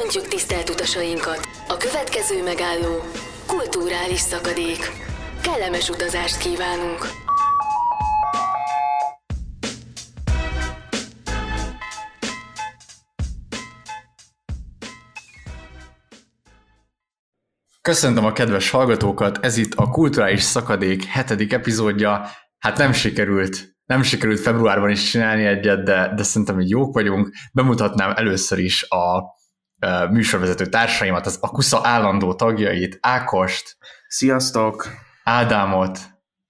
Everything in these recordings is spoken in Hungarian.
Köszöntjük tisztelt utasainkat! A következő megálló kulturális szakadék. Kellemes utazást kívánunk! Köszöntöm a kedves hallgatókat, ez itt a Kulturális Szakadék hetedik epizódja. Hát nem sikerült, nem sikerült februárban is csinálni egyet, de, de szerintem így jók vagyunk. Bemutatnám először is a műsorvezető társaimat, az Akusza állandó tagjait, Ákost. Sziasztok! Ádámot.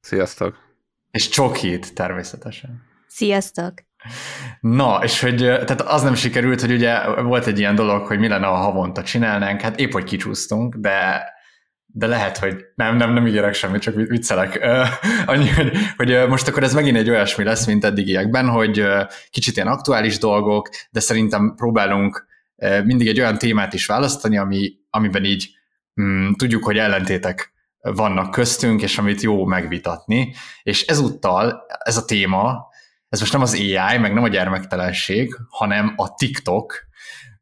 Sziasztok! És Csokit természetesen. Sziasztok! Na, és hogy tehát az nem sikerült, hogy ugye volt egy ilyen dolog, hogy mi lenne, ha havonta csinálnánk, hát épp, hogy kicsúsztunk, de de lehet, hogy nem, nem, nem ígérek semmit, csak viccelek. Annyi, hogy, hogy most akkor ez megint egy olyasmi lesz, mint eddigiekben, hogy kicsit ilyen aktuális dolgok, de szerintem próbálunk mindig egy olyan témát is választani, ami, amiben így mm, tudjuk, hogy ellentétek vannak köztünk, és amit jó megvitatni. És ezúttal ez a téma, ez most nem az AI, meg nem a gyermektelenség, hanem a TikTok,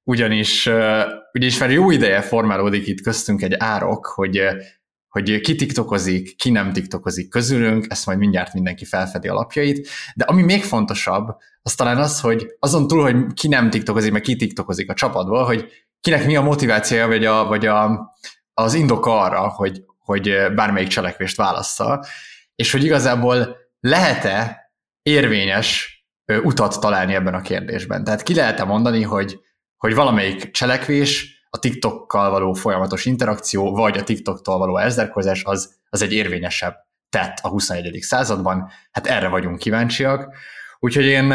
ugyanis, ugyanis már jó ideje formálódik itt köztünk egy árok, hogy hogy ki tiktokozik, ki nem tiktokozik közülünk, ezt majd mindjárt mindenki felfedi alapjait, de ami még fontosabb, az talán az, hogy azon túl, hogy ki nem tiktokozik, meg ki tiktokozik a csapatból, hogy kinek mi a motivációja, vagy, a, vagy a, az indoka arra, hogy, hogy bármelyik cselekvést válassza, és hogy igazából lehet-e érvényes utat találni ebben a kérdésben. Tehát ki lehet-e mondani, hogy, hogy valamelyik cselekvés a TikTokkal való folyamatos interakció, vagy a TikToktól való elzárkozás az, az egy érvényesebb tett a 21. században. Hát erre vagyunk kíváncsiak. Úgyhogy én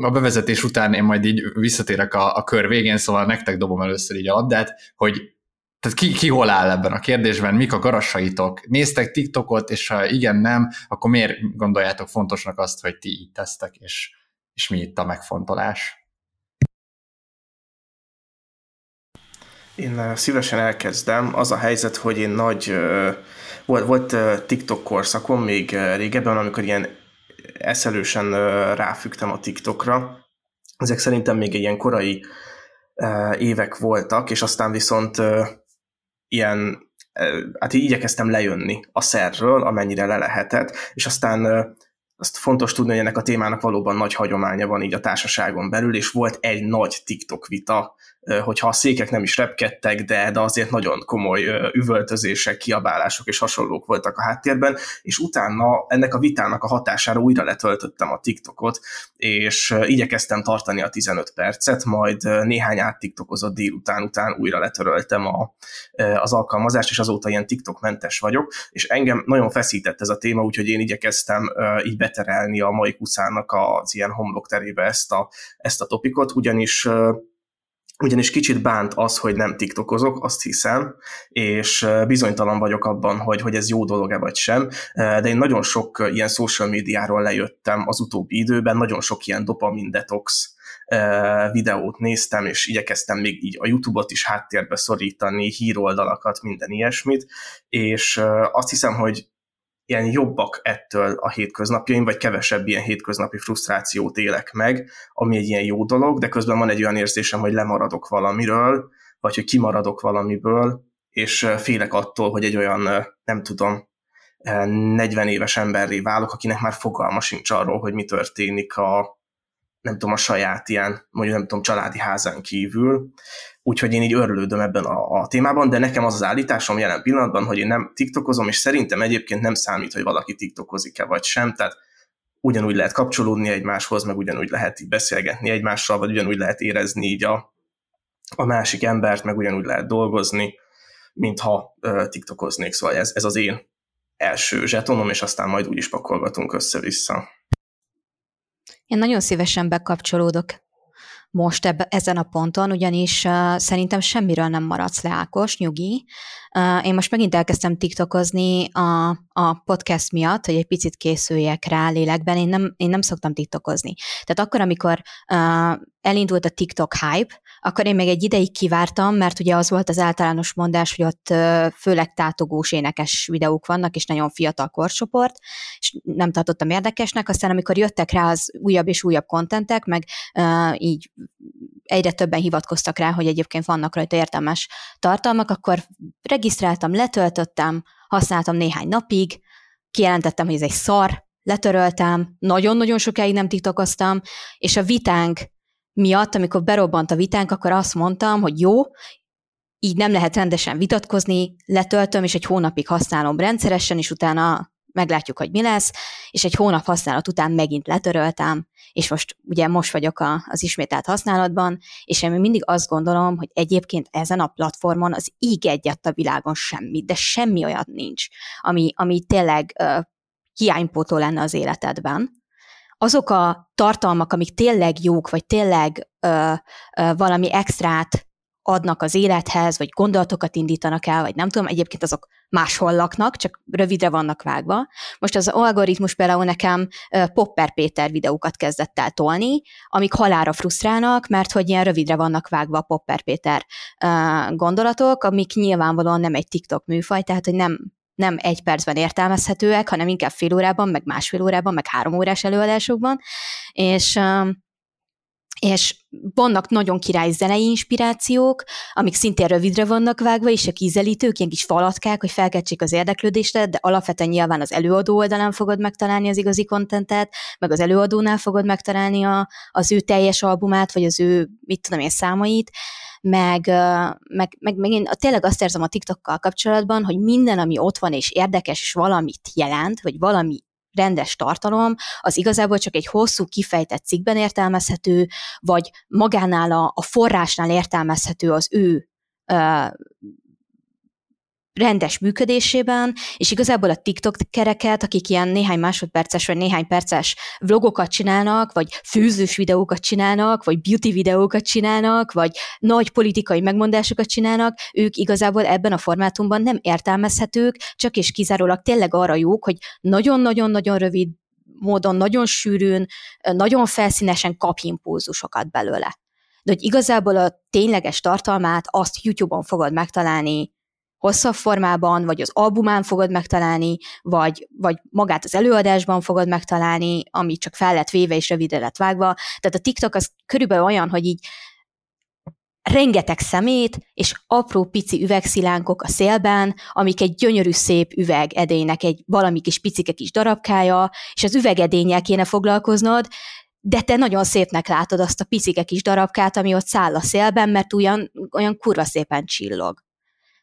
a bevezetés után én majd így visszatérek a, a kör végén, szóval nektek dobom először így a labdát, hogy tehát ki, ki hol áll ebben a kérdésben, mik a garassaitok? Néztek TikTokot, és ha igen, nem, akkor miért gondoljátok fontosnak azt, hogy ti így tesztek, és, és mi itt a megfontolás? Én szívesen elkezdem. Az a helyzet, hogy én nagy, volt, volt TikTok korszakom még régebben, amikor ilyen eszelősen ráfügtem a TikTokra. Ezek szerintem még ilyen korai évek voltak, és aztán viszont ilyen, hát így igyekeztem lejönni a szerről, amennyire le lehetett, és aztán azt fontos tudni, hogy ennek a témának valóban nagy hagyománya van így a társaságon belül, és volt egy nagy TikTok vita hogyha a székek nem is repkedtek, de, de azért nagyon komoly üvöltözések, kiabálások és hasonlók voltak a háttérben, és utána ennek a vitának a hatására újra letöltöttem a TikTokot, és igyekeztem tartani a 15 percet, majd néhány áttiktokozott délután után újra letöröltem a, az alkalmazást, és azóta ilyen TikTok mentes vagyok, és engem nagyon feszített ez a téma, úgyhogy én igyekeztem így beterelni a mai kuszának az ilyen homlokterébe ezt a, ezt a topikot, ugyanis ugyanis kicsit bánt az, hogy nem tiktokozok, azt hiszem, és bizonytalan vagyok abban, hogy, hogy ez jó dolog-e vagy sem, de én nagyon sok ilyen social médiáról lejöttem az utóbbi időben, nagyon sok ilyen dopamin detox videót néztem, és igyekeztem még így a YouTube-ot is háttérbe szorítani, híroldalakat, minden ilyesmit, és azt hiszem, hogy ilyen jobbak ettől a hétköznapjaim, vagy kevesebb ilyen hétköznapi frusztrációt élek meg, ami egy ilyen jó dolog, de közben van egy olyan érzésem, hogy lemaradok valamiről, vagy hogy kimaradok valamiből, és félek attól, hogy egy olyan, nem tudom, 40 éves emberré válok, akinek már fogalma sincs arról, hogy mi történik a, nem tudom, a saját ilyen, mondjuk nem tudom, családi házán kívül, úgyhogy én így örülődöm ebben a, a témában, de nekem az az állításom jelen pillanatban, hogy én nem tiktokozom, és szerintem egyébként nem számít, hogy valaki tiktokozik-e vagy sem, tehát ugyanúgy lehet kapcsolódni egymáshoz, meg ugyanúgy lehet így beszélgetni egymással, vagy ugyanúgy lehet érezni így a, a másik embert, meg ugyanúgy lehet dolgozni, mintha uh, tiktokoznék, szóval ez, ez az én első zsetonom, és aztán majd úgy is pakolgatunk össze-vissza. Én nagyon szívesen bekapcsolódok most ebbe, ezen a ponton, ugyanis uh, szerintem semmiről nem maradsz le, Ákos, nyugi. Uh, én most megint elkezdtem tiktokozni a, a podcast miatt, hogy egy picit készüljek rá lélekben. Én nem, én nem szoktam tiktokozni. Tehát akkor, amikor uh, elindult a TikTok hype, akkor én még egy ideig kivártam, mert ugye az volt az általános mondás, hogy ott főleg tátogós énekes videók vannak, és nagyon fiatal korcsoport, és nem tartottam érdekesnek, aztán amikor jöttek rá az újabb és újabb kontentek, meg uh, így egyre többen hivatkoztak rá, hogy egyébként vannak rajta értelmes tartalmak, akkor regisztráltam, letöltöttem, használtam néhány napig, kijelentettem, hogy ez egy szar, letöröltem, nagyon-nagyon sokáig nem tiktokoztam, és a vitánk miatt, amikor berobbant a vitánk, akkor azt mondtam, hogy jó, így nem lehet rendesen vitatkozni, letöltöm, és egy hónapig használom rendszeresen, és utána meglátjuk, hogy mi lesz, és egy hónap használat után megint letöröltem, és most ugye most vagyok a, az ismételt használatban, és én mindig azt gondolom, hogy egyébként ezen a platformon az íg egyet a világon semmi, de semmi olyat nincs, ami, ami tényleg uh, hiánypótó lenne az életedben. Azok a tartalmak, amik tényleg jók, vagy tényleg uh, uh, valami extrát adnak az élethez, vagy gondolatokat indítanak el, vagy nem tudom, egyébként azok máshol laknak, csak rövidre vannak vágva. Most az algoritmus például nekem Popper Péter videókat kezdett el tolni, amik halára frusztrálnak, mert hogy ilyen rövidre vannak vágva a Popper Péter gondolatok, amik nyilvánvalóan nem egy TikTok műfaj, tehát hogy nem, nem egy percben értelmezhetőek, hanem inkább fél órában, meg másfél órában, meg három órás előadásokban, és és vannak nagyon király zenei inspirációk, amik szintén rövidre vannak vágva, és a ízelítők, ilyen kis falatkák, hogy felkeltsék az érdeklődést, de alapvetően nyilván az előadó oldalán fogod megtalálni az igazi kontentet, meg az előadónál fogod megtalálni a, az ő teljes albumát, vagy az ő, mit tudom én, számait, meg, meg, meg, meg én tényleg azt érzem a TikTokkal kapcsolatban, hogy minden, ami ott van és érdekes, és valamit jelent, vagy valami rendes tartalom, az igazából csak egy hosszú kifejtett cikkben értelmezhető, vagy magánál a, a forrásnál értelmezhető az ő rendes működésében, és igazából a TikTok kereket, akik ilyen néhány másodperces vagy néhány perces vlogokat csinálnak, vagy főzős videókat csinálnak, vagy beauty videókat csinálnak, vagy nagy politikai megmondásokat csinálnak, ők igazából ebben a formátumban nem értelmezhetők, csak és kizárólag tényleg arra jók, hogy nagyon-nagyon-nagyon rövid módon, nagyon sűrűn, nagyon felszínesen kap impulzusokat belőle. De hogy igazából a tényleges tartalmát azt YouTube-on fogod megtalálni hosszabb formában, vagy az albumán fogod megtalálni, vagy, vagy magát az előadásban fogod megtalálni, ami csak fel lett véve és rövidre lett vágva. Tehát a TikTok az körülbelül olyan, hogy így rengeteg szemét, és apró pici üvegszilánkok a szélben, amik egy gyönyörű szép üvegedénynek egy valami kis picike kis darabkája, és az üvegedényel kéne foglalkoznod, de te nagyon szépnek látod azt a picike kis darabkát, ami ott száll a szélben, mert olyan, olyan kurva szépen csillog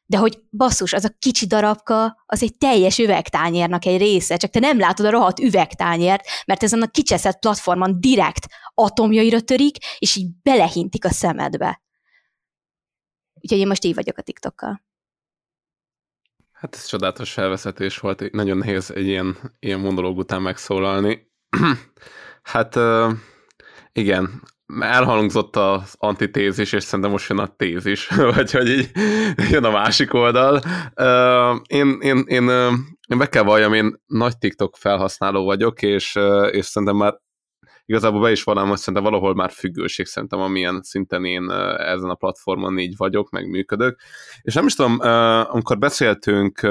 de hogy basszus, az a kicsi darabka, az egy teljes üvegtányérnak egy része, csak te nem látod a rohadt üvegtányért, mert ezen a kicseszett platformon direkt atomjaira törik, és így belehintik a szemedbe. Úgyhogy én most így vagyok a TikTokkal. Hát ez csodálatos felvezetés volt, nagyon nehéz egy ilyen, ilyen monológ után megszólalni. hát igen, elhangzott az antitézis, és szerintem most jön a tézis, vagy hogy így jön a másik oldal. Én, én, én, én be kell valljam, én nagy TikTok felhasználó vagyok, és, és szerintem már igazából be is vallám, hogy szerintem valahol már függőség szerintem, amilyen szinten én ezen a platformon így vagyok, meg működök. És nem is tudom, amikor beszéltünk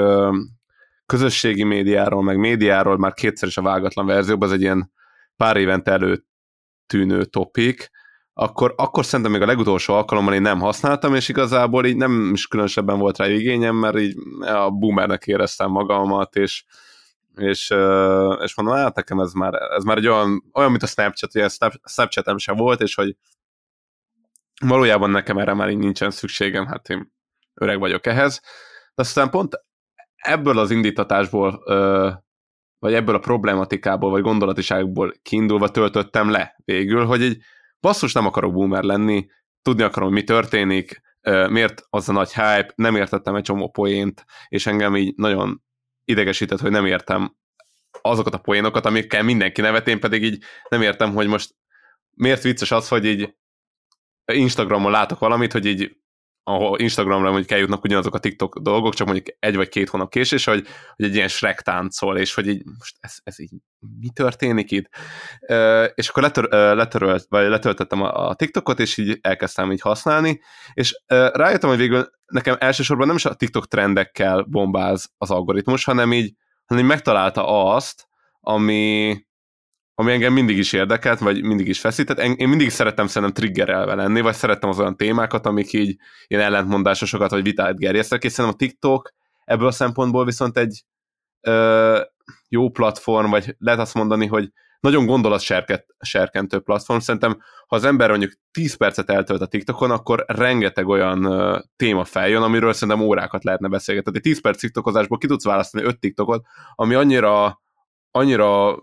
közösségi médiáról, meg médiáról már kétszer is a vágatlan verzióban, ez egy ilyen pár évente előtt tűnő topik, akkor, akkor szerintem még a legutolsó alkalommal én nem használtam, és igazából így nem is különösebben volt rá igényem, mert így a boomernek éreztem magamat, és, és, és mondom, hát nekem ez már, ez már egy olyan, olyan mint a Snapchat, ilyen Snapchatem sem volt, és hogy valójában nekem erre már így nincsen szükségem, hát én öreg vagyok ehhez. De aztán pont ebből az indítatásból vagy ebből a problematikából, vagy gondolatiságból kiindulva töltöttem le végül, hogy egy basszus nem akarok boomer lenni, tudni akarom, mi történik, miért az a nagy hype, nem értettem egy csomó poént, és engem így nagyon idegesített, hogy nem értem azokat a poénokat, amikkel mindenki nevet, én pedig így nem értem, hogy most miért vicces az, hogy így Instagramon látok valamit, hogy így ahol Instagramra mondjuk eljutnak ugyanazok a TikTok dolgok, csak mondjuk egy vagy két hónap késés, hogy, hogy egy ilyen Shrek táncol, és hogy így most ez, ez így mi történik itt? És akkor letör, letörölt, vagy letöltöttem a, TikTokot, és így elkezdtem így használni, és rájöttem, hogy végül nekem elsősorban nem is a TikTok trendekkel bombáz az algoritmus, hanem így, hanem így megtalálta azt, ami, ami engem mindig is érdekelt, vagy mindig is feszített. Én mindig szerettem szerintem triggerelve lenni, vagy szerettem az olyan témákat, amik így ilyen ellentmondásosokat, vagy vitát gerjesztek, és szerintem a TikTok ebből a szempontból viszont egy ö, jó platform, vagy lehet azt mondani, hogy nagyon gondolatserkentő platform. Szerintem, ha az ember mondjuk 10 percet eltölt a TikTokon, akkor rengeteg olyan uh, téma feljön, amiről szerintem órákat lehetne beszélgetni. Tehát 10 perc TikTokozásból ki tudsz választani 5 TikTokot, ami annyira annyira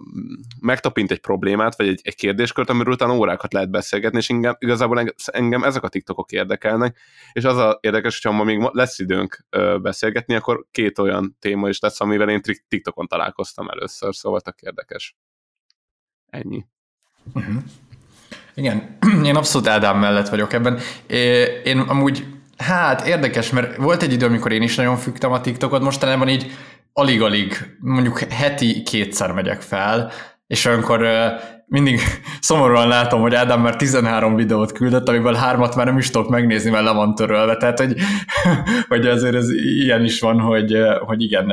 megtapint egy problémát, vagy egy, egy kérdéskört, amiről utána órákat lehet beszélgetni, és engem, igazából engem ezek a TikTokok érdekelnek, és az a érdekes, hogyha ma még lesz időnk beszélgetni, akkor két olyan téma is lesz, amivel én TikTokon találkoztam először, szóval tök érdekes. Ennyi. Uh-huh. Igen, én abszolút Ádám mellett vagyok ebben. Én amúgy, hát érdekes, mert volt egy idő, amikor én is nagyon fügtem a TikTokot, mostanában így alig-alig, mondjuk heti kétszer megyek fel, és olyankor mindig szomorúan látom, hogy Ádám már 13 videót küldött, amiből hármat már nem is tudok megnézni, mert le van törölve. Tehát, hogy, hogy azért ez ilyen is van, hogy, hogy igen,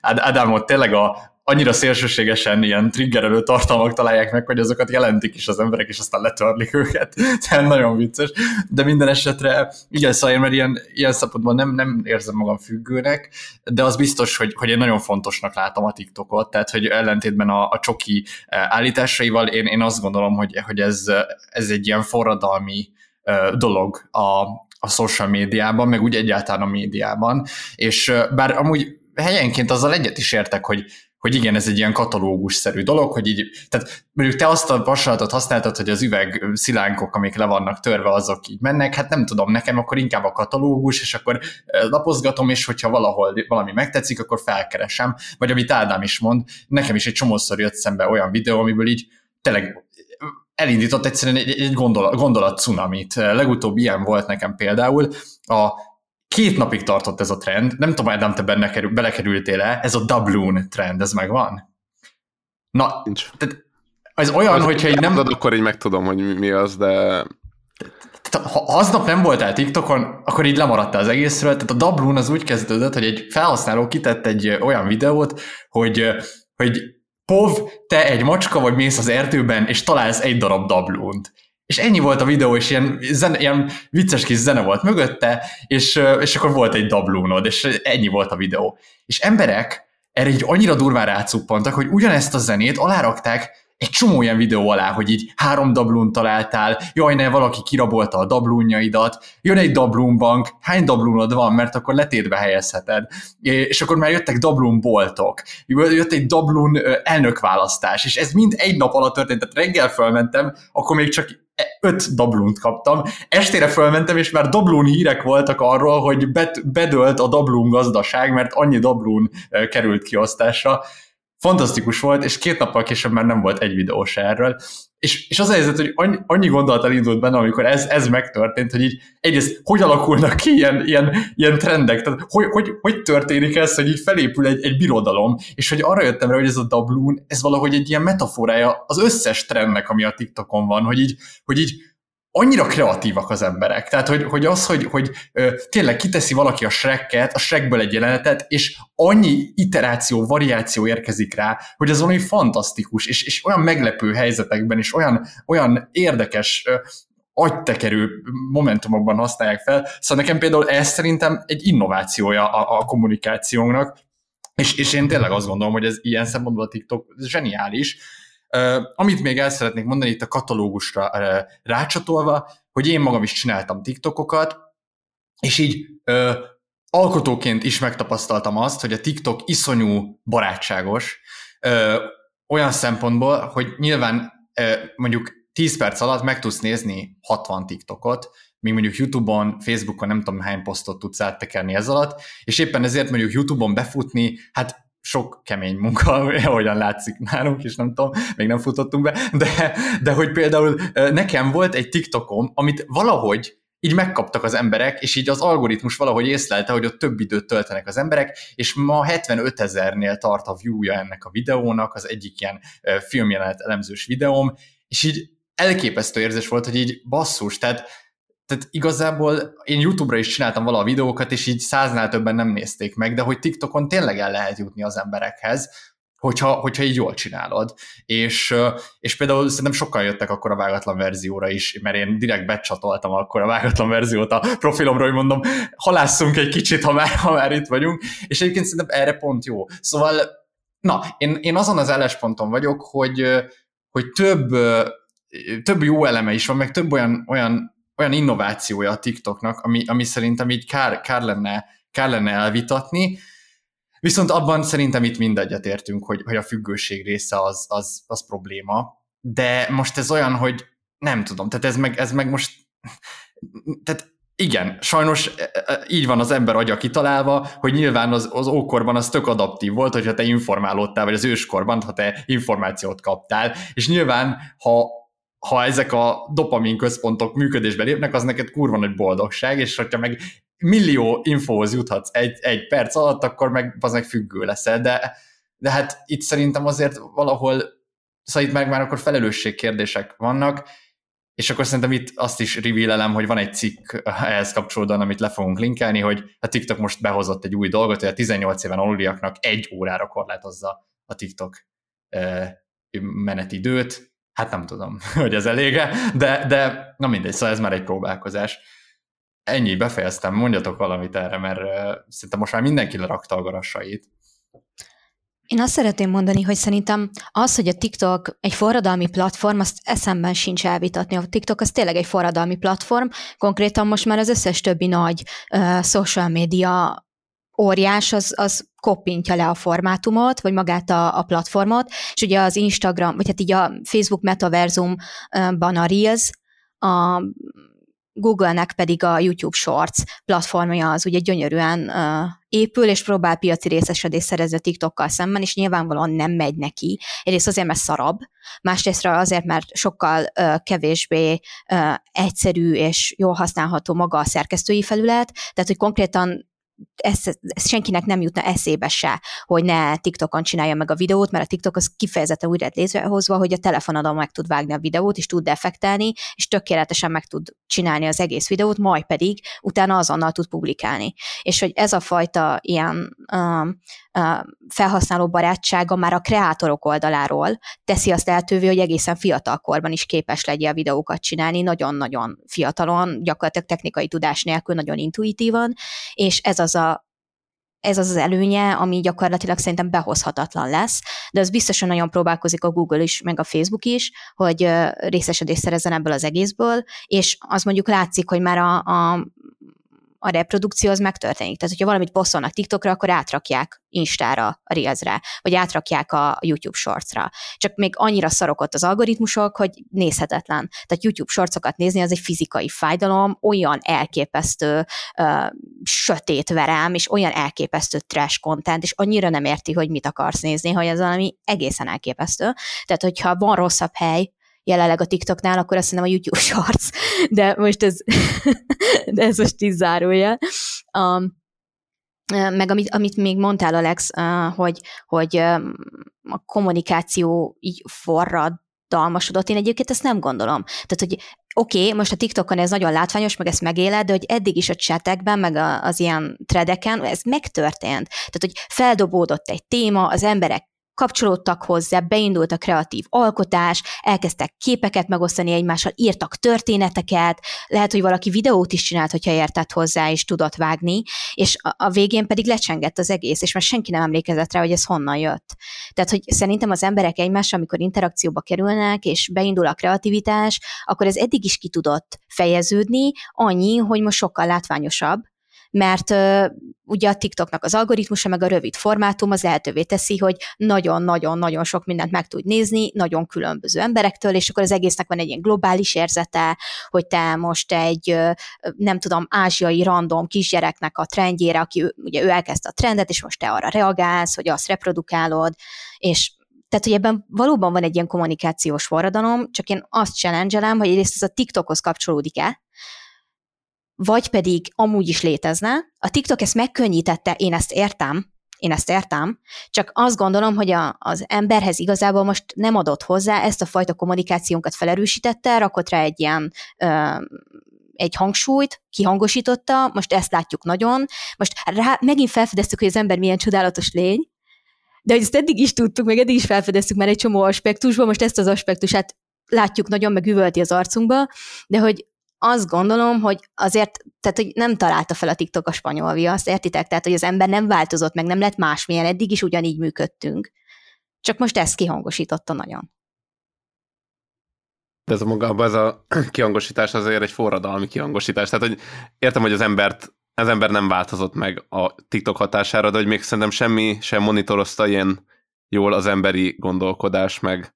Ádámot tényleg a, annyira szélsőségesen ilyen triggerelő tartalmak találják meg, hogy azokat jelentik is az emberek, és aztán letörlik őket. Tehát nagyon vicces. De minden esetre, igen, szóval én mert ilyen, ilyen szempontból nem, nem érzem magam függőnek, de az biztos, hogy, hogy én nagyon fontosnak látom a TikTokot, tehát hogy ellentétben a, a csoki eh, állításaival én, én azt gondolom, hogy, hogy ez, ez egy ilyen forradalmi eh, dolog a, a social médiában, meg úgy egyáltalán a médiában, és eh, bár amúgy helyenként azzal egyet is értek, hogy hogy igen, ez egy ilyen katalógusszerű dolog, hogy így, tehát mondjuk te azt a hasonlatot használtad, hogy az üveg szilánkok, amik le vannak törve, azok így mennek, hát nem tudom, nekem akkor inkább a katalógus, és akkor lapozgatom, és hogyha valahol valami megtetszik, akkor felkeresem, vagy amit Ádám is mond, nekem is egy csomószor jött szembe olyan videó, amiből így tényleg elindított egyszerűen egy, egy gondolat, gondolat cunamit. Legutóbb ilyen volt nekem például, a két napig tartott ez a trend, nem tudom, Adam, te benne kerül, belekerültél-e, ez a doubloon trend, ez megvan? Na, Nincs. tehát ez olyan, az, hogyha így nem... Mondod, akkor így megtudom, hogy mi az, de... Ha aznap nem voltál TikTokon, akkor így lemaradtál az egészről. Tehát a doubloon az úgy kezdődött, hogy egy felhasználó kitett egy olyan videót, hogy, hogy Pov, te egy macska vagy mész az erdőben, és találsz egy darab dablónt és ennyi volt a videó, és ilyen, zene, ilyen vicces kis zene volt mögötte, és, és akkor volt egy dablónod, és ennyi volt a videó. És emberek erre így annyira durván rácuppantak, hogy ugyanezt a zenét alárakták egy csomó ilyen videó alá, hogy így három dablún találtál, jaj ne, valaki kirabolta a dablúnjaidat, jön egy dablúnbank, hány dablúnod van, mert akkor letétbe helyezheted. És akkor már jöttek dablúnboltok, jött egy dablún elnökválasztás, és ez mind egy nap alatt történt, tehát reggel felmentem, akkor még csak öt dablunt kaptam. Estére fölmentem, és már dablún hírek voltak arról, hogy bet, bedölt a dablún gazdaság, mert annyi dablún került kiosztásra. Fantasztikus volt, és két nappal később már nem volt egy videó se erről. És, és az a helyzet, hogy annyi, annyi gondolat elindult benne, amikor ez, ez megtörtént, hogy így egyrészt hogy alakulnak ki ilyen, ilyen, ilyen trendek, tehát hogy, hogy, hogy történik ez, hogy így felépül egy, egy birodalom, és hogy arra jöttem rá, hogy ez a dablún, ez valahogy egy ilyen metaforája az összes trendnek, ami a TikTokon van, hogy így, hogy így annyira kreatívak az emberek. Tehát, hogy, hogy az, hogy, hogy ö, tényleg kiteszi valaki a Shrekket, a Shrekből egy jelenetet, és annyi iteráció, variáció érkezik rá, hogy az valami fantasztikus, és, és olyan meglepő helyzetekben, és olyan, olyan érdekes ö, agytekerő momentumokban használják fel. Szóval nekem például ez szerintem egy innovációja a, a kommunikációnak, és, és én tényleg azt gondolom, hogy ez ilyen szempontból a TikTok zseniális, amit még el szeretnék mondani itt a katalógusra rácsatolva, hogy én magam is csináltam TikTokokat, és így alkotóként is megtapasztaltam azt, hogy a TikTok iszonyú barátságos, ö, olyan szempontból, hogy nyilván ö, mondjuk 10 perc alatt meg tudsz nézni 60 TikTokot, míg mondjuk YouTube-on, Facebookon nem tudom hány posztot tudsz áttekerni ez alatt, és éppen ezért mondjuk YouTube-on befutni, hát sok kemény munka, ahogyan látszik nálunk is, nem tudom, még nem futottunk be, de, de hogy például nekem volt egy TikTokom, amit valahogy így megkaptak az emberek, és így az algoritmus valahogy észlelte, hogy ott több időt töltenek az emberek, és ma 75 ezernél tart a view-ja ennek a videónak, az egyik ilyen filmjelenet elemzős videóm, és így elképesztő érzés volt, hogy így basszus, tehát tehát igazából én YouTube-ra is csináltam vala videókat, és így száznál többen nem nézték meg, de hogy TikTokon tényleg el lehet jutni az emberekhez, hogyha, hogyha így jól csinálod. És, és például szerintem sokan jöttek akkor a vágatlan verzióra is, mert én direkt becsatoltam akkor a vágatlan verziót a profilomra, hogy mondom, halásszunk egy kicsit, ha már, ha már itt vagyunk, és egyébként szerintem erre pont jó. Szóval, na, én, én azon az állásponton vagyok, hogy, hogy több, több jó eleme is van, meg több olyan, olyan, olyan innovációja a TikToknak, ami, ami szerintem így kár, kár, lenne, kár lenne elvitatni, Viszont abban szerintem itt mindegyet értünk, hogy, hogy a függőség része az, az, az probléma. De most ez olyan, hogy nem tudom, tehát ez meg, ez meg most, tehát igen, sajnos e, e, így van az ember agya kitalálva, hogy nyilván az, az ókorban az tök adaptív volt, hogyha te informálódtál, vagy az őskorban, ha te információt kaptál, és nyilván, ha ha ezek a dopamin központok működésbe lépnek, az neked kurva nagy boldogság, és hogyha meg millió infóhoz juthatsz egy, egy perc alatt, akkor meg az meg függő leszel, de, de hát itt szerintem azért valahol, szóval itt meg már akkor felelősség kérdések vannak, és akkor szerintem itt azt is revealelem, hogy van egy cikk ehhez kapcsolódóan, amit le fogunk linkelni, hogy a TikTok most behozott egy új dolgot, hogy a 18 éven aluliaknak egy órára korlátozza a TikTok menetidőt. Hát nem tudom, hogy ez elége, de, de na mindegy, szóval ez már egy próbálkozás. Ennyi, befejeztem, mondjatok valamit erre, mert uh, most már mindenki lerakta a garassait. Én azt szeretném mondani, hogy szerintem az, hogy a TikTok egy forradalmi platform, azt eszemben sincs elvitatni. A TikTok az tényleg egy forradalmi platform, konkrétan most már az összes többi nagy uh, social media óriás, az, az koppintja le a formátumot, vagy magát a, a platformot, és ugye az Instagram, vagy hát így a Facebook metaverzumban a Reels, a Google-nek pedig a YouTube Shorts platformja az ugye gyönyörűen uh, épül, és próbál piaci részesedést szerezni a TikTokkal szemben, és nyilvánvalóan nem megy neki. Egyrészt azért, mert szarabb, másrészt azért, mert sokkal uh, kevésbé uh, egyszerű és jól használható maga a szerkesztői felület, tehát hogy konkrétan ez, ez senkinek nem jutna eszébe se, hogy ne TikTokon csinálja meg a videót, mert a TikTok az kifejezetten úgy lett létrehozva, hogy a telefonodon meg tud vágni a videót, és tud defektálni, és tökéletesen meg tud csinálni az egész videót, majd pedig utána azonnal tud publikálni. És hogy ez a fajta ilyen um, felhasználó barátsága már a kreátorok oldaláról teszi azt lehetővé, hogy egészen fiatal korban is képes legyen videókat csinálni, nagyon-nagyon fiatalon, gyakorlatilag technikai tudás nélkül, nagyon intuitívan, és ez az a ez az az előnye, ami gyakorlatilag szerintem behozhatatlan lesz, de az biztosan nagyon próbálkozik a Google is, meg a Facebook is, hogy részesedést szerezzen ebből az egészből, és az mondjuk látszik, hogy már a, a a reprodukció az megtörténik. Tehát, hogyha valamit posztolnak TikTokra, akkor átrakják Instára, a Reelsre, vagy átrakják a YouTube Shortsra. Csak még annyira szarok az algoritmusok, hogy nézhetetlen. Tehát YouTube Shortsokat nézni az egy fizikai fájdalom, olyan elképesztő uh, sötét verem, és olyan elképesztő trash content, és annyira nem érti, hogy mit akarsz nézni, hogy ez valami egészen elképesztő. Tehát, hogyha van rosszabb hely, jelenleg a TikToknál, akkor azt mondom a YouTube Shorts, de most ez, de ez most így zárója. Um, meg amit, amit még mondtál, Alex, hogy, hogy a kommunikáció így forradalmasodott, én egyébként ezt nem gondolom. Tehát, hogy oké, okay, most a TikTokon ez nagyon látványos, meg ezt megéled, de hogy eddig is a csetekben, meg az ilyen tredeken ez megtörtént. Tehát, hogy feldobódott egy téma, az emberek kapcsolódtak hozzá, beindult a kreatív alkotás, elkezdtek képeket megosztani egymással, írtak történeteket, lehet, hogy valaki videót is csinált, hogyha értett hozzá, és tudott vágni, és a, végén pedig lecsengett az egész, és már senki nem emlékezett rá, hogy ez honnan jött. Tehát, hogy szerintem az emberek egymással, amikor interakcióba kerülnek, és beindul a kreativitás, akkor ez eddig is ki tudott fejeződni, annyi, hogy most sokkal látványosabb, mert ugye a TikToknak az algoritmusa, meg a rövid formátum az lehetővé teszi, hogy nagyon-nagyon-nagyon sok mindent meg tud nézni, nagyon különböző emberektől, és akkor az egésznek van egy ilyen globális érzete, hogy te most egy, nem tudom, ázsiai random kisgyereknek a trendjére, aki ugye ő elkezdte a trendet, és most te arra reagálsz, hogy azt reprodukálod, és tehát, hogy ebben valóban van egy ilyen kommunikációs forradalom, csak én azt challenge hogy egyrészt ez a TikTokhoz kapcsolódik-e, vagy pedig amúgy is létezne. A TikTok ezt megkönnyítette, én ezt értem, én ezt értem, csak azt gondolom, hogy a, az emberhez igazából most nem adott hozzá, ezt a fajta kommunikációnkat felerősítette, rakott rá egy ilyen ö, egy hangsúlyt, kihangosította, most ezt látjuk nagyon. Most rá, megint felfedeztük, hogy az ember milyen csodálatos lény, De hogy ezt eddig is tudtuk, meg eddig is felfedeztük már egy csomó aspektusban, most ezt az aspektusát látjuk nagyon, meg üvölti az arcunkba, de hogy azt gondolom, hogy azért, tehát hogy nem találta fel a TikTok a spanyol viaszt, értitek? Tehát, hogy az ember nem változott meg, nem lett másmilyen, eddig is ugyanígy működtünk. Csak most ezt kihangosította nagyon. De ez a magában ez a kihangosítás azért egy forradalmi kihangosítás. Tehát, hogy értem, hogy az embert az ember nem változott meg a TikTok hatására, de hogy még szerintem semmi sem monitorozta ilyen jól az emberi gondolkodás, meg,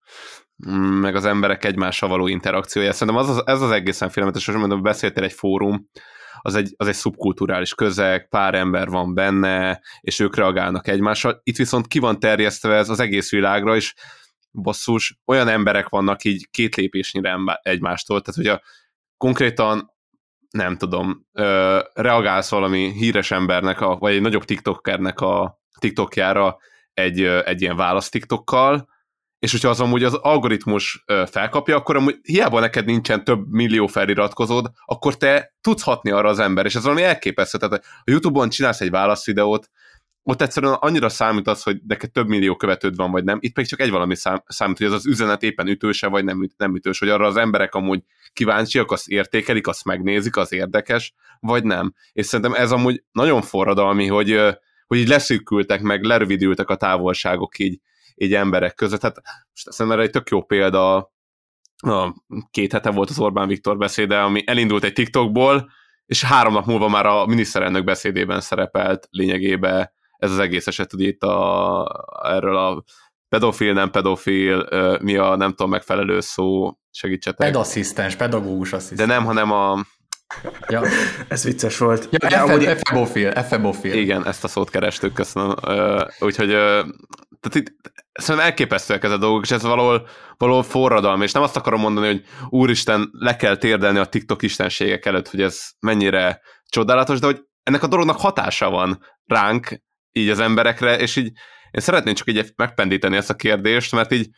meg az emberek egymással való interakciója. Szerintem az, az, ez az egészen filmetes, hogy mondom, beszéltél egy fórum, az egy, az egy szubkulturális közeg, pár ember van benne, és ők reagálnak egymással. Itt viszont ki van terjesztve ez az egész világra, és basszus, olyan emberek vannak így két lépésnyire egymástól, tehát hogy a, konkrétan nem tudom, ö, reagálsz valami híres embernek, a, vagy egy nagyobb tiktokernek a tiktokjára egy, egy ilyen válasz tiktokkal, és hogyha az amúgy az algoritmus felkapja, akkor amúgy hiába neked nincsen több millió feliratkozód, akkor te tudsz hatni arra az ember, és ez valami elképesztő. Tehát a YouTube-on csinálsz egy válaszvideót, ott egyszerűen annyira számít az, hogy neked több millió követőd van, vagy nem. Itt pedig csak egy valami szám, számít, hogy az az üzenet éppen ütőse, vagy nem, nem ütős, hogy arra az emberek amúgy kíváncsiak, azt értékelik, azt megnézik, az érdekes, vagy nem. És szerintem ez amúgy nagyon forradalmi, hogy, hogy így leszűkültek, meg lerövidültek a távolságok így, így emberek között. Hát most szerintem erre egy tök jó példa, a két hete volt az Orbán Viktor beszéde, ami elindult egy TikTokból, és három nap múlva már a miniszterelnök beszédében szerepelt lényegében ez az egész eset, ugye itt a, erről a pedofil, nem pedofil, mi a nem tudom megfelelő szó, segítsetek. Pedasszisztens, pedagógus asszisztens. De nem, hanem a... Ja. Ez vicces volt. Ja, efebofil, efebofil. Igen, ezt a szót kerestük, köszönöm. Úgyhogy tehát itt szerintem elképesztőek ez a dolgok, és ez valahol, valahol forradalmi, és nem azt akarom mondani, hogy úristen, le kell térdelni a TikTok istenségek előtt, hogy ez mennyire csodálatos, de hogy ennek a dolognak hatása van ránk, így az emberekre, és így én szeretném csak így megpendíteni ezt a kérdést, mert így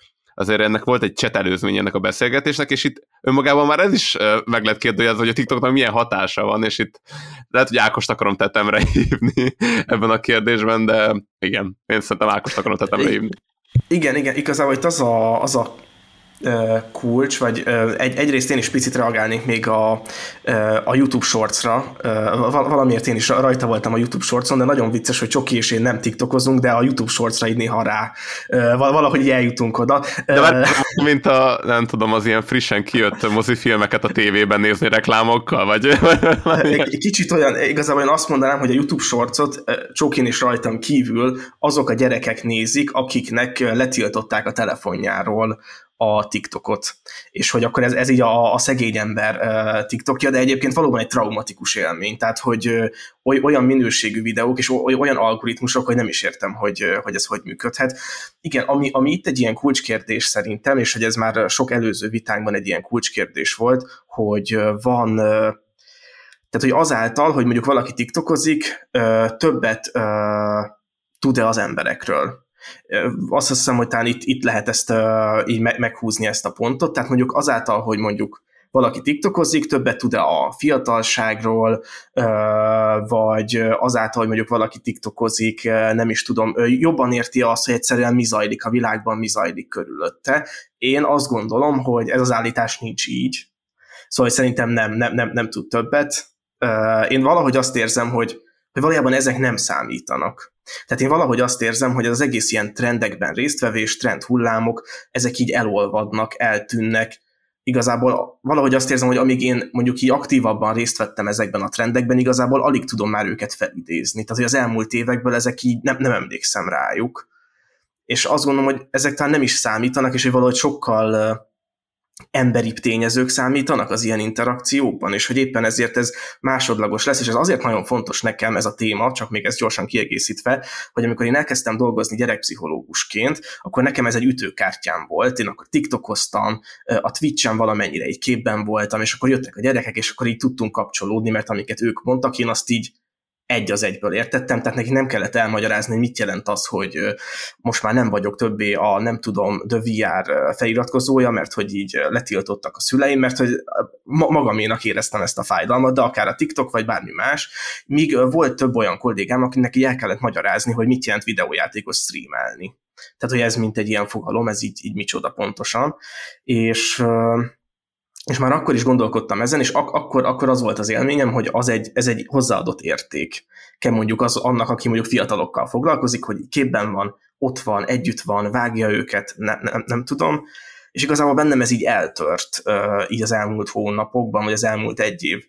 azért ennek volt egy cset előzmény ennek a beszélgetésnek, és itt önmagában már ez is meg lehet kérdőjelezni, hogy a TikToknak milyen hatása van, és itt lehet, hogy Ákost akarom tetemre hívni ebben a kérdésben, de igen, én szerintem Ákost akarom tetemre hívni. Igen, igen, igazából itt az a, az a kulcs, vagy egy, egyrészt én is picit reagálnék még a, a YouTube Shortsra. Valamiért én is rajta voltam a YouTube Shortson, de nagyon vicces, hogy Csoki és én nem TikTokozunk, de a YouTube Shortsra így néha rá valahogy eljutunk oda. De már, mint a, nem tudom, az ilyen frissen kijött mozifilmeket a tévében nézni reklámokkal, vagy? Kicsit olyan, igazából én azt mondanám, hogy a YouTube Shortsot Csokin és rajtam kívül azok a gyerekek nézik, akiknek letiltották a telefonjáról a TikTokot, és hogy akkor ez, ez így a, a szegény ember TikTokja, de egyébként valóban egy traumatikus élmény, tehát hogy olyan minőségű videók és olyan algoritmusok, hogy nem is értem, hogy, hogy ez hogy működhet. Igen, ami, ami itt egy ilyen kulcskérdés szerintem, és hogy ez már sok előző vitánkban egy ilyen kulcskérdés volt, hogy van tehát, hogy azáltal, hogy mondjuk valaki tiktokozik, többet tud-e az emberekről azt hiszem, hogy talán itt, itt lehet ezt így meghúzni ezt a pontot, tehát mondjuk azáltal, hogy mondjuk valaki tiktokozik, többet tud a fiatalságról, vagy azáltal, hogy mondjuk valaki tiktokozik, nem is tudom, jobban érti azt, hogy egyszerűen mi zajlik a világban, mi zajlik körülötte. Én azt gondolom, hogy ez az állítás nincs így. Szóval szerintem nem, nem, nem, nem tud többet. Én valahogy azt érzem, hogy, hogy valójában ezek nem számítanak. Tehát én valahogy azt érzem, hogy az egész ilyen trendekben résztvevés, trend hullámok, ezek így elolvadnak, eltűnnek. Igazából valahogy azt érzem, hogy amíg én mondjuk így aktívabban részt vettem ezekben a trendekben, igazából alig tudom már őket felidézni. Tehát, hogy az elmúlt évekből ezek így nem, nem emlékszem rájuk. És azt gondolom, hogy ezek talán nem is számítanak, és hogy valahogy sokkal emberi tényezők számítanak az ilyen interakciókban, és hogy éppen ezért ez másodlagos lesz, és ez azért nagyon fontos nekem ez a téma, csak még ezt gyorsan kiegészítve, hogy amikor én elkezdtem dolgozni gyerekpszichológusként, akkor nekem ez egy ütőkártyám volt, én akkor tiktokoztam, a Twitch-en valamennyire egy képben voltam, és akkor jöttek a gyerekek, és akkor így tudtunk kapcsolódni, mert amiket ők mondtak, én azt így egy az egyből értettem, tehát neki nem kellett elmagyarázni, hogy mit jelent az, hogy most már nem vagyok többé a, nem tudom, The VR feliratkozója, mert hogy így letiltottak a szüleim, mert hogy magaménak éreztem ezt a fájdalmat, de akár a TikTok vagy bármi más, míg volt több olyan kollégám, akinek így el kellett magyarázni, hogy mit jelent videójátékot streamelni. Tehát, hogy ez mint egy ilyen fogalom, ez így, így micsoda pontosan. És és már akkor is gondolkodtam ezen, és ak- akkor, akkor az volt az élményem, hogy az egy, ez egy hozzáadott érték. Kell mondjuk az annak, aki mondjuk fiatalokkal foglalkozik, hogy képben van, ott van, együtt van, vágja őket, ne, nem, nem tudom. És igazából bennem ez így eltört így az elmúlt hónapokban, vagy az elmúlt egy év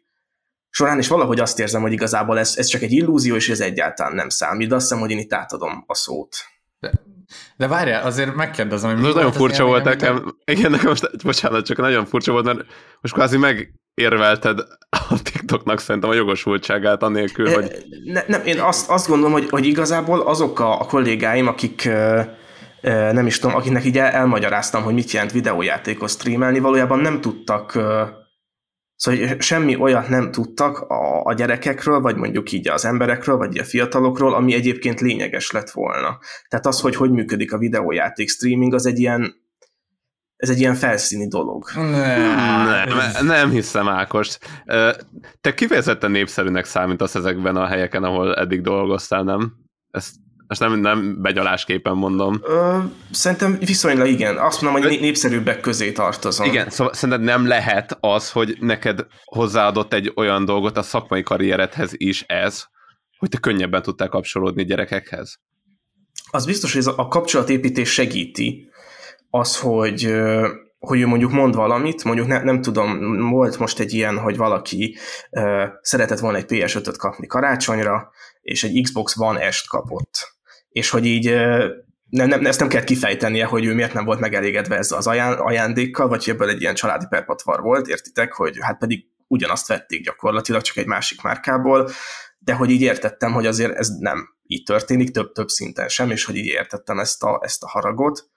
során, és valahogy azt érzem, hogy igazából ez, ez csak egy illúzió, és ez egyáltalán nem számít, de azt hiszem, hogy én itt átadom a szót. De, de várjál, azért megkérdezem, hogy... Ez nagyon furcsa volt nekem. Igen, nekem most, bocsánat, csak nagyon furcsa volt, mert most kvázi megérvelted a TikToknak szerintem a jogosultságát anélkül, hogy... Ne, nem, én azt, azt gondolom, hogy, hogy igazából azok a, a kollégáim, akik nem is tudom, akiknek így elmagyaráztam, hogy mit jelent videójátékot streamelni, valójában nem tudtak Szóval semmi olyat nem tudtak a, a gyerekekről, vagy mondjuk így az emberekről, vagy a fiatalokról, ami egyébként lényeges lett volna. Tehát az, hogy hogy működik a videójáték streaming, az egy ilyen ez egy ilyen felszíni dolog. Nem, nem hiszem, Ákos. Te kifejezetten népszerűnek számítasz ezekben a helyeken, ahol eddig dolgoztál, nem? Ezt most nem, nem begyalásképpen mondom. Ö, szerintem viszonylag igen. Azt mondom, hogy népszerűbbek közé tartozom. Igen, szóval szerinted nem lehet az, hogy neked hozzáadott egy olyan dolgot a szakmai karrieredhez is ez, hogy te könnyebben tudtál kapcsolódni gyerekekhez? Az biztos, hogy ez a kapcsolatépítés segíti az, hogy hogy ő mondjuk mond valamit, mondjuk ne, nem tudom, volt most egy ilyen, hogy valaki uh, szeretett volna egy PS5-öt kapni karácsonyra, és egy Xbox One S-t kapott és hogy így nem, nem, ezt nem kell kifejtenie, hogy ő miért nem volt megelégedve ezzel az aján, ajándékkal, vagy ebből egy ilyen családi perpatvar volt, értitek, hogy hát pedig ugyanazt vették gyakorlatilag, csak egy másik márkából, de hogy így értettem, hogy azért ez nem így történik, több-több szinten sem, és hogy így értettem ezt a, ezt a haragot.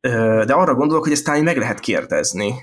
De arra gondolok, hogy ezt talán meg lehet kérdezni.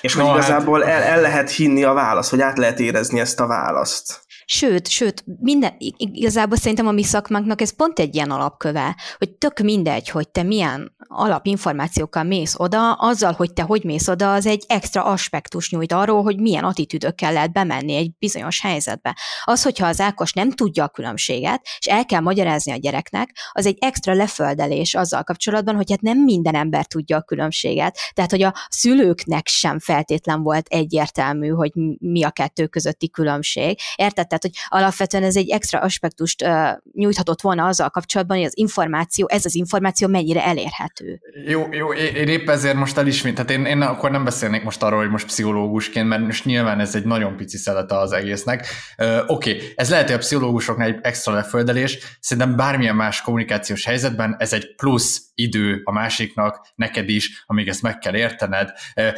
És hogy no, igazából hát... el, el lehet hinni a választ, hogy át lehet érezni ezt a választ. Sőt, sőt, minden, igazából szerintem a mi szakmánknak ez pont egy ilyen alapköve, hogy tök mindegy, hogy te milyen alapinformációkkal mész oda, azzal, hogy te hogy mész oda, az egy extra aspektus nyújt arról, hogy milyen attitűdökkel lehet bemenni egy bizonyos helyzetbe. Az, hogyha az Ákos nem tudja a különbséget, és el kell magyarázni a gyereknek, az egy extra leföldelés azzal kapcsolatban, hogy hát nem minden ember tudja a különbséget. Tehát, hogy a szülőknek sem feltétlen volt egyértelmű, hogy mi a kettő közötti különbség. Érted? Tehát, hogy alapvetően ez egy extra aspektust uh, nyújthatott volna azzal kapcsolatban, hogy az információ, ez az információ mennyire elérhető. Jó, jó, én épp ezért most elismét, tehát én, én akkor nem beszélnék most arról, hogy most pszichológusként, mert most nyilván ez egy nagyon pici szelete az egésznek. Uh, Oké, okay, ez lehet, hogy a pszichológusoknál egy extra leföldelés, szerintem bármilyen más kommunikációs helyzetben ez egy plusz idő a másiknak, neked is, amíg ezt meg kell értened,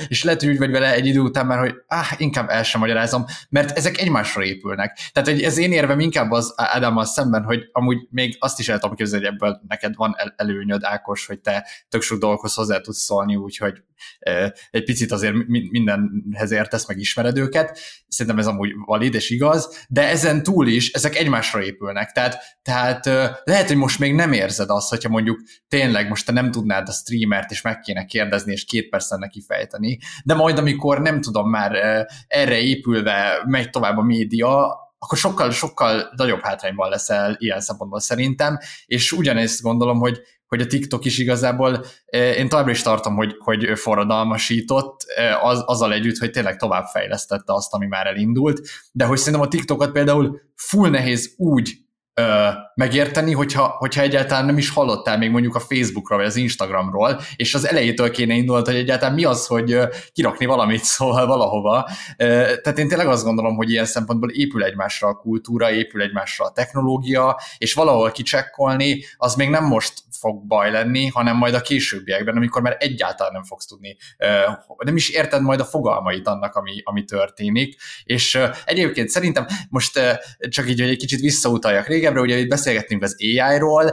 és lehet, hogy úgy vagy vele egy idő után már, hogy áh, inkább el sem magyarázom, mert ezek egymásra épülnek. Tehát hogy ez én érvem inkább az Ádámmal szemben, hogy amúgy még azt is el tudom képzelni, hogy ebből neked van el- előnyöd, Ákos, hogy te tök sok dolgokhoz hozzá tudsz szólni, úgyhogy egy picit azért mindenhez értesz, meg ismered őket. Szerintem ez amúgy valid és igaz, de ezen túl is ezek egymásra épülnek. Tehát, tehát lehet, hogy most még nem érzed azt, hogyha mondjuk tényleg most te nem tudnád a streamert, és meg kéne kérdezni, és két percen neki fejteni, de majd amikor nem tudom már erre épülve megy tovább a média, akkor sokkal, sokkal nagyobb hátrányban leszel ilyen szempontból szerintem, és ugyanezt gondolom, hogy hogy a TikTok is igazából, én továbbra is tartom, hogy, hogy forradalmasított, az, azzal együtt, hogy tényleg továbbfejlesztette azt, ami már elindult, de hogy szerintem a TikTokot például full nehéz úgy ö, megérteni, hogyha, hogyha egyáltalán nem is hallottál még mondjuk a Facebookról vagy az Instagramról, és az elejétől kéne indulni, hogy egyáltalán mi az, hogy kirakni valamit szóval valahova. Tehát én tényleg azt gondolom, hogy ilyen szempontból épül egymásra a kultúra, épül egymásra a technológia, és valahol kicsekkolni, az még nem most fog baj lenni, hanem majd a későbbiekben, amikor már egyáltalán nem fogsz tudni, nem is érted majd a fogalmait annak, ami, ami történik, és egyébként szerintem most csak így, hogy egy kicsit visszautaljak régebbre, ugye itt beszélgettünk az AI-ról,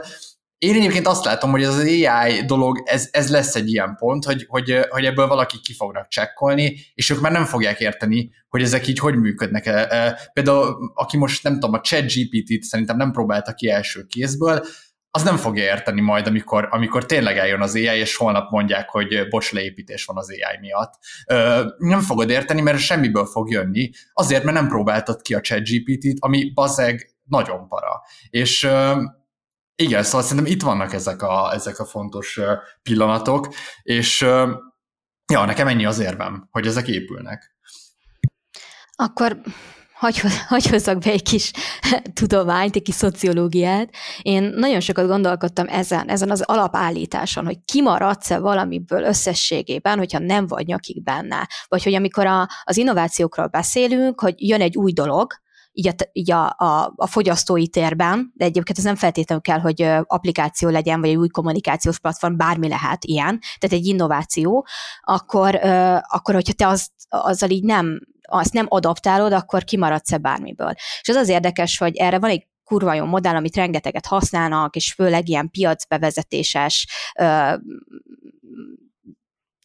én egyébként azt látom, hogy ez az AI dolog, ez, ez lesz egy ilyen pont, hogy, hogy, hogy ebből valaki ki fognak csekkolni, és ők már nem fogják érteni, hogy ezek így hogy működnek. Például, aki most nem tudom, a chat GPT-t szerintem nem próbálta ki első kézből, az nem fogja érteni majd, amikor, amikor tényleg eljön az AI, és holnap mondják, hogy bocs, leépítés van az AI miatt. Ö, nem fogod érteni, mert semmiből fog jönni, azért, mert nem próbáltad ki a chat GPT-t, ami bazeg nagyon para. És igen, szóval szerintem itt vannak ezek a, ezek a fontos pillanatok, és ja, nekem ennyi az érvem, hogy ezek épülnek. Akkor hogy, hogy hozzak be egy kis tudományt, egy kis szociológiát. Én nagyon sokat gondolkodtam ezen, ezen az alapállításon, hogy kimaradsz-e valamiből összességében, hogyha nem vagy nyakig benne. Vagy hogy amikor a, az innovációkról beszélünk, hogy jön egy új dolog, így, a, így a, a, a fogyasztói térben, de egyébként ez nem feltétlenül kell, hogy applikáció legyen, vagy egy új kommunikációs platform, bármi lehet ilyen, tehát egy innováció, akkor, akkor hogyha te azt, azzal így nem, azt nem adaptálod, akkor kimaradsz-e bármiből. És az az érdekes, hogy erre van egy kurva jó modell, amit rengeteget használnak, és főleg ilyen piacbevezetéses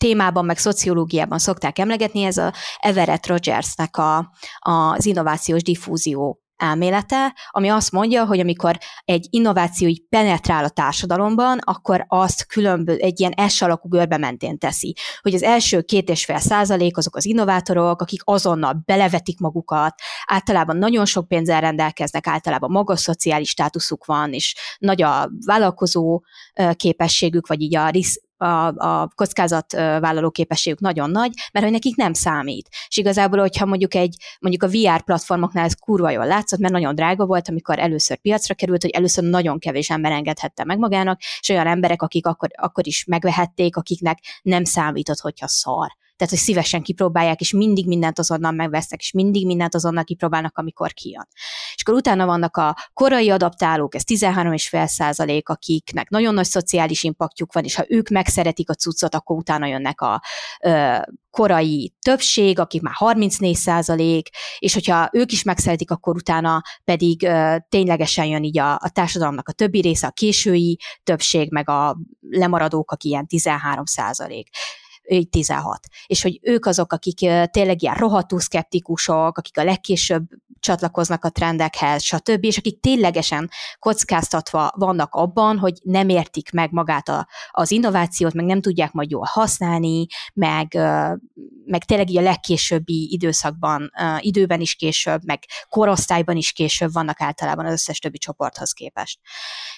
témában, meg szociológiában szokták emlegetni, ez a Everett Rogersnek a, az innovációs diffúzió elmélete, ami azt mondja, hogy amikor egy innováció így penetrál a társadalomban, akkor azt különböző, egy ilyen S alakú görbe mentén teszi. Hogy az első két és fél százalék azok az innovátorok, akik azonnal belevetik magukat, általában nagyon sok pénzzel rendelkeznek, általában magas szociális státuszuk van, és nagy a vállalkozó képességük, vagy így a risz, a, a kockázatvállaló képességük nagyon nagy, mert hogy nekik nem számít. És igazából, hogyha mondjuk egy, mondjuk a VR platformoknál ez kurva jól látszott, mert nagyon drága volt, amikor először piacra került, hogy először nagyon kevés ember engedhette meg magának, és olyan emberek, akik akkor, akkor is megvehették, akiknek nem számított, hogyha szar tehát hogy szívesen kipróbálják, és mindig mindent azonnal megvesznek, és mindig mindent azonnal kipróbálnak, amikor kijön. És akkor utána vannak a korai adaptálók, ez 13,5 százalék, akiknek nagyon nagy szociális impaktjuk van, és ha ők megszeretik a cuccot, akkor utána jönnek a ö, korai többség, akik már 34 százalék, és hogyha ők is megszeretik, akkor utána pedig ö, ténylegesen jön így a, a társadalomnak a többi része, a késői többség, meg a lemaradók, akik ilyen 13 százalék így 16. És hogy ők azok, akik tényleg ilyen rohadtú szkeptikusok, akik a legkésőbb csatlakoznak a trendekhez, stb., és akik ténylegesen kockáztatva vannak abban, hogy nem értik meg magát a, az innovációt, meg nem tudják majd jól használni, meg, meg tényleg a legkésőbbi időszakban, időben is később, meg korosztályban is később vannak általában az összes többi csoporthoz képest.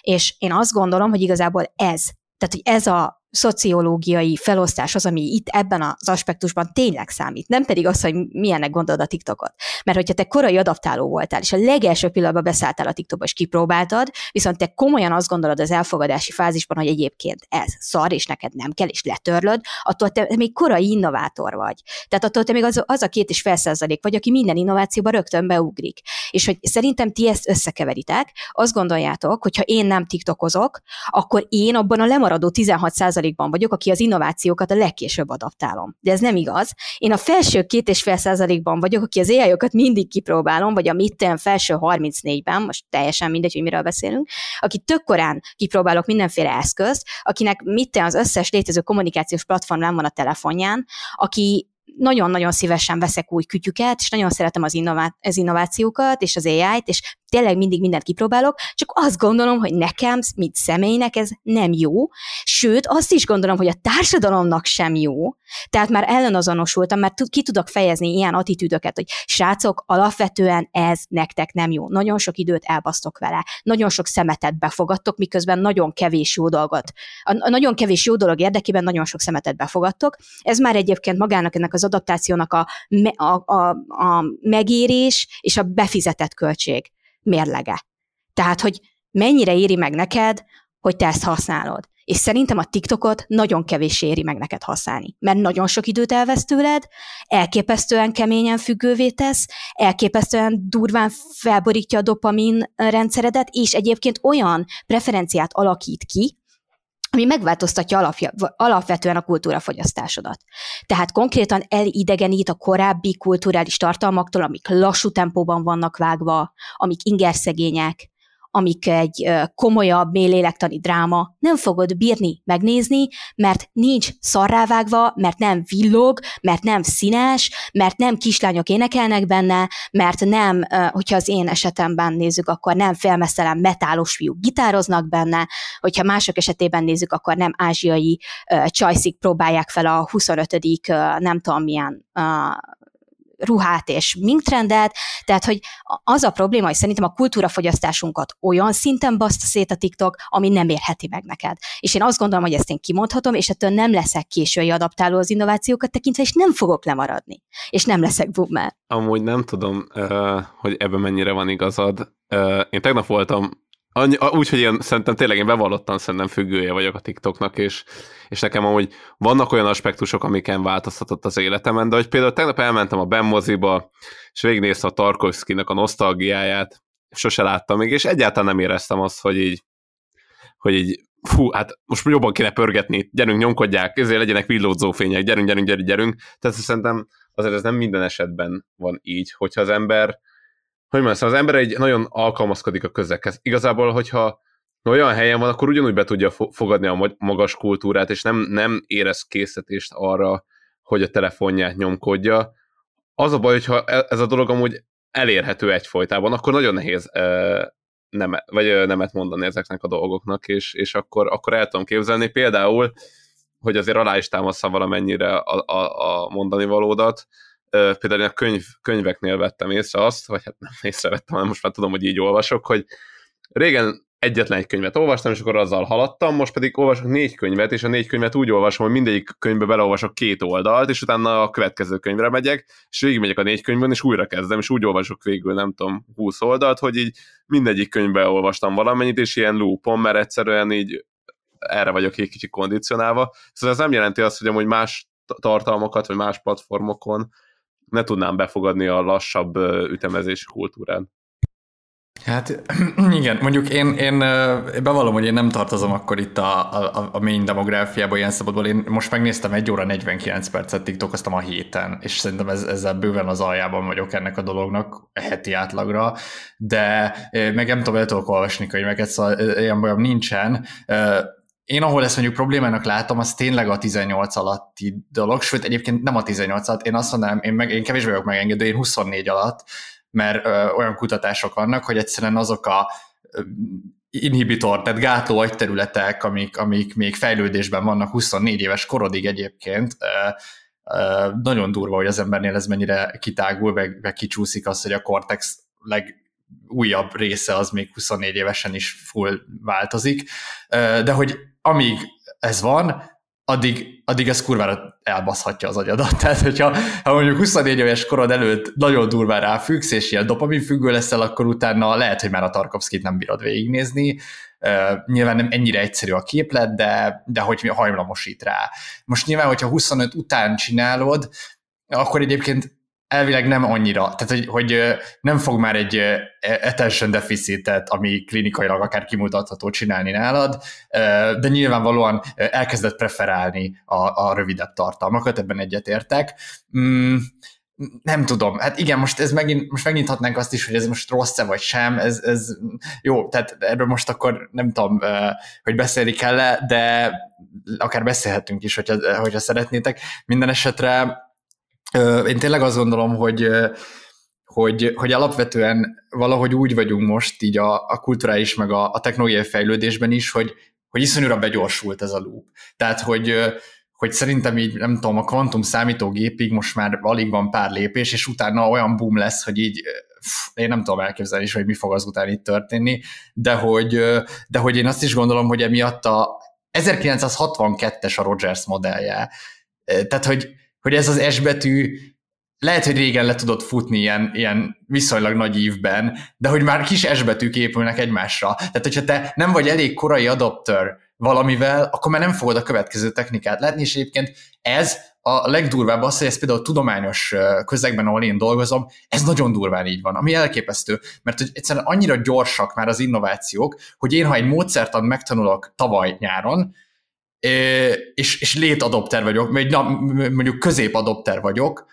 És én azt gondolom, hogy igazából ez, tehát hogy ez a szociológiai felosztás az, ami itt ebben az aspektusban tényleg számít, nem pedig az, hogy milyennek gondolod a TikTokot. Mert hogyha te korai adaptáló voltál, és a legelső pillanatban beszálltál a TikTokba, és kipróbáltad, viszont te komolyan azt gondolod az elfogadási fázisban, hogy egyébként ez szar, és neked nem kell, és letörlöd, attól te még korai innovátor vagy. Tehát attól te még az, az a két és fél százalék vagy, aki minden innovációba rögtön beugrik. És hogy szerintem ti ezt összekeveritek, azt gondoljátok, hogy ha én nem TikTokozok, akkor én abban a lemaradó 16 százalékban vagyok, aki az innovációkat a legkésőbb adaptálom. De ez nem igaz. Én a felső két és fél százalékban vagyok, aki az ai mindig kipróbálom, vagy a mitten felső 34-ben, most teljesen mindegy, hogy miről beszélünk, aki tök korán kipróbálok mindenféle eszközt, akinek mitten az összes létező kommunikációs platform nem van a telefonján, aki nagyon-nagyon szívesen veszek új kütyüket, és nagyon szeretem az, innová- az innovációkat, és az AI-t, és tényleg mindig mindent kipróbálok, csak azt gondolom, hogy nekem, mint személynek ez nem jó, sőt, azt is gondolom, hogy a társadalomnak sem jó, tehát már ellenazonosultam, mert ki tudok fejezni ilyen attitűdöket, hogy srácok, alapvetően ez nektek nem jó. Nagyon sok időt elbasztok vele, nagyon sok szemetet befogadtok, miközben nagyon kevés jó dolgot, a nagyon kevés jó dolog érdekében nagyon sok szemetet befogadtok. Ez már egyébként magának ennek az adaptációnak a, a, a, a megérés és a befizetett költség mérlege. Tehát, hogy mennyire éri meg neked, hogy te ezt használod. És szerintem a TikTokot nagyon kevés éri meg neked használni, mert nagyon sok időt elvesz tőled, elképesztően keményen függővé tesz, elképesztően durván felborítja a dopamin rendszeredet, és egyébként olyan preferenciát alakít ki, ami megváltoztatja alapja, alapvetően a kultúrafogyasztásodat. Tehát konkrétan elidegenít a korábbi kulturális tartalmaktól, amik lassú tempóban vannak vágva, amik ingerszegények, amik egy komolyabb, mély lélektani dráma, nem fogod bírni megnézni, mert nincs szarrávágva, mert nem villog, mert nem színes, mert nem kislányok énekelnek benne, mert nem, hogyha az én esetemben nézzük, akkor nem félmesztelen metálos fiúk gitároznak benne, hogyha mások esetében nézzük, akkor nem ázsiai csajszik próbálják fel a 25. nem tudom milyen ruhát és minktrendet, tehát hogy az a probléma, hogy szerintem a kultúrafogyasztásunkat olyan szinten baszta szét a TikTok, ami nem érheti meg neked. És én azt gondolom, hogy ezt én kimondhatom, és ettől nem leszek késői adaptáló az innovációkat tekintve, és nem fogok lemaradni. És nem leszek boomer. Amúgy nem tudom, hogy ebben mennyire van igazad. Én tegnap voltam Annyi, úgy, hogy én szerintem tényleg én bevallottan szerintem függője vagyok a TikToknak, és, és nekem amúgy vannak olyan aspektusok, amiken változtatott az életemen, de hogy például tegnap elmentem a Ben moziba, és végignéztem a Tarkovszkinak a nosztalgiáját, sose láttam még, és egyáltalán nem éreztem azt, hogy így, hogy így fú, hát most jobban kéne pörgetni, gyerünk, nyomkodják, ezért legyenek villódzó fények, gyerünk, gyerünk, gyerünk, gyerünk. Tehát szerintem azért ez nem minden esetben van így, hogyha az ember hogy mondjam, szóval az ember egy nagyon alkalmazkodik a közekhez. Igazából, hogyha olyan helyen van, akkor ugyanúgy be tudja fogadni a magas kultúrát, és nem, nem érez készítést arra, hogy a telefonját nyomkodja. Az a baj, hogyha e, ez a dolog amúgy elérhető egyfolytában, akkor nagyon nehéz nem, vagy nemet mondani ezeknek a dolgoknak, és, és akkor, akkor el tudom képzelni. Például, hogy azért alá is támasztam valamennyire a, a, a mondani valódat, például a könyv, könyveknél vettem észre azt, vagy hát nem észrevettem, hanem most már tudom, hogy így olvasok, hogy régen egyetlen egy könyvet olvastam, és akkor azzal haladtam, most pedig olvasok négy könyvet, és a négy könyvet úgy olvasom, hogy mindegyik könyvbe beleolvasok két oldalt, és utána a következő könyvre megyek, és végigmegyek a négy könyvben, és újra kezdem, és úgy olvasok végül, nem tudom, 20 oldalt, hogy így mindegyik könyvbe olvastam valamennyit, és ilyen loopon, mert egyszerűen így erre vagyok egy kicsit kondicionálva. Szóval ez nem jelenti azt, hogy amúgy más tartalmakat, vagy más platformokon ne tudnám befogadni a lassabb ütemezési kultúrán. Hát igen, mondjuk én, én, bevallom, hogy én nem tartozom akkor itt a, a, a main demográfiába ilyen szabadból. Én most megnéztem egy óra 49 percet tiktokoztam a héten, és szerintem ez, ezzel bőven az aljában vagyok ennek a dolognak heti átlagra, de meg nem tudom, el tudok olvasni könyveket, szóval ilyen bajom nincsen én ahol ezt mondjuk problémának látom, az tényleg a 18 alatti dolog, sőt egyébként nem a 18 alatt, én azt mondanám, én, meg, én kevésbé vagyok megengedő, én 24 alatt, mert ö, olyan kutatások vannak, hogy egyszerűen azok a inhibitor, tehát gátló agyterületek, amik, amik még fejlődésben vannak 24 éves korodig egyébként, ö, ö, nagyon durva, hogy az embernél ez mennyire kitágul, meg, meg kicsúszik az, hogy a cortex leg, újabb része az még 24 évesen is full változik, de hogy amíg ez van, addig, addig ez kurvára elbaszhatja az agyadat. Tehát, hogyha ha mondjuk 24 éves korod előtt nagyon durván ráfüggsz, és ilyen dopamin függő leszel, akkor utána lehet, hogy már a Tarkovszkit nem bírod végignézni. Uh, nyilván nem ennyire egyszerű a képlet, de, de hogy hajlamosít rá. Most nyilván, hogyha 25 után csinálod, akkor egyébként elvileg nem annyira, tehát hogy, hogy nem fog már egy attention deficitet, ami klinikailag akár kimutatható csinálni nálad, de nyilvánvalóan elkezdett preferálni a, a rövidebb tartalmakat, ebben egyetértek. Mm, nem tudom, hát igen, most ez megint, most megnyithatnánk azt is, hogy ez most rossz-e vagy sem, ez, ez jó, tehát erről most akkor nem tudom, hogy beszélni kell -e, de akár beszélhetünk is, hogyha, hogyha szeretnétek. Minden esetre én tényleg azt gondolom, hogy, hogy, hogy alapvetően valahogy úgy vagyunk most így a, a kulturális meg a, a technológiai fejlődésben is, hogy, hogy iszonyúra begyorsult ez a loop. Tehát, hogy, hogy szerintem így, nem tudom, a kvantum számítógépig most már alig van pár lépés, és utána olyan boom lesz, hogy így én nem tudom elképzelni is, hogy mi fog azután itt történni, de hogy, de hogy én azt is gondolom, hogy emiatt a 1962-es a Rogers modellje. Tehát, hogy hogy ez az S betű lehet, hogy régen le tudott futni ilyen, ilyen viszonylag nagy ívben, de hogy már kis S betűk épülnek egymásra. Tehát, hogyha te nem vagy elég korai adopter valamivel, akkor már nem fogod a következő technikát látni, és egyébként ez a legdurvább az, hogy ez például tudományos közegben, ahol én dolgozom, ez nagyon durván így van, ami elképesztő, mert hogy egyszerűen annyira gyorsak már az innovációk, hogy én, ha egy módszertan megtanulok tavaly nyáron, és, és létadopter vagyok, vagy na, mondjuk középadopter vagyok,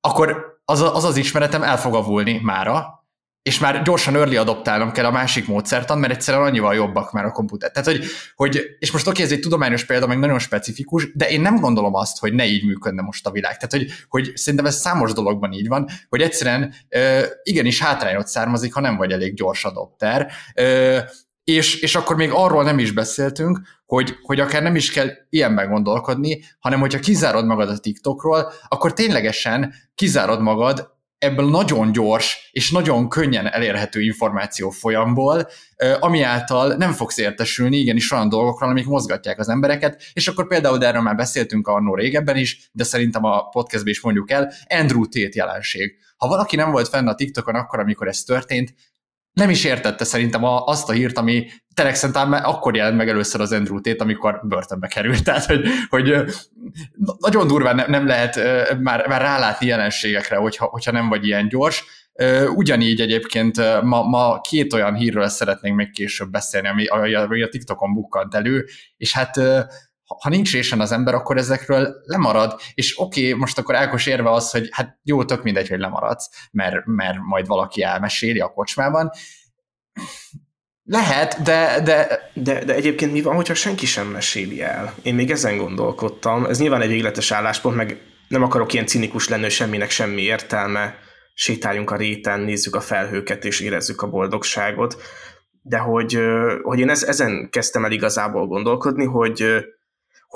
akkor az, az az ismeretem el fog avulni mára, és már gyorsan early adoptálnom kell a másik módszertan, mert egyszerűen annyival jobbak már a komputer. Tehát, hogy, hogy és most oké, ez egy tudományos példa, meg nagyon specifikus, de én nem gondolom azt, hogy ne így működne most a világ. Tehát, hogy, hogy szerintem ez számos dologban így van, hogy egyszerűen igenis hátrányot származik, ha nem vagy elég gyors adopter, és, és akkor még arról nem is beszéltünk, hogy, hogy akár nem is kell ilyenben gondolkodni, hanem hogyha kizárod magad a TikTokról, akkor ténylegesen kizárod magad ebből nagyon gyors és nagyon könnyen elérhető információ folyamból, ami által nem fogsz értesülni igenis olyan dolgokról, amik mozgatják az embereket, és akkor például de erről már beszéltünk annó régebben is, de szerintem a podcastben is mondjuk el, Andrew Tate jelenség. Ha valaki nem volt fenn a TikTokon akkor, amikor ez történt, nem is értette szerintem a, azt a hírt, ami szerintem már akkor jelent meg először az Andrew Tate, amikor börtönbe került. Tehát, hogy, hogy nagyon durván nem, nem lehet már, már rálátni jelenségekre, hogyha, hogyha nem vagy ilyen gyors. Ugyanígy egyébként ma, ma két olyan hírről szeretnénk még később beszélni, ami, ami a TikTokon bukkant elő, és hát ha nincs résen az ember, akkor ezekről lemarad, és oké, okay, most akkor Ákos érve az, hogy hát jó, tök mindegy, hogy lemaradsz, mert, mert majd valaki elmeséli a kocsmában. Lehet, de, de... de... De egyébként mi van, hogyha senki sem meséli el? Én még ezen gondolkodtam. Ez nyilván egy végletes álláspont, meg nem akarok ilyen cinikus lenni, semminek semmi értelme. Sétáljunk a réten, nézzük a felhőket, és érezzük a boldogságot. De hogy, hogy én ezen kezdtem el igazából gondolkodni, hogy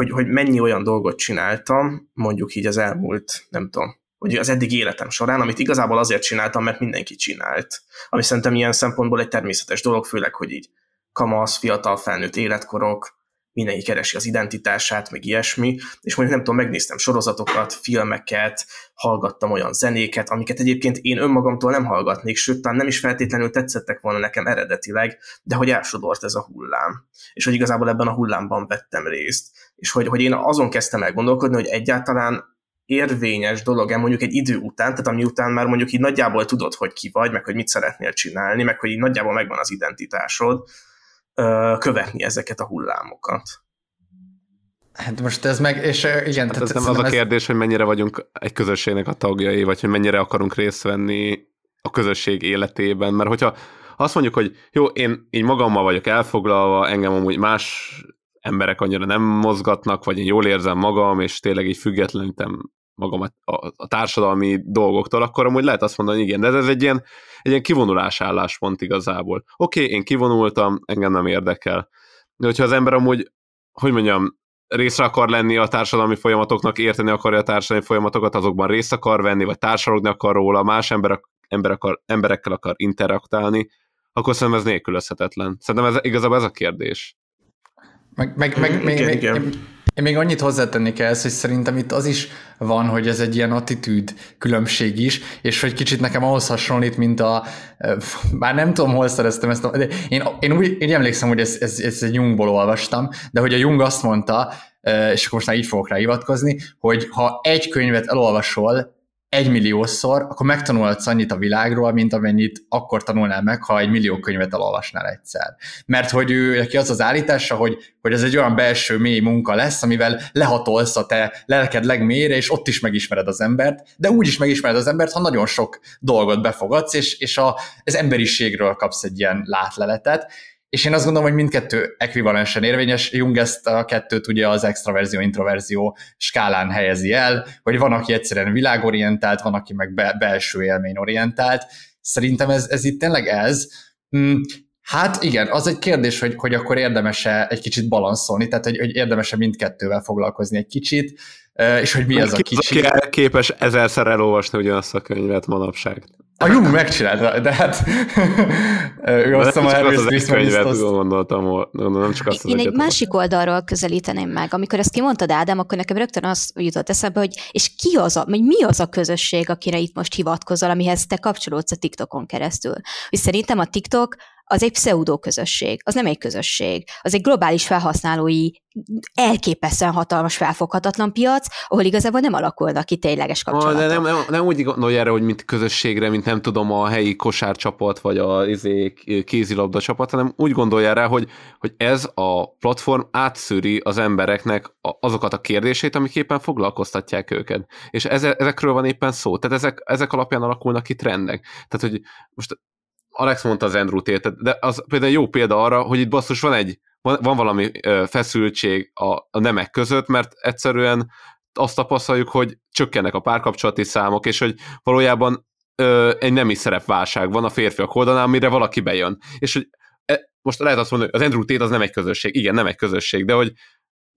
hogy, hogy mennyi olyan dolgot csináltam, mondjuk így az elmúlt, nem tudom, hogy az eddig életem során, amit igazából azért csináltam, mert mindenki csinált. Ami szerintem ilyen szempontból egy természetes dolog, főleg, hogy így kamasz, fiatal, felnőtt életkorok, mindenki keresi az identitását, meg ilyesmi, és mondjuk nem tudom, megnéztem sorozatokat, filmeket, hallgattam olyan zenéket, amiket egyébként én önmagamtól nem hallgatnék, sőt, talán nem is feltétlenül tetszettek volna nekem eredetileg, de hogy elsodort ez a hullám. És hogy igazából ebben a hullámban vettem részt. És hogy, hogy én azon kezdtem el gondolkodni, hogy egyáltalán érvényes dolog-e mondjuk egy idő után, tehát ami után már mondjuk így nagyjából tudod, hogy ki vagy, meg hogy mit szeretnél csinálni, meg hogy így nagyjából megvan az identitásod, követni ezeket a hullámokat. Hát most ez meg, és igen. Hát ez nem az a kérdés, ez... hogy mennyire vagyunk egy közösségnek a tagjai, vagy hogy mennyire akarunk részt venni a közösség életében, mert hogyha azt mondjuk, hogy jó, én így magammal vagyok elfoglalva, engem amúgy más emberek annyira nem mozgatnak, vagy én jól érzem magam, és tényleg így függetlenítem magam a, a, a társadalmi dolgoktól, akkor amúgy lehet azt mondani, igen, de ez, egy ilyen, egy ilyen kivonulás álláspont igazából. Oké, okay, én kivonultam, engem nem érdekel. De hogyha az ember amúgy, hogy mondjam, részre akar lenni a társadalmi folyamatoknak, érteni akarja a társadalmi folyamatokat, azokban részt akar venni, vagy társadalmi akar róla, más emberek, ember akar, emberekkel akar interaktálni, akkor szerintem ez nélkülözhetetlen. Szerintem ez igazából ez a kérdés. Meg, meg, meg, mm, igen, még, igen. Én még annyit hozzátennék ehhez, hogy szerintem itt az is van, hogy ez egy ilyen attitűd különbség is, és hogy kicsit nekem ahhoz hasonlít, mint a, már nem tudom, hol szereztem ezt, a, de én, én úgy én emlékszem, hogy ezt ez, ez egy Jungból olvastam, de hogy a Jung azt mondta, és akkor most már így fogok rá hivatkozni, hogy ha egy könyvet elolvasol egymilliószor, akkor megtanulhatsz annyit a világról, mint amennyit akkor tanulnál meg, ha egy millió könyvet elolvasnál egyszer. Mert hogy ő neki az az állítása, hogy, hogy ez egy olyan belső mély munka lesz, amivel lehatolsz a te lelked legmélyére, és ott is megismered az embert, de úgy is megismered az embert, ha nagyon sok dolgot befogadsz, és, és a, az emberiségről kapsz egy ilyen látleletet, és én azt gondolom, hogy mindkettő ekvivalensen érvényes. Jung ezt a kettőt ugye az extraverzió-introverzió skálán helyezi el, hogy van, aki egyszerűen világorientált, van, aki meg be, belső élményorientált. Szerintem ez, ez itt tényleg ez. Hmm, hát igen, az egy kérdés, hogy, hogy akkor érdemes-e egy kicsit balanszolni, tehát hogy, hogy érdemes-e mindkettővel foglalkozni egy kicsit, és hogy mi az a kicsi. Aki képes ezerszer elolvasni ugyanazt a könyvet manapság. A Jung megcsinálta, de hát ő azt a Harvey Smith azt... gondoltam, nem csak azt Én egy másik oldalról közelíteném meg. Amikor ezt kimondtad, Ádám, akkor nekem rögtön az jutott eszembe, hogy és ki az a, vagy mi az a közösség, akire itt most hivatkozol, amihez te kapcsolódsz a TikTokon keresztül. És szerintem a TikTok az egy pseudo közösség, az nem egy közösség, az egy globális felhasználói, elképesztően hatalmas, felfoghatatlan piac, ahol igazából nem alakulnak ki tényleges kapcsolatok. De nem, nem, nem úgy gondolj erre, hogy mint közösségre, mint nem tudom, a helyi kosárcsapat, vagy a izé, kézilabda csapat, hanem úgy gondolj erre, hogy, hogy ez a platform átszűri az embereknek azokat a kérdését, amik éppen foglalkoztatják őket. És ezekről van éppen szó. Tehát ezek, ezek alapján alakulnak ki trendek. Tehát, hogy most Alex mondta az Andrew tate de az például jó példa arra, hogy itt basszus van egy, van, van valami feszültség a, a nemek között, mert egyszerűen azt tapasztaljuk, hogy csökkennek a párkapcsolati számok, és hogy valójában ö, egy nemi szerepválság van a férfiak oldalán, amire valaki bejön. És hogy e, most lehet azt mondani, hogy az Andrew Tate az nem egy közösség. Igen, nem egy közösség, de hogy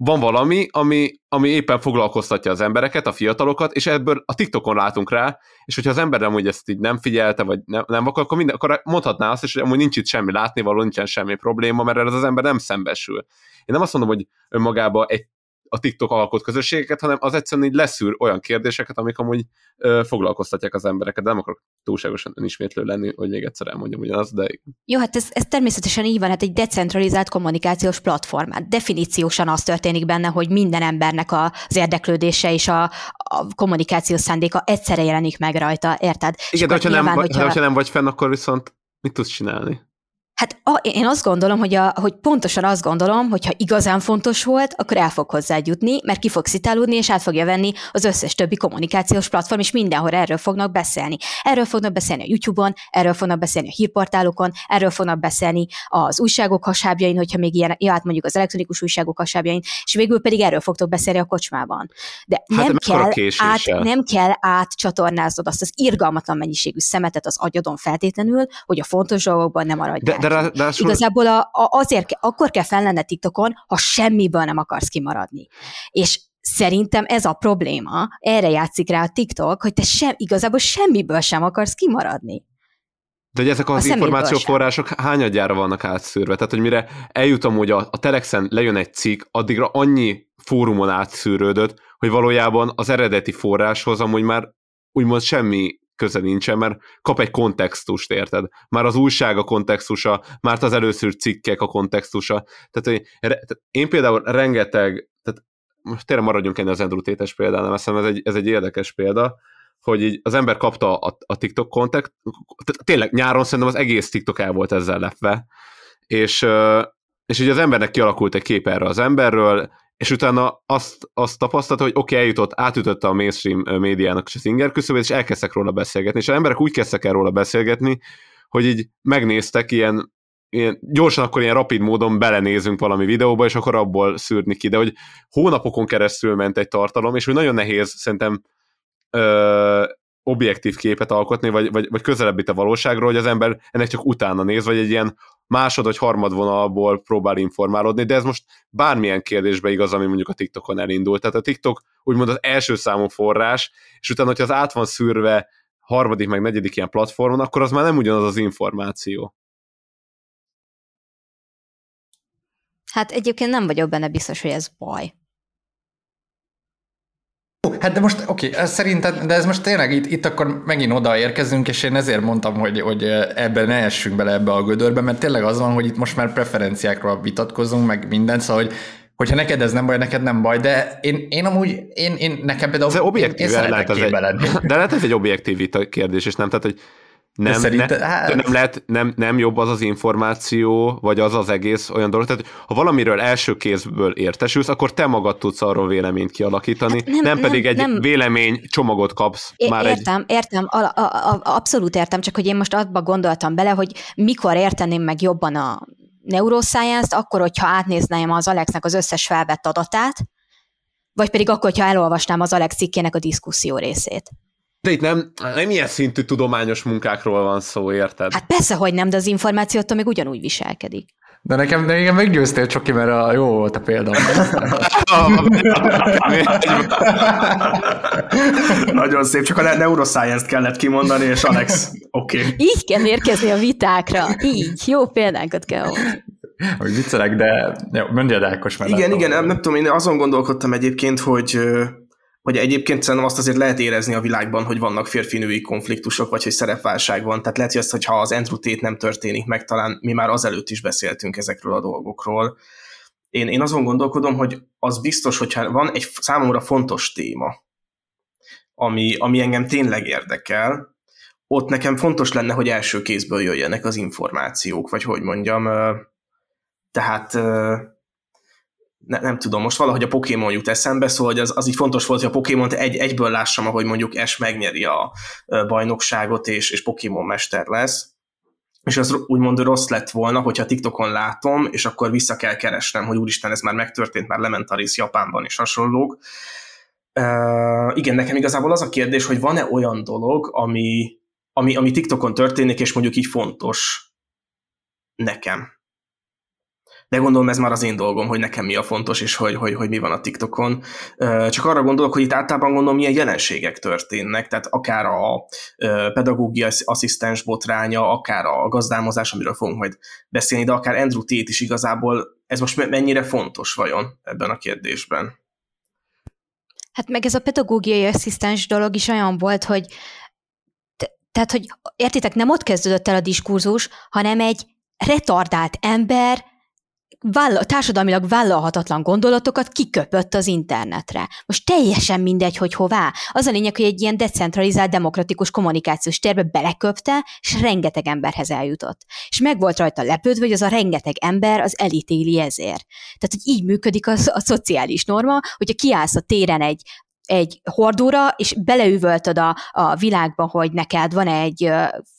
van valami, ami, ami éppen foglalkoztatja az embereket, a fiatalokat, és ebből a TikTokon látunk rá, és hogyha az ember amúgy ezt így nem figyelte, vagy nem, nem akar, akkor, minden, akkor mondhatná azt is, hogy amúgy nincs itt semmi látnivaló, nincsen semmi probléma, mert ez az ember nem szembesül. Én nem azt mondom, hogy önmagában egy a TikTok alkot közösségeket, hanem az egyszerűen így leszűr olyan kérdéseket, amik amúgy ö, foglalkoztatják az embereket, de nem akarok túlságosan önismétlő lenni, hogy még egyszer elmondjam ugyanazt, de... Jó, hát ez, ez természetesen így van, hát egy decentralizált kommunikációs platform. Hát definíciósan az történik benne, hogy minden embernek az érdeklődése és a, a kommunikációs szándéka egyszerre jelenik meg rajta, érted? Igen, de hogyha, nyilván, nem, hogyha... Hogyha nem vagy fenn, akkor viszont mit tudsz csinálni? Hát a, én azt gondolom, hogy, a, hogy pontosan azt gondolom, hogy ha igazán fontos volt, akkor el fog hozzá jutni, mert ki fog szitálódni, és át fogja venni az összes többi kommunikációs platform, és mindenhol erről fognak beszélni. Erről fognak beszélni a YouTube-on, erről fognak beszélni a hírportálokon, erről fognak beszélni az újságok hasábjain, hogyha még ilyen, ja, hát mondjuk az elektronikus újságok hasábjain, és végül pedig erről fogtok beszélni a kocsmában. De hát nem, kell át, nem kell átcsatornáznod azt az irgalmatlan mennyiségű szemetet az agyadon feltétlenül, hogy a fontos dolgokban nem maradj de rá, rásul... Igazából a, a, azért akkor kell fellenne TikTokon, ha semmiből nem akarsz kimaradni. És Szerintem ez a probléma, erre játszik rá a TikTok, hogy te sem, igazából semmiből sem akarsz kimaradni. De hogy ezek az információforrások hányadjára vannak átszűrve? Tehát, hogy mire eljutom, hogy a, a Telexen lejön egy cikk, addigra annyi fórumon átszűrődött, hogy valójában az eredeti forráshoz amúgy már úgymond semmi köze nincsen, mert kap egy kontextust, érted? Már az újság a kontextusa, már az először cikkek a kontextusa. Tehát, hogy én például rengeteg, tehát most tényleg maradjunk ennél az Andrew Tate-es példánál, azt ez egy, ez egy érdekes példa, hogy így az ember kapta a, a TikTok kontext, tényleg nyáron szerintem az egész TikTok el volt ezzel lepve, és, és így az embernek kialakult egy kép erre az emberről, és utána azt, azt tapasztalta, hogy oké, okay, eljutott, átütötte a mainstream médiának a inger küszöbét, és elkezdtek róla beszélgetni, és az emberek úgy kezdtek el róla beszélgetni, hogy így megnéztek ilyen, ilyen, gyorsan akkor ilyen rapid módon belenézünk valami videóba, és akkor abból szűrni ki, de hogy hónapokon keresztül ment egy tartalom, és hogy nagyon nehéz szerintem objektív képet alkotni, vagy, vagy, vagy közelebb itt a valóságról, hogy az ember ennek csak utána néz, vagy egy ilyen másod vagy harmad vonalból próbál informálódni, de ez most bármilyen kérdésbe igaz, ami mondjuk a TikTokon elindult. Tehát a TikTok úgymond az első számú forrás, és utána, hogyha az át van szűrve harmadik meg negyedik ilyen platformon, akkor az már nem ugyanaz az információ. Hát egyébként nem vagyok benne biztos, hogy ez baj. Hát de most, oké, okay, szerinted, de ez most tényleg itt, itt akkor megint odaérkezünk, és én ezért mondtam, hogy, hogy ebben ne essünk bele ebbe a gödörbe, mert tényleg az van, hogy itt most már preferenciákról vitatkozunk, meg minden, szóval, hogy hogyha neked ez nem baj, neked nem baj, de én, én amúgy, én, én nekem például, ez objektív, én, én lehet ez egy, De lehet ez egy objektív kérdés, és nem, tehát, hogy nem, szerinted, ne, hát... nem lehet, nem, nem jobb az az információ, vagy az az egész olyan dolog. Tehát, ha valamiről első kézből értesülsz, akkor te magad tudsz arról véleményt kialakítani, hát nem, nem pedig nem, egy nem. vélemény csomagot kapsz. É, már értem, egy... értem, a, a, a, abszolút értem, csak hogy én most abba gondoltam bele, hogy mikor érteném meg jobban a neuroscience-t, akkor, hogyha átnézném az Alexnek az összes felvett adatát, vagy pedig akkor, hogyha elolvasnám az Alex cikkének a diszkuszió részét. De itt nem, nem ilyen szintű tudományos munkákról van szó, érted? Hát persze, hogy nem, de az információtól még ugyanúgy viselkedik. De nekem, de igen, meggyőztél Csoki, mert a, jó volt a példa. Nagyon szép, csak a neuroscience-t kellett kimondani, és Alex, oké. Okay. Így kell érkezni a vitákra, így, jó példánkat kell Hogy viccelek, de jó, mondjad Ákos, mert Igen, igen, nem, nem tudom, én azon gondolkodtam egyébként, hogy hogy egyébként szerintem azt azért lehet érezni a világban, hogy vannak férfi-női konfliktusok, vagy hogy szerepválság van. Tehát lehet, hogy azt, hogyha az Andrew Tate nem történik meg, talán mi már azelőtt is beszéltünk ezekről a dolgokról. Én, én azon gondolkodom, hogy az biztos, hogyha van egy számomra fontos téma, ami, ami engem tényleg érdekel, ott nekem fontos lenne, hogy első kézből jöjjenek az információk, vagy hogy mondjam, tehát ne, nem tudom, most valahogy a Pokémon jut eszembe, szóval hogy az, az így fontos volt, hogy a Pokémon egy, egyből lássam, ahogy mondjuk Es megnyeri a bajnokságot, és, és Pokémon mester lesz. és az úgymond rossz lett volna, hogyha TikTokon látom, és akkor vissza kell keresnem, hogy úristen, ez már megtörtént, már lement a rész Japánban és hasonlók. Uh, igen, nekem igazából az a kérdés, hogy van-e olyan dolog, ami, ami, ami TikTokon történik, és mondjuk így fontos nekem de gondolom ez már az én dolgom, hogy nekem mi a fontos, és hogy, hogy, hogy mi van a TikTokon. Csak arra gondolok, hogy itt általában gondolom milyen jelenségek történnek, tehát akár a pedagógiai asszisztens botránya, akár a gazdálmozás, amiről fogunk majd beszélni, de akár Andrew Tate is igazából, ez most mennyire fontos vajon ebben a kérdésben? Hát meg ez a pedagógiai asszisztens dolog is olyan volt, hogy tehát, hogy értitek, nem ott kezdődött el a diskurzus, hanem egy retardált ember vállal, társadalmilag vállalhatatlan gondolatokat kiköpött az internetre. Most teljesen mindegy, hogy hová. Az a lényeg, hogy egy ilyen decentralizált, demokratikus kommunikációs térbe beleköpte, és rengeteg emberhez eljutott. És meg volt rajta lepődve, hogy az a rengeteg ember az elítéli ezért. Tehát, hogy így működik a, a szociális norma, hogyha kiállsz a téren egy egy hordóra, és beleüvöltöd a, a világba, hogy neked van egy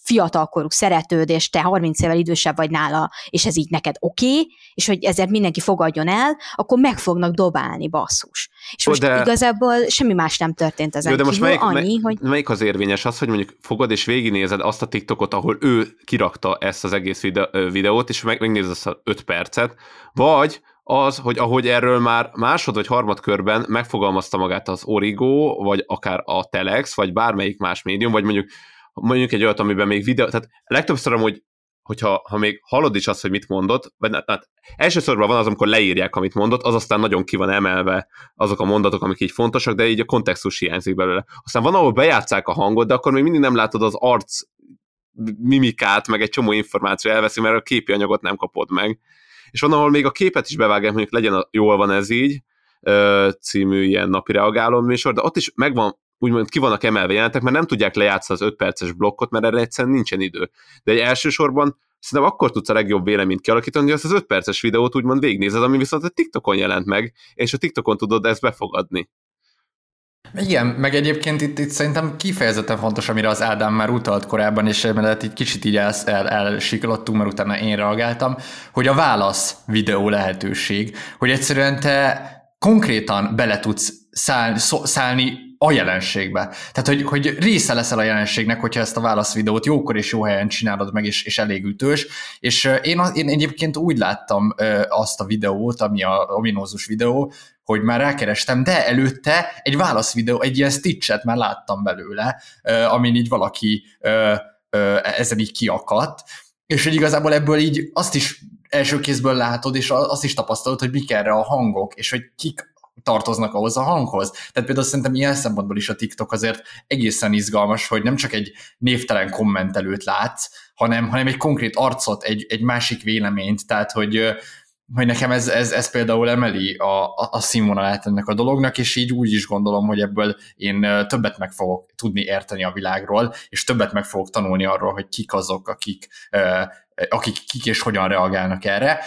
fiatalkorú szeretőd, és te 30 évvel idősebb vagy nála, és ez így neked oké, okay, és hogy ezért mindenki fogadjon el, akkor meg fognak dobálni, basszus. És most de... igazából semmi más nem történt ezen Jó, de most kívül, melyik, annyi, hogy... melyik az érvényes? Az, hogy mondjuk fogod és végignézed azt a TikTokot, ahol ő kirakta ezt az egész videót, és megnézed azt a 5 percet, vagy az, hogy ahogy erről már másod vagy harmad körben megfogalmazta magát az Origo, vagy akár a Telex, vagy bármelyik más médium, vagy mondjuk mondjuk egy olyat, amiben még videó, tehát legtöbbször hogy hogyha ha még hallod is azt, hogy mit mondott, vagy hát elsősorban van az, amikor leírják, amit mondott, az aztán nagyon ki van emelve azok a mondatok, amik így fontosak, de így a kontextus hiányzik belőle. Aztán van, ahol bejátszák a hangot, de akkor még mindig nem látod az arc mimikát, meg egy csomó információ elveszi, mert a képi anyagot nem kapod meg és van, ahol még a képet is bevágják, mondjuk legyen a Jól van ez így, című ilyen napi reagáló műsor, de ott is megvan, úgymond ki vannak emelve jelentek, mert nem tudják lejátszani az 5 perces blokkot, mert erre egyszerűen nincsen idő. De egy elsősorban szerintem akkor tudsz a legjobb véleményt kialakítani, hogy azt az 5 perces videót úgymond végignézed, ami viszont a TikTokon jelent meg, és a TikTokon tudod ezt befogadni. Igen, meg egyébként itt, itt szerintem kifejezetten fontos, amire az Ádám már utalt korábban, és mert itt kicsit így el, el, elsiklottunk, mert utána én reagáltam, hogy a válasz videó lehetőség, hogy egyszerűen te konkrétan bele tudsz szállni, szállni a jelenségbe. Tehát, hogy, hogy része leszel a jelenségnek, hogyha ezt a válaszvideót jókor és jó helyen csinálod meg, és, és elég ütős. És én, én egyébként úgy láttam azt a videót, ami a ominózus videó, hogy már rákerestem, de előtte egy válaszvideó, egy ilyen stitchet már láttam belőle, amin így valaki ezen így kiakadt, és hogy igazából ebből így azt is első kézből látod, és azt is tapasztalod, hogy mik erre a hangok, és hogy kik tartoznak ahhoz a hanghoz. Tehát például szerintem ilyen szempontból is a TikTok azért egészen izgalmas, hogy nem csak egy névtelen kommentelőt látsz, hanem, hanem egy konkrét arcot, egy, egy másik véleményt, tehát hogy hogy nekem ez, ez, ez például emeli a, a, a színvonalát ennek a dolognak, és így úgy is gondolom, hogy ebből én többet meg fogok tudni érteni a világról, és többet meg fogok tanulni arról, hogy kik azok, akik, akik kik és hogyan reagálnak erre.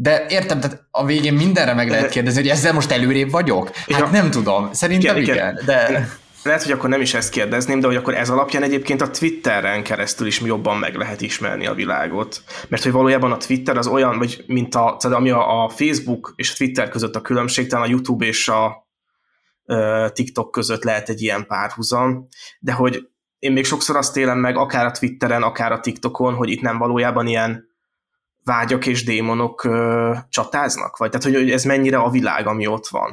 De értem, tehát a végén mindenre meg lehet kérdezni, hogy ezzel most előrébb vagyok? Hát ja. nem tudom, szerintem igen, igen, de lehet, hogy akkor nem is ezt kérdezném, de hogy akkor ez alapján egyébként a Twitteren keresztül is jobban meg lehet ismerni a világot. Mert hogy valójában a Twitter az olyan, vagy mint a, ami a Facebook és a Twitter között a különbség, talán a YouTube és a TikTok között lehet egy ilyen párhuzam, de hogy én még sokszor azt élem meg, akár a Twitteren, akár a TikTokon, hogy itt nem valójában ilyen vágyak és démonok ö, csatáznak? Vagy tehát, hogy ez mennyire a világ, ami ott van?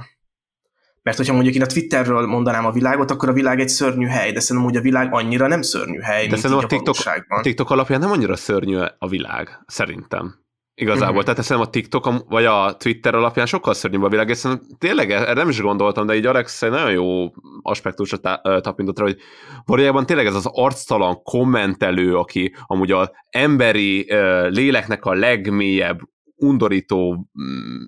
Mert hogyha mondjuk én a Twitterről mondanám a világot, akkor a világ egy szörnyű hely, de szerintem hogy a világ annyira nem szörnyű hely, de mint szerintem a, TikTok, a TikTok alapján nem annyira szörnyű a világ, szerintem. Igazából. Uh-huh. Tehát szerintem a TikTok vagy a Twitter alapján sokkal szörnyűbb a világ, szerintem tényleg erre nem is gondoltam, de így Alex egy nagyon jó aspektusra tapintott rá, hogy valójában tényleg ez az arctalan kommentelő, aki amúgy az emberi léleknek a legmélyebb, undorító mm,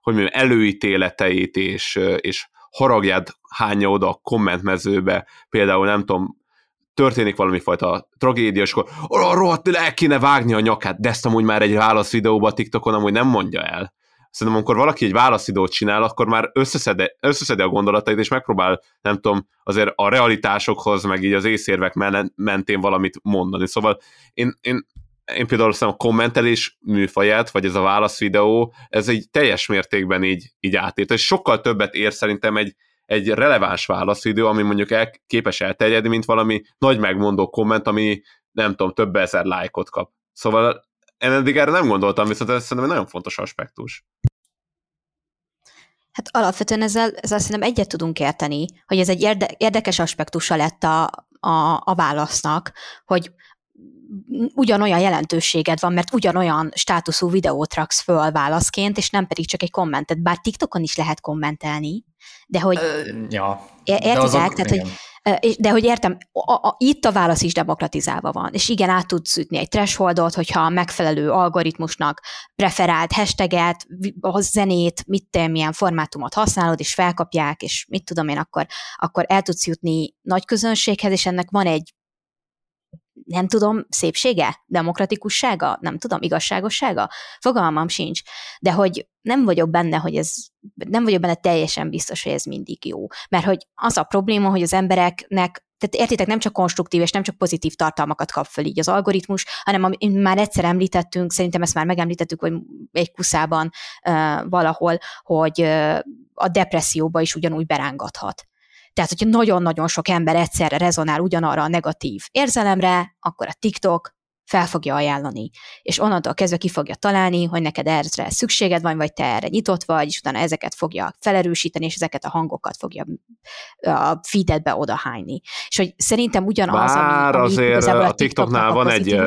hogy mondjam, előítéleteit és, és haragját hányja oda a kommentmezőbe, például nem tudom, történik valami fajta tragédia, és akkor oh, rohadt, le kéne vágni a nyakát, de ezt amúgy már egy válaszvideóban a TikTokon amúgy nem mondja el. Szerintem, amikor valaki egy válaszidót csinál, akkor már összeszedi, összeszedi a gondolatait, és megpróbál, nem tudom, azért a realitásokhoz, meg így az észérvek mentén valamit mondani. Szóval én, én én például a kommentelés műfaját, vagy ez a válasz videó, ez egy teljes mértékben így, így átírta, és sokkal többet ér szerintem egy, egy releváns válaszidő, ami mondjuk el, képes elterjedni, mint valami nagy megmondó komment, ami nem tudom, több ezer lájkot kap. Szóval én eddig erre nem gondoltam, viszont ez szerintem egy nagyon fontos aspektus. Hát alapvetően ezzel, ezzel szerintem egyet tudunk érteni, hogy ez egy érde, érdekes aspektusa lett a, a, a válasznak, hogy ugyanolyan jelentőséged van, mert ugyanolyan státuszú videót raksz föl válaszként, és nem pedig csak egy kommentet. Bár TikTokon is lehet kommentelni, de hogy... Uh, ja. Értitek? De azok, Tehát, igen. hogy de hogy értem, a, a, itt a válasz is demokratizálva van, és igen, át tudsz ütni egy thresholdot, hogyha a megfelelő algoritmusnak preferált hashtaget, a zenét, mit te, milyen formátumot használod, és felkapják, és mit tudom én, akkor, akkor el tudsz jutni nagy közönséghez, és ennek van egy nem tudom, szépsége, demokratikussága, nem tudom, igazságossága, fogalmam sincs, de hogy nem vagyok benne, hogy ez, nem vagyok benne teljesen biztos, hogy ez mindig jó. Mert hogy az a probléma, hogy az embereknek tehát értitek, nem csak konstruktív és nem csak pozitív tartalmakat kap föl így az algoritmus, hanem amit már egyszer említettünk, szerintem ezt már megemlítettük, hogy egy kuszában uh, valahol, hogy uh, a depresszióba is ugyanúgy berángathat. Tehát, hogyha nagyon-nagyon sok ember egyszerre rezonál ugyanarra a negatív érzelemre, akkor a TikTok fel fogja ajánlani, és onnantól kezdve ki fogja találni, hogy neked erre szükséged van, vagy te erre nyitott vagy, és utána ezeket fogja felerősíteni, és ezeket a hangokat fogja a feededbe odahányni. És hogy szerintem ugyanaz, Bár ami, ami azért a, a TikToknál van egy,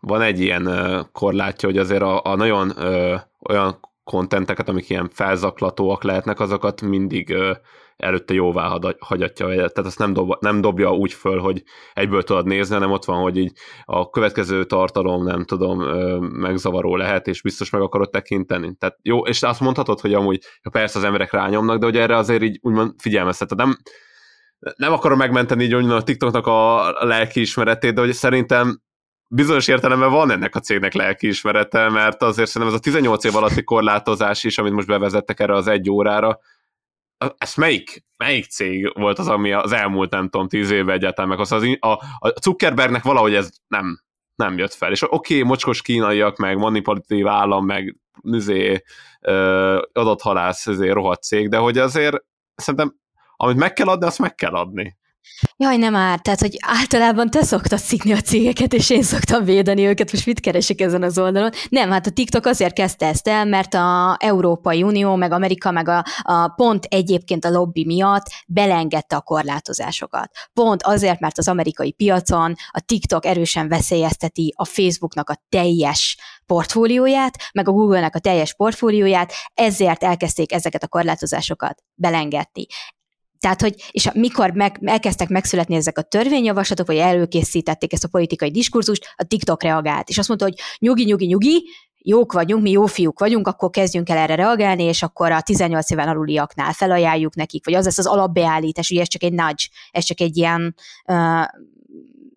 van egy ilyen korlátja, hogy azért a, a nagyon ö, olyan kontenteket, amik ilyen felzaklatóak lehetnek, azokat mindig ö, előtte jóvá hagyatja, tehát azt nem, dob, nem dobja úgy föl, hogy egyből tudod nézni, hanem ott van, hogy így a következő tartalom, nem tudom, megzavaró lehet, és biztos meg akarod tekinteni. Tehát jó, és azt mondhatod, hogy amúgy ja persze az emberek rányomnak, de hogy erre azért így úgymond figyelmeztet. Nem, nem akarom megmenteni így a TikToknak a lelkiismeretét, de hogy szerintem bizonyos értelemben van ennek a cégnek lelkiismerete, mert azért szerintem ez a 18 év alatti korlátozás is, amit most bevezettek erre az egy órára, ez melyik, melyik cég volt az, ami az elmúlt, nem tudom, tíz évben egyáltalán meghozta? Az, a, a Zuckerbergnek valahogy ez nem, nem jött fel. És oké, okay, mocskos kínaiak, meg manipulatív állam, meg üzé, adathalász, üzé, rohadt cég, de hogy azért szerintem amit meg kell adni, azt meg kell adni. Jaj, nem már. Tehát, hogy általában te szoktad szikni a cégeket, és én szoktam védeni őket, most mit keresik ezen az oldalon? Nem, hát a TikTok azért kezdte ezt el, mert a Európai Unió, meg Amerika, meg a, a pont egyébként a lobby miatt belengedte a korlátozásokat. Pont azért, mert az amerikai piacon a TikTok erősen veszélyezteti a Facebooknak a teljes portfólióját, meg a Google-nek a teljes portfólióját, ezért elkezdték ezeket a korlátozásokat belengedni. Tehát, hogy, és mikor meg, elkezdtek megszületni ezek a törvényjavaslatok, vagy előkészítették ezt a politikai diskurzust, a TikTok reagált, és azt mondta, hogy nyugi, nyugi, nyugi, jók vagyunk, mi jó fiúk vagyunk, akkor kezdjünk el erre reagálni, és akkor a 18 éven aluliaknál felajánljuk nekik, vagy az lesz az alapbeállítás, ugye ez csak egy nudge, ez csak egy ilyen uh,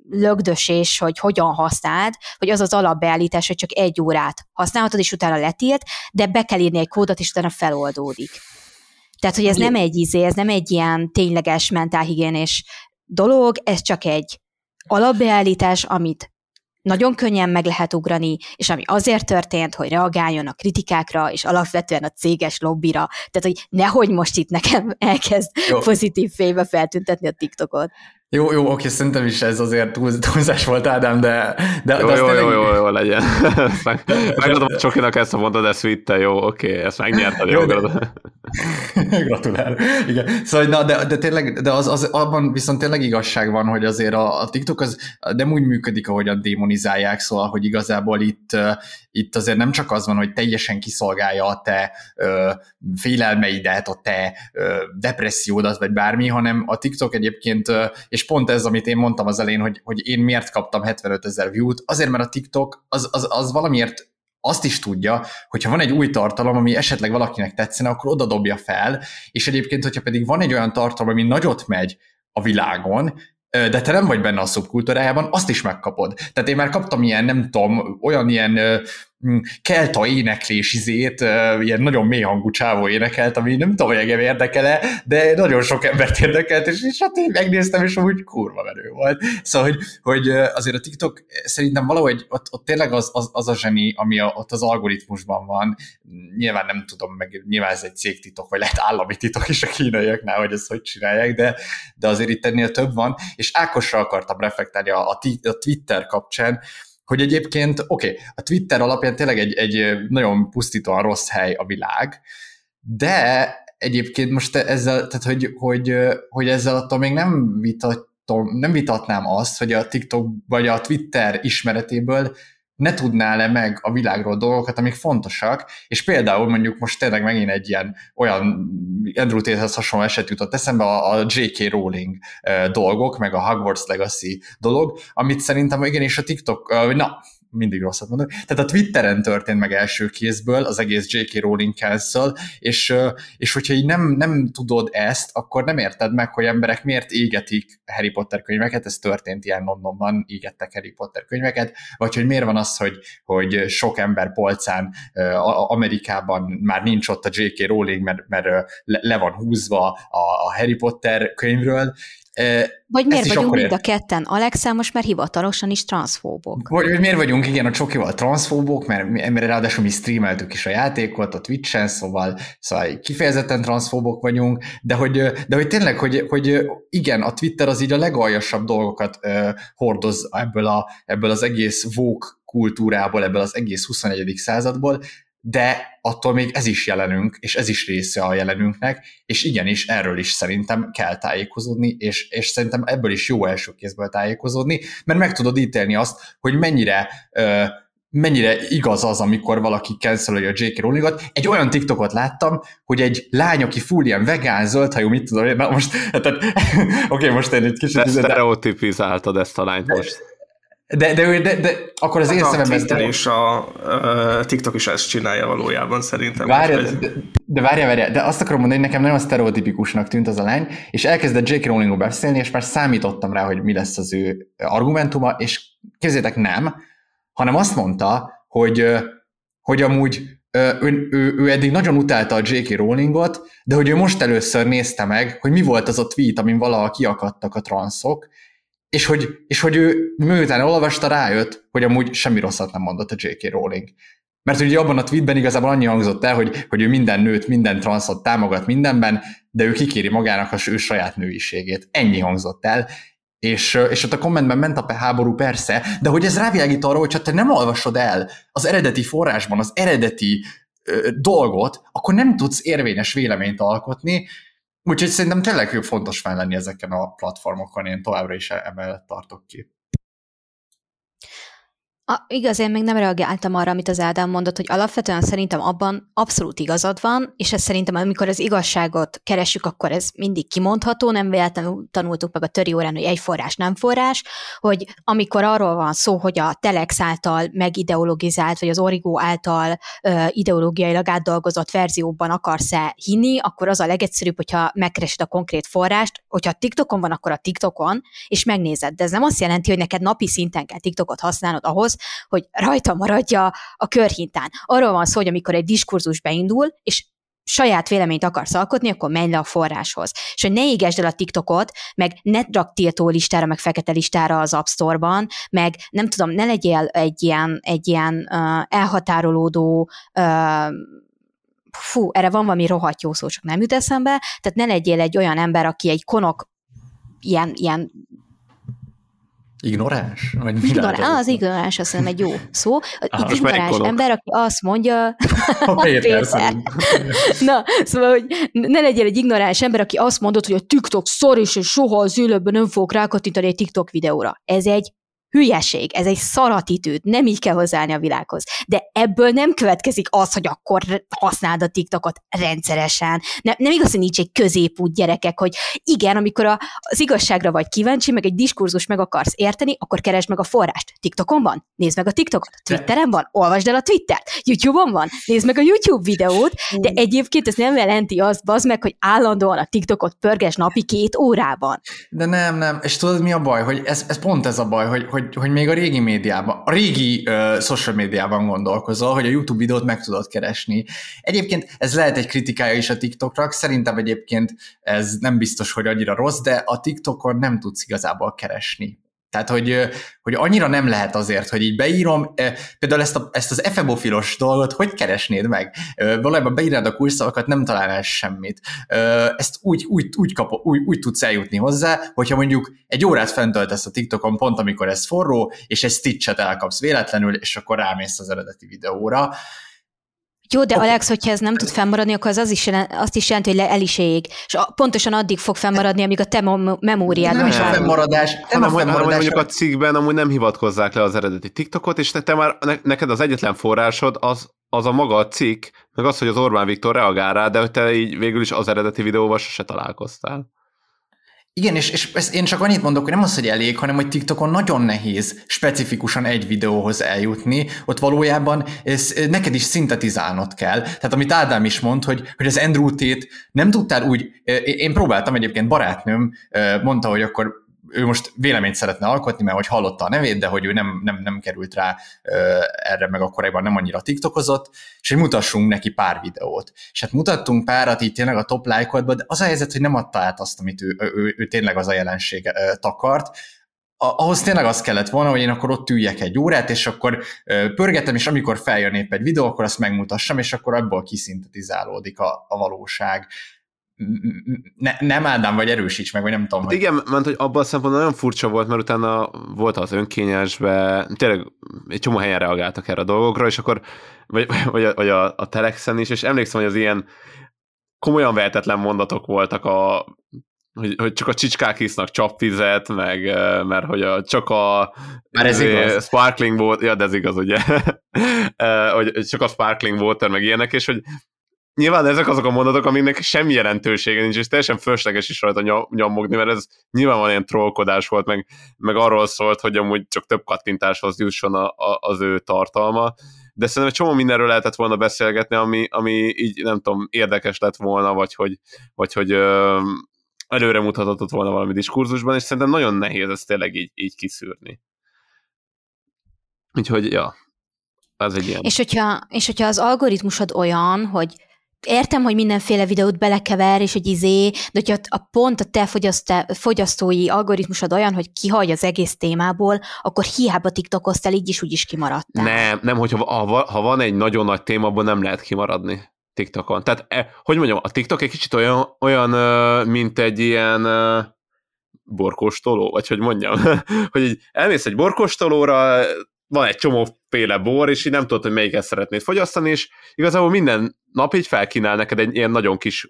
lögdösés, hogy hogyan használd, hogy az az alapbeállítás, hogy csak egy órát használhatod, és utána letilt, de be kell írni egy kódot, és utána feloldódik. Tehát, hogy ez nem egy izé, ez nem egy ilyen tényleges mentálhigiénés dolog, ez csak egy alapbeállítás, amit nagyon könnyen meg lehet ugrani, és ami azért történt, hogy reagáljon a kritikákra, és alapvetően a céges lobbira. Tehát, hogy nehogy most itt nekem elkezd Jó. pozitív fénybe feltüntetni a TikTokot. Jó, jó, oké, szerintem is ez azért túl, túlzás volt, Ádám, de... de jó, de jó, jó, jó, jó, legyen. Meg, megadom a Csokinak ezt a mondat, ezt vitte, jó, oké, ezt megnyerted, jó, jó Gratulál. Igen. Szóval, na, de, de tényleg, de az, az, abban viszont tényleg igazság van, hogy azért a, a TikTok az nem úgy működik, ahogyan démonizálják, szóval, hogy igazából itt, itt azért nem csak az van, hogy teljesen kiszolgálja a te ö, félelmeidet, a te ö, depressziódat, vagy bármi, hanem a TikTok egyébként, ö, és pont ez, amit én mondtam az elején, hogy, hogy én miért kaptam 75 ezer view-t, azért, mert a TikTok az, az, az valamiért azt is tudja, hogyha van egy új tartalom, ami esetleg valakinek tetszene, akkor oda dobja fel, és egyébként, hogyha pedig van egy olyan tartalom, ami nagyot megy a világon, de te nem vagy benne a szubkultúrájában, azt is megkapod. Tehát én már kaptam ilyen, nem tudom, olyan ilyen kelta éneklés izét, ilyen nagyon mély hangú csávó énekelt, ami nem tudom, hogy engem érdekele, de nagyon sok embert érdekelt, és, és hát én megnéztem, és úgy kurva menő volt. Szóval, hogy, hogy azért a TikTok szerintem valahogy ott, ott tényleg az, az, az a zseni, ami a, ott az algoritmusban van. Nyilván nem tudom, meg nyilván ez egy cégtitok, vagy lehet állami titok is a kínaiaknál, hogy ezt hogy csinálják, de, de azért itt ennél több van, és Ákosra akartam reflektálni a, a, a Twitter kapcsán, hogy egyébként, oké, okay, a Twitter alapján tényleg egy, egy nagyon pusztítóan rossz hely a világ, de egyébként most ezzel, tehát hogy, hogy, hogy ezzel attól még nem vitatom, nem vitatnám azt, hogy a TikTok vagy a Twitter ismeretéből ne tudnál-e meg a világról dolgokat, amik fontosak, és például mondjuk most tényleg megint egy ilyen olyan Andrew Tate-hez hasonló eset jutott eszembe a, a J.K. Rowling dolgok, meg a Hogwarts Legacy dolog, amit szerintem igenis a TikTok, na, mindig rosszat mondok. Tehát a Twitteren történt meg első kézből az egész J.K. Rowling cancel, és, és hogyha így nem, nem tudod ezt, akkor nem érted meg, hogy emberek miért égetik Harry Potter könyveket, ez történt ilyen Londonban, égettek Harry Potter könyveket, vagy hogy miért van az, hogy, hogy sok ember polcán Amerikában már nincs ott a J.K. Rowling, mert, mert le van húzva a Harry Potter könyvről, vagy miért vagyunk mind a ketten Alexa most már hivatalosan is transzfóbok? Vagy, vagy miért vagyunk igen a csokival transzfóbok, mert, mert ráadásul mi streameltük is a játékot a Twitch-en, szóval, szóval kifejezetten transzfóbok vagyunk, de hogy, de hogy tényleg, hogy, hogy igen, a Twitter az így a legaljasabb dolgokat uh, hordoz ebből, a, ebből az egész vók kultúrából, ebből az egész 21. századból, de attól még ez is jelenünk, és ez is része a jelenünknek, és igenis erről is szerintem kell tájékozódni, és, és szerintem ebből is jó első kézből tájékozódni, mert meg tudod ítélni azt, hogy mennyire ö, mennyire igaz az, amikor valaki cancelolja a J.K. Rowlingot. Egy olyan TikTokot láttam, hogy egy lány, aki full ilyen vegán, zöldhajú, mit tudom, na most, hát, oké, okay, most én egy kicsit... De sztereotipizáltad ezt a lányt most. De, de, de, de akkor az hát én szememben... A és a, a TikTok is ezt csinálja valójában szerintem. Várja, de, de várja, várja, de azt akarom mondani, hogy nekem nagyon sztereotipikusnak tűnt az a lány, és elkezdett J.K. Rowlingról beszélni, és már számítottam rá, hogy mi lesz az ő argumentuma, és képzétek nem, hanem azt mondta, hogy, hogy amúgy ő, ő, ő eddig nagyon utálta a J.K. Rowlingot, de hogy ő most először nézte meg, hogy mi volt az a tweet, amin valaha kiakadtak a transzok, és hogy, és hogy ő miután olvasta, rájött, hogy amúgy semmi rosszat nem mondott a J.K. Rowling. Mert ugye abban a tweetben igazából annyi hangzott el, hogy, hogy ő minden nőt, minden transzot támogat mindenben, de ő kikéri magának a ő saját nőiségét. Ennyi hangzott el, és, és ott a kommentben ment a háború persze, de hogy ez rávilágít arra, hogy ha te nem olvasod el az eredeti forrásban az eredeti ö, dolgot, akkor nem tudsz érvényes véleményt alkotni, Úgyhogy szerintem tényleg fontos fel lenni ezeken a platformokon, én továbbra is emellett tartok ki. A, igaz, én még nem reagáltam arra, amit az Ádám mondott, hogy alapvetően szerintem abban abszolút igazad van, és ez szerintem, amikor az igazságot keresünk, akkor ez mindig kimondható, nem véletlenül tanultuk meg a töri órán, hogy egy forrás nem forrás, hogy amikor arról van szó, hogy a Telex által megideologizált, vagy az Origo által ö, ideológiailag átdolgozott verzióban akarsz-e hinni, akkor az a legegyszerűbb, hogyha megkeresed a konkrét forrást, hogyha TikTokon van, akkor a TikTokon, és megnézed. De ez nem azt jelenti, hogy neked napi szinten kell TikTokot használnod ahhoz, hogy rajta maradja a körhintán. Arról van szó, hogy amikor egy diskurzus beindul, és saját véleményt akarsz alkotni, akkor menj le a forráshoz. És hogy ne égesd el a TikTokot, meg ne rak tiltó listára, meg fekete listára az App Store-ban, meg nem tudom, ne legyél egy ilyen, egy ilyen uh, elhatárolódó uh, fú, erre van valami rohadt jó szó, csak nem jut eszembe, tehát ne legyél egy olyan ember, aki egy konok ilyen, ilyen Ignoráns? Vagy ignoráns, ah, az ignoráns azt hiszem egy jó szó. Aha, ignoráns ember, aki azt mondja... A Péter. Na, szóval, hogy ne legyél egy ignoráns ember, aki azt mondod, hogy a TikTok szor, és soha az életben nem fogok rákattintani egy TikTok videóra. Ez egy hülyeség, ez egy szaratitűd, nem így kell hozzáállni a világhoz. De ebből nem következik az, hogy akkor használd a TikTokot rendszeresen. Nem, nem igaz, hogy nincs egy középút gyerekek, hogy igen, amikor a, az igazságra vagy kíváncsi, meg egy diskurzus meg akarsz érteni, akkor keresd meg a forrást. TikTokon van? Nézd meg a TikTokot. Twitteren van? Olvasd el a Twittert. YouTube-on van? Nézd meg a YouTube videót, de egyébként ez nem jelenti azt, bazd meg, hogy állandóan a TikTokot pörges napi két órában. De nem, nem. És tudod, mi a baj? Hogy ez, ez pont ez a baj, hogy, hogy hogy, hogy még a régi médiában, a régi uh, social médiában gondolkozol, hogy a YouTube videót meg tudod keresni. Egyébként ez lehet egy kritikája is a TikTokra, szerintem egyébként ez nem biztos, hogy annyira rossz, de a TikTokon nem tudsz igazából keresni tehát, hogy, hogy annyira nem lehet azért, hogy így beírom, például ezt, a, ezt az efebofilos dolgot hogy keresnéd meg? Valójában beírnád a kurszavakat, nem találnál semmit. Ezt úgy, úgy, úgy, kap, úgy, úgy tudsz eljutni hozzá, hogyha mondjuk egy órát fentöltesz a TikTokon pont, amikor ez forró, és egy stitchet elkapsz véletlenül, és akkor rámész az eredeti videóra. Jó, de okay. Alex, hogyha ez nem tud fennmaradni, akkor az, az is jelent, azt is jelenti, hogy le, el is ég. És pontosan addig fog fennmaradni, amíg a te memóriádban is van. fennmaradás. Nem a fennmaradás. mondjuk a cikkben amúgy nem hivatkozzák le az eredeti TikTokot, és te, te már, neked az egyetlen forrásod az, az a maga a cikk, meg az, hogy az Orbán Viktor reagál rá, de te így végül is az eredeti videóval se találkoztál. Igen, és, és ezt én csak annyit mondok, hogy nem az, hogy elég, hanem hogy TikTokon nagyon nehéz specifikusan egy videóhoz eljutni, ott valójában ez, neked is szintetizálnod kell. Tehát amit Ádám is mond, hogy, hogy az Andrew Tate nem tudtál úgy, én próbáltam egyébként, barátnőm mondta, hogy akkor ő most véleményt szeretne alkotni, mert hogy hallotta a nevét, de hogy ő nem, nem, nem került rá ö, erre, meg akkorában nem annyira tiktokozott, és hogy mutassunk neki pár videót. És hát mutattunk párat így tényleg a top lájkodba, de az a helyzet, hogy nem adta át azt, amit ő, ő, ő, ő tényleg az a jelenség ö, takart, ahhoz tényleg az kellett volna, hogy én akkor ott üljek egy órát, és akkor pörgetem, és amikor feljön épp egy videó, akkor azt megmutassam, és akkor abból kiszintetizálódik a, a valóság ne, nem Ádám, vagy erősíts meg, vagy nem tudom. Hát hogy... Igen, mert hogy abban a szempontból nagyon furcsa volt, mert utána volt az önkényesbe, tényleg egy csomó helyen reagáltak erre a dolgokra, és akkor, vagy, vagy, a, vagy a, a Telexen is, és emlékszem, hogy az ilyen komolyan vehetetlen mondatok voltak a hogy, hogy csak a csicskák isznak csapvizet, meg mert hogy a, csak a Már ez igaz. sparkling water, ja, de ez igaz, ugye, hogy csak a sparkling water, meg ilyenek, és hogy nyilván ezek azok a mondatok, aminek semmi jelentősége nincs, és teljesen fölösleges is rajta nyomogni, mert ez nyilván van ilyen trollkodás volt, meg, meg arról szólt, hogy amúgy csak több kattintáshoz jusson a, a, az ő tartalma, de szerintem egy csomó mindenről lehetett volna beszélgetni, ami, ami így nem tudom, érdekes lett volna, vagy hogy, vagy hogy ö, előre mutathatott volna valami diskurzusban, és szerintem nagyon nehéz ezt tényleg így, így kiszűrni. Úgyhogy, ja, ez egy ilyen. És hogyha, és hogyha az algoritmusod olyan, hogy értem, hogy mindenféle videót belekever, és hogy izé, de hogyha a pont a te fogyasztói algoritmusod olyan, hogy kihagy az egész témából, akkor hiába tiktokoztál, így is úgy is kimaradtál. Nem, nem, hogyha ha, van egy nagyon nagy téma, abból nem lehet kimaradni TikTokon. Tehát, e, hogy mondjam, a TikTok egy kicsit olyan, olyan mint egy ilyen borkóstoló, vagy hogy mondjam, hogy így elmész egy borkóstolóra, van egy csomóféle bor, és így nem tudod, hogy melyiket szeretnéd fogyasztani, és igazából minden nap így felkínál neked egy ilyen nagyon kis,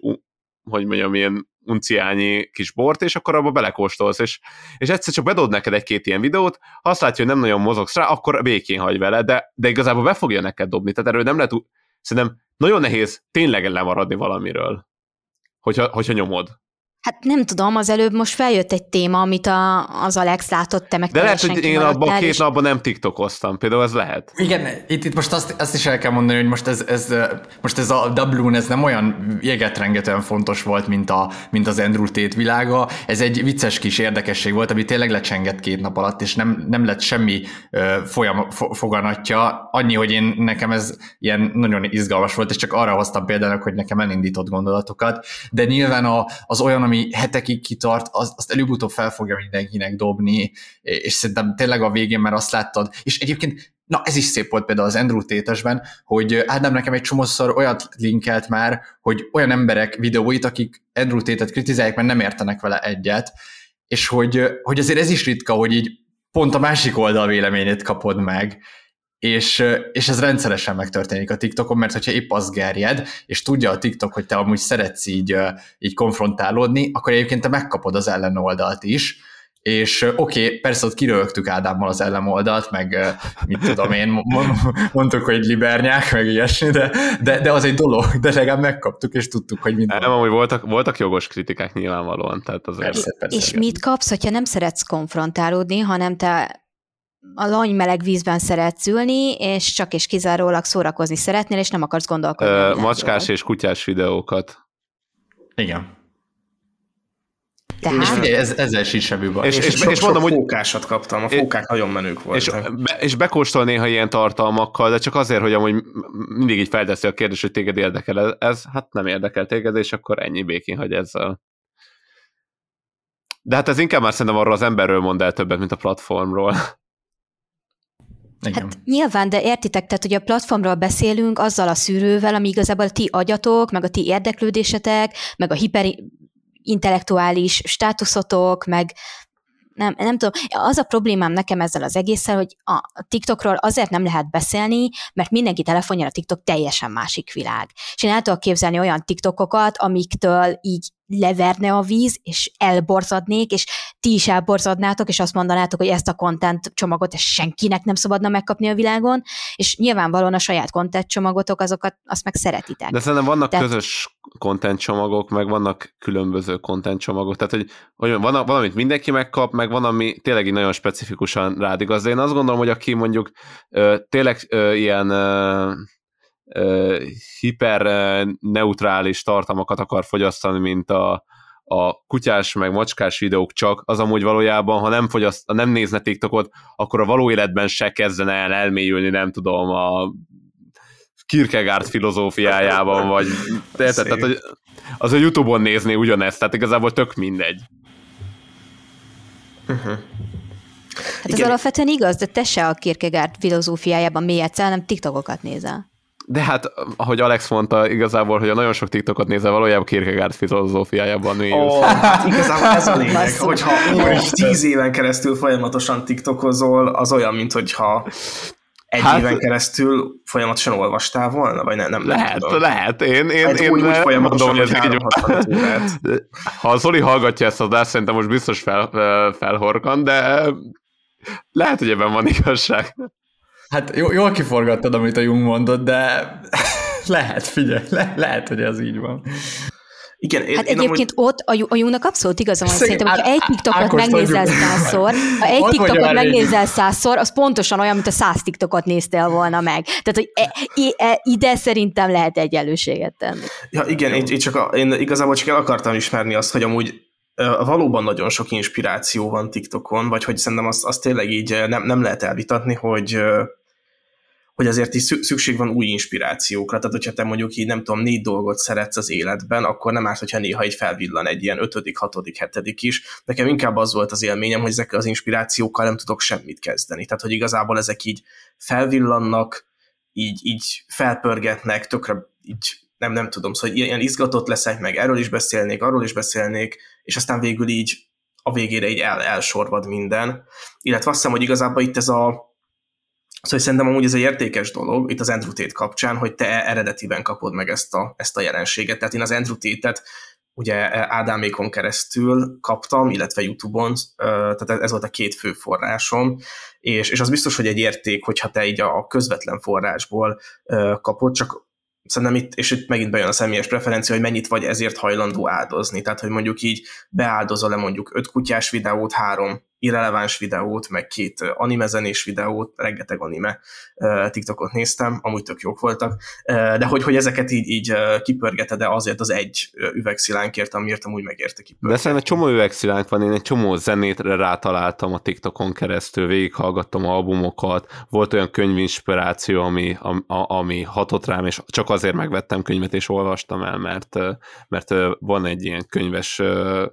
hogy mondjam, ilyen unciányi kis bort, és akkor abba belekóstolsz, és, és egyszer csak bedod neked egy-két ilyen videót, ha azt látja, hogy nem nagyon mozogsz rá, akkor békén hagy vele, de, de igazából be fogja neked dobni, tehát erről nem lehet, szerintem nagyon nehéz tényleg lemaradni valamiről, hogyha, hogyha nyomod. Hát nem tudom, az előbb most feljött egy téma, amit a, az Alex látott, te meg De lehet, hogy én abban a két és... napban nem tiktokoztam, például ez lehet. Igen, itt, itt most azt, azt is el kell mondani, hogy most ez, ez, most ez a Dublin, ez nem olyan jegetrengetően fontos volt, mint, a, mint az Andrew Tate világa. Ez egy vicces kis érdekesség volt, ami tényleg lecsengett két nap alatt, és nem, nem lett semmi folyam, foganatja. Annyi, hogy én nekem ez ilyen nagyon izgalmas volt, és csak arra hoztam például, hogy nekem elindított gondolatokat. De nyilván a, az olyan, ami ami hetekig kitart, az, azt előbb-utóbb fel fogja mindenkinek dobni, és szerintem tényleg a végén már azt láttad, és egyébként Na, ez is szép volt például az Andrew tétesben, hogy Ádám nekem egy csomószor olyat linkelt már, hogy olyan emberek videóit, akik Andrew Tétet kritizálják, mert nem értenek vele egyet, és hogy, hogy azért ez is ritka, hogy így pont a másik oldal véleményét kapod meg, és, és ez rendszeresen megtörténik a TikTokon, mert hogyha épp az gerjed, és tudja a TikTok, hogy te amúgy szeretsz így, így konfrontálódni, akkor egyébként te megkapod az ellenoldalt is, és oké, okay, persze ott kirögtük Ádámmal az ellenoldalt, meg mit tudom én, mondtuk, hogy libernyák, meg ilyesmi, de, de, de az egy dolog, de legalább megkaptuk, és tudtuk, hogy minden. Nem, amúgy voltak, voltak jogos kritikák nyilvánvalóan. Tehát az persze, persze, és igen. mit kapsz, hogyha nem szeretsz konfrontálódni, hanem te a lany meleg vízben szeretsz ülni, és csak és kizárólag szórakozni szeretnél, és nem akarsz gondolkodni. Ö, macskás és kutyás videókat. Igen. Tehát... És figyelj, ez, ezzel is semmi baj. És, és, és, és és mondom, hogy fókásat kaptam, a fókák nagyon menők És, voltak. be, és bekóstol néha ilyen tartalmakkal, de csak azért, hogy amúgy mindig így felteszi a kérdés, hogy téged érdekel ez, hát nem érdekel téged, és akkor ennyi békén hagy ezzel. De hát ez inkább már szerintem arról az emberről mond el többet, mint a platformról. Igen. Hát nyilván, de értitek, tehát hogy a platformról beszélünk azzal a szűrővel, ami igazából a ti agyatok, meg a ti érdeklődésetek, meg a hiperintellektuális státuszotok, meg nem, nem tudom, az a problémám nekem ezzel az egésszel, hogy a TikTokról azért nem lehet beszélni, mert mindenki telefonjára a TikTok teljesen másik világ. És én el tudok képzelni olyan TikTokokat, amiktől így leverne a víz, és elborzadnék, és ti is elborzadnátok, és azt mondanátok, hogy ezt a content csomagot ezt senkinek nem szabadna megkapni a világon, és nyilvánvalóan a saját content csomagotok, azokat azt meg szeretitek. De szerintem vannak Tehát- közös content csomagok, meg vannak különböző content csomagok. Tehát, hogy, hogy van, van, amit mindenki megkap, meg van, ami tényleg így nagyon specifikusan rád igaz. De én azt gondolom, hogy aki mondjuk ö, tényleg ö, ilyen ö, ö, hiper ö, neutrális tartalmakat akar fogyasztani, mint a, a kutyás meg macskás videók csak, az amúgy valójában, ha nem, fogyaszt, ha nem nézne TikTokot, akkor a való életben se kezdene el elmélyülni, nem tudom, a Kierkegaard filozófiájában, vagy érted? Tehát, hogy az a Youtube-on nézni ugyanezt, tehát igazából tök mindegy. Hát ez Igen. alapvetően igaz, de te se a Kierkegaard filozófiájában mélyedsz el, nem TikTokokat nézel. De hát, ahogy Alex mondta, igazából, hogy a nagyon sok TikTokot nézel, valójában Kierkegaard filozófiájában mélyülsz. Ó, hát igazából ez a lényeg, hogyha úgy tíz éven keresztül folyamatosan tiktokozol, az olyan, mint hogyha egy Hát- éven keresztül folyamatosan olvastál volna, vagy ne, nem, nem Lehet, tudom. lehet. Én, én, Hát én úgy, úgy mondom, folyamatosan, hogy hogy ez így van. 3-6 órát. Ha a Zoli hallgatja ezt az adást, szerintem most biztos fel, felhorkan, de lehet, hogy ebben van igazság. Hát jó, jól kiforgattad, amit a Jung mondott, de lehet, figyelj, le, lehet, hogy ez így van. Igen, én, Hát én egyébként ott a, a Jungnak abszolút igaza van. Szerintem, hogyha egy TikTokot megnézel százszor, ha egy TikTokot megnézel százszor, az pontosan olyan, mint a száz TikTokot néztél volna meg. Tehát, hogy e, e, ide szerintem lehet egyenlőséget tenni. Ja, igen, én, én, csak a, én igazából csak el akartam ismerni azt, hogy amúgy valóban nagyon sok inspiráció van TikTokon, vagy hogy szerintem azt, azt tényleg így nem, nem lehet elvitatni, hogy hogy azért is szü- szükség van új inspirációkra. Tehát, hogyha te mondjuk így nem tudom, négy dolgot szeretsz az életben, akkor nem árt, hogyha néha így felvillan egy ilyen ötödik, hatodik, hetedik is. Nekem inkább az volt az élményem, hogy ezekkel az inspirációkkal nem tudok semmit kezdeni. Tehát, hogy igazából ezek így felvillannak, így, így felpörgetnek, tökre így nem, nem tudom, szóval ilyen izgatott leszek, meg erről is beszélnék, arról is beszélnék, és aztán végül így a végére így el, elsorvad minden. Illetve azt hiszem, hogy igazából itt ez a Szóval szerintem amúgy ez egy értékes dolog itt az Andrew Tate kapcsán, hogy te eredetiben kapod meg ezt a, ezt a jelenséget. Tehát én az Andrew Tate-et ugye Ádámékon keresztül kaptam, illetve YouTube-on, tehát ez volt a két fő forrásom, és, és az biztos, hogy egy érték, hogyha te így a közvetlen forrásból kapod, csak szerintem itt, és itt megint bejön a személyes preferencia, hogy mennyit vagy ezért hajlandó áldozni. Tehát, hogy mondjuk így beáldozol-e mondjuk öt kutyás videót, három irreleváns videót, meg két ö, anime zenés videót, rengeteg anime TikTokot néztem, amúgy tök jók voltak, de hogy, hogy ezeket így, így kipörgeted, de azért az egy üvegszilánkért, amiért amúgy megérte De kipörgetni. szerintem egy csomó üvegszilánk van, én egy csomó zenét rátaláltam a TikTokon keresztül, végighallgattam albumokat, volt olyan könyvinspiráció, ami, ami, hatott rám, és csak azért megvettem könyvet, és olvastam el, mert, mert van egy ilyen könyves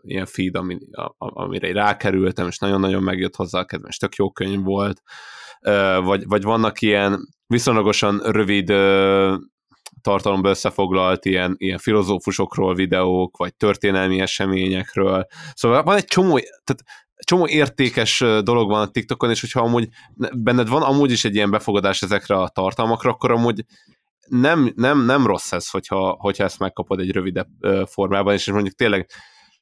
ilyen feed, ami, amire rákerültem, és nagyon-nagyon megjött hozzá a kedves, tök jó könyv volt, vagy, vagy vannak ilyen viszonylagosan rövid tartalomba összefoglalt ilyen, ilyen filozófusokról videók, vagy történelmi eseményekről. Szóval van egy csomó, tehát csomó értékes dolog van a TikTokon, és hogyha amúgy benned van amúgy is egy ilyen befogadás ezekre a tartalmakra, akkor amúgy nem, nem, nem rossz ez, hogyha, hogyha ezt megkapod egy rövidebb formában, és mondjuk tényleg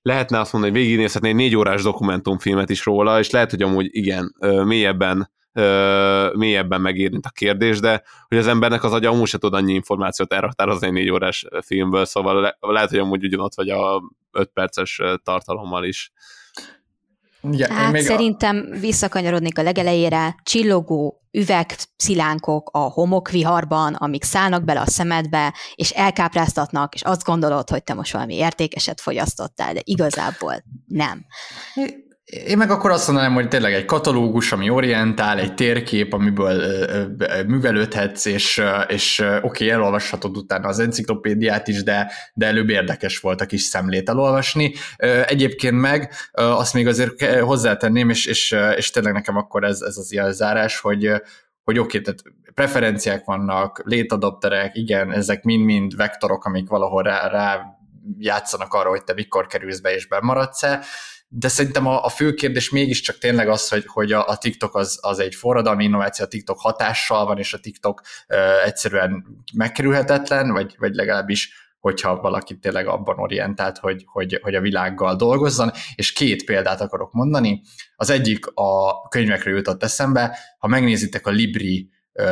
lehetne azt mondani, hogy végignézhetné egy négy órás dokumentumfilmet is róla, és lehet, hogy amúgy igen, mélyebben mélyebben megérint a kérdés, de hogy az embernek az agya amúgy se tud annyi információt elraktározni egy négy órás filmből, szóval le, lehet, hogy amúgy ugyanott vagy a öt perces tartalommal is. Igen, hát még szerintem a... visszakanyarodnék a legelejére, csillogó üvegszilánkok a homokviharban, amik szállnak bele a szemedbe, és elkápráztatnak, és azt gondolod, hogy te most valami értékeset fogyasztottál, de igazából nem. Én meg akkor azt mondanám, hogy tényleg egy katalógus, ami orientál, egy térkép, amiből művelődhetsz, és, és oké, okay, elolvashatod utána az enciklopédiát is, de, de előbb érdekes volt a kis szemlét elolvasni. Egyébként meg azt még azért hozzátenném, és, és, és tényleg nekem akkor ez, ez az jelzárás, hogy, hogy oké, okay, tehát preferenciák vannak, létadapterek, igen, ezek mind-mind vektorok, amik valahol rá, rá játszanak arra, hogy te mikor kerülsz be és bemaradsz-e, de szerintem a, a fő kérdés mégiscsak tényleg az, hogy, hogy a, a TikTok az, az egy forradalmi innováció, a TikTok hatással van, és a TikTok uh, egyszerűen megkerülhetetlen, vagy, vagy legalábbis hogyha valaki tényleg abban orientált, hogy, hogy, hogy a világgal dolgozzon, és két példát akarok mondani. Az egyik a könyvekről jutott eszembe, ha megnézitek a Libri ö,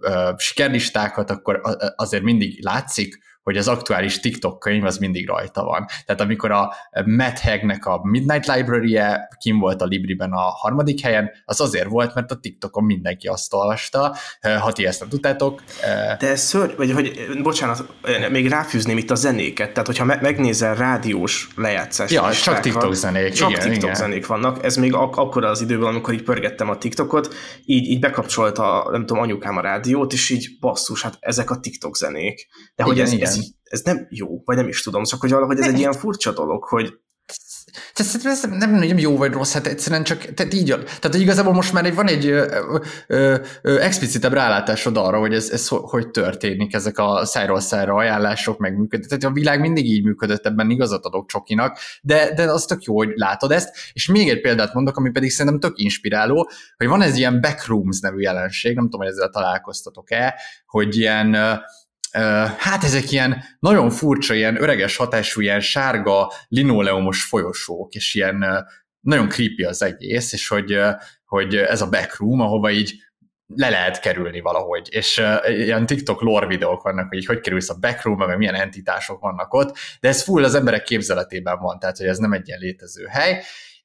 ö, sikerlistákat, akkor azért mindig látszik, hogy az aktuális TikTok könyv az mindig rajta van. Tehát amikor a Matt Haig-nek a Midnight Library-je kim volt a Libriben a harmadik helyen, az azért volt, mert a TikTokon mindenki azt olvasta, ha ti ezt nem tudtátok. De ez ször, vagy hogy, bocsánat, még ráfűzném itt a zenéket, tehát hogyha megnézel rádiós lejátszás. Ja, csak TikTok zenék. Csak igen, TikTok igen. zenék vannak. Ez még ak- akkor az időben, amikor így pörgettem a TikTokot, így, így bekapcsolta, nem tudom, anyukám a rádiót, és így basszus, hát ezek a TikTok zenék. De hogy igen, ez, igen. ez ez, ez nem jó, vagy nem is tudom, csak hogy valahogy ez egy ilyen furcsa dolog, hogy tehát ez nem, nem, nem jó vagy rossz, hát egyszerűen csak, tehát így, tehát hogy igazából most már egy, van egy ö, ö, ö, explicitebb rálátásod arra, hogy ez, ez hogy történik, ezek a szájról szájra ajánlások meg. Tehát a világ mindig így működött, ebben igazat adok Csokinak, de, de az tök jó, hogy látod ezt. És még egy példát mondok, ami pedig szerintem tök inspiráló, hogy van ez ilyen backrooms nevű jelenség, nem tudom, hogy ezzel találkoztatok-e, hogy ilyen hát ezek ilyen nagyon furcsa, ilyen öreges hatású, ilyen sárga, linoleumos folyosók, és ilyen nagyon creepy az egész, és hogy, hogy ez a backroom, ahova így le lehet kerülni valahogy, és uh, ilyen TikTok lore videók vannak, hogy így hogy kerülsz a backroomba, meg milyen entitások vannak ott, de ez full az emberek képzeletében van, tehát hogy ez nem egy ilyen létező hely,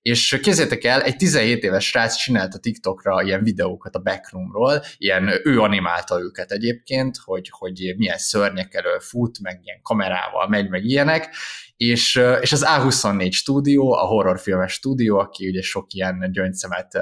és képzeljétek el, egy 17 éves srác csinált a TikTokra ilyen videókat a backroomról, ilyen ő animálta őket egyébként, hogy, hogy milyen szörnyek elől fut, meg ilyen kamerával megy, meg ilyenek, és, és az A24 stúdió, a horrorfilmes stúdió, aki ugye sok ilyen gyöngyszemet